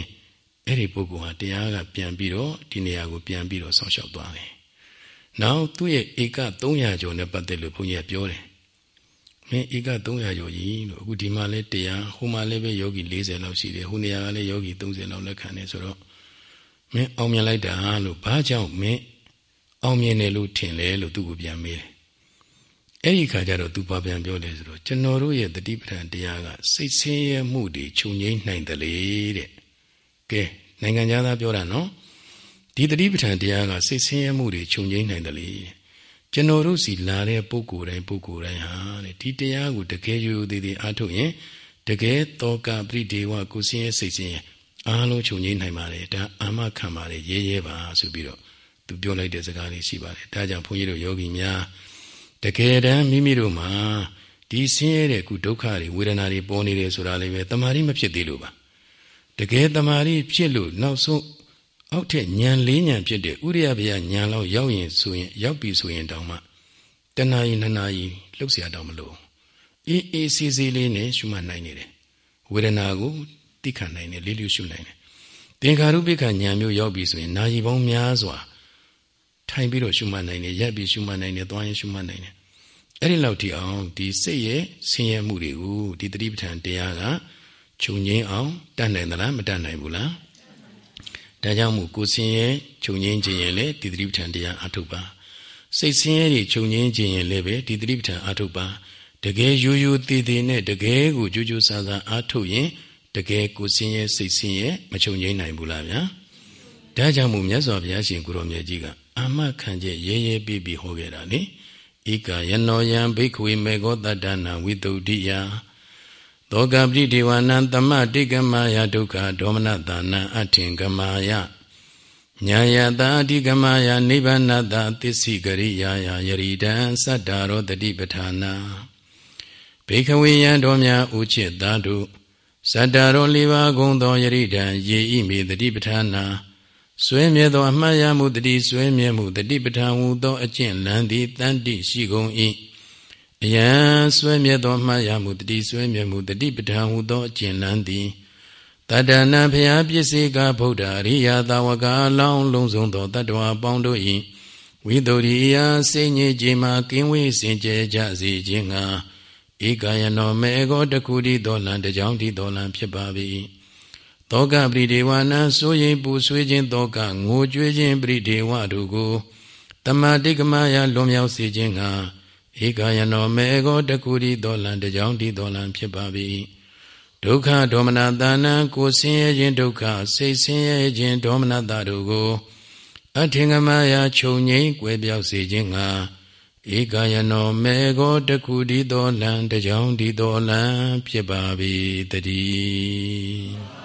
အဲ့ဒီပုဂ္ဂိုလ်ဟာတရားကပြန်ပြီးတော့ဒီနေရာကိုပြန်ပြီးတော့ဆောင်းလျှောက်သွားတယ်။နောက်သူ့ရဲ့ဧက300ကျော်နဲ့ပတ်သက်လို့ဘုန်းကြီးကပြောတယ်။ မင်းဧက300ကျော်ကြီးလို့အခုဒီမှာလဲတရားဟိုမှာလည်းပဲယောဂီ40လောက်ရှိတယ်ဟိုနေရာကလည်းယောဂီ30လောက်လက်ခံတယ်ဆိုတော့မင်းအောင်မြင်လိုက်တာလို့ဘာကြောင့်မင်းအောင်မြင်တယ်လို့ထင်လဲလို့သူ့ကိုပြန်မေးတယ်အဲ့ဒီခါကျတော့သူဘာပြန်ပြောလဲဆိုတော့ကျွန်တော်တို့ရဲ့တတိပဋ္ဌာန်တရားကစိတ်ဆင်းရဲမှုတွေခြုံငိမ့်နိုင်တယ်လေတဲ့ကဲနိုင်ငံသားပြောတာနော်ဒီတတိပဋ္ဌာန်တရားကစိတ်ဆင်းရဲမှုတွေခြုံငိမ့်နိုင်တယ်လေ ကျွန်တော်တို့စီလာတဲ့ပုဂ္ဂိုလ်တိုင်းပုဂ္ဂိုလ်တိုင်းဟာတဲ့ဒီတရားကိုတကယ်ယူသေးသေးအားထုတ်ရင်တကယ်တောကပရိဒေဝကိုစင်းရဲ့စိတ်ဆင်းရဲအားလုံးခြုံငိမ့်နိုင်ပါတယ်ဒါအာမခံပါတယ်ရဲရဲပါဆိုပြီးတော့သူပြောလိုက်တဲ့စကားလေးရှိပါတယ်ဒါကြောင့်ဘုန်းကြီးတို့ယောဂီများတကယ်တမ်းမိမိတို့မှာဒီဆင်းရဲတဲ့ကုဒုက္ခတွေဝေဒနာတွေပေါ်နေတယ်ဆိုတာလည်းပဲတမာရီမဖြစ်သေးလို့ပါတကယ်တမာရီဖြစ်လို့နောက်ဆုံး အောက်ထက်ညံလေးညံဖြစ်တဲ့ဥရိယဗျာညံလောက်ရောက်ရင်ဆိုရင်ရောက်ပြီဆိုရင်တောင်မှတဏှာကြီးနှစ်နာရီလှုပ်เสียတော့မလို့အေးအေးစီစီလေးနဲ့ရှုမှတ်နိုင်နေတယ်ဝေဒနာကိုသိခံနိုင်တယ်လေးလေးရှုနိုင်တယ်သင်္ခါရုပ္ပခဉာဏ်မျိုးရောက်ပြီဆိုရင်နာယီပေါင်းများစွာထိုင်ပြီးတော့ရှုမှတ်နိုင်တယ်ရက်ပြီးရှုမှတ်နိုင်တယ်သွားရင်ရှုမှတ်နိုင်တယ်အဲ့ဒီလောက်ထိအောင်ဒီစိတ်ရဲ့ဆင်းရဲမှုတွေကိုဒီတတိပဋ္ဌာန်တရားကခြုံငင်းအောင်တတ်နိုင်သလားမတတ်နိုင်ဘူးလား ဒါကြောင့်မို့ကိုဆင်းရဲခြုံငင်းခြင်းရင်လည်းဒီတတိပဋ္ဌာန်တရားအထုတ်ပါစိတ်ဆင်းရဲတွေခြုံငင်းခြင်းရင်လည်းပဲဒီတတိပဋ္ဌာန်အထုတ်ပါတကယ်ရိုးရိုးသေးသေးနဲ့တကယ်ကိုကြိုးကြိုးစားစားအထုတ်ရင်တကယ်ကိုဆင်းရဲစိတ်ဆင်းရဲမခြုံငင်းနိုင်ဘူးလားဗျာဒါကြောင့်မို့မြတ်စွာဘုရားရှင်ကိုရောမြတ်ကြီးကအာမခံချက်ရဲရဲပြပြဟောခဲ့တာလေဧကယနောယံဘိက္ခဝေမေဃောတတ္တနာဝိတုဒ္ဓိယ သောကပရိဒေဝနံသမတိကမယဒုက္ခဒေါမနတာနံအထင်ကမာယညာယတာအဓိကမယနိဗ္ဗာနတာသစ္စိကရိယာယယရိဒံသတ္တာရောတတိပဌာနာဘေခဝေယံတော်များဥจิตသာတို့ဇတ္တာရောလေးပါးကုံသောယရိဒံယေဤမေတတိပဌာနာဆွဲမြဲသောအမှတ်ရမှုတတိဆွဲမြဲမှုတတိပဋ္ဌာန်ဟူသောအကျင့်လန်းသည်တန်တိရှိကုန်၏ အယံဆွဲမြဲသောအမှတ်ရမှုတတိဆွဲမြဲမှုတတိပဋ္ဌာန်ဟူသောအကျင့်လန်းသည်တတ္တနာဖျားပစ္စည်းကဗုဒ္ဓရိယာသာဝကအလောင်းလုံးစုံသောတတ္တဝါပေါင်းတို့၏ဝိတုရိယာစိတ်ညစ်ခြင်းမှာကင်းဝေးစင်ကြယ်ကြစေခြင်းငှာဧကယနောမေဃောတခုတိတော်လံတကြောင်တိတော်လံဖြစ်ပါ၏တောကပရိဒေဝနာစိုးရင်ပူဆွေးခြင်းတောကငိုကြွေးခြင်းပရိဒေဝတို့ကိုတမတိကမယလွန်မြောက်စေခြင်းက ဧကယနောမေဃောတခုတိတော်လံတကြောင်တိတော်လံဖြစ်ပါ၏ဒုက္ခဒေါမနတာနံကိုဆင်းရဲခြင်းဒုက္ခစိတ်ဆင်းရဲခြင်းဒေါမနတာတို့ကိုအထင်ကမယခြုံငိမ့်ကွယ်ပြောက်စေခြင်းကဧကယနောမေဃောတခုတိတော်လံတကြောင်တိတော်လံဖြစ်ပါ၏တည်း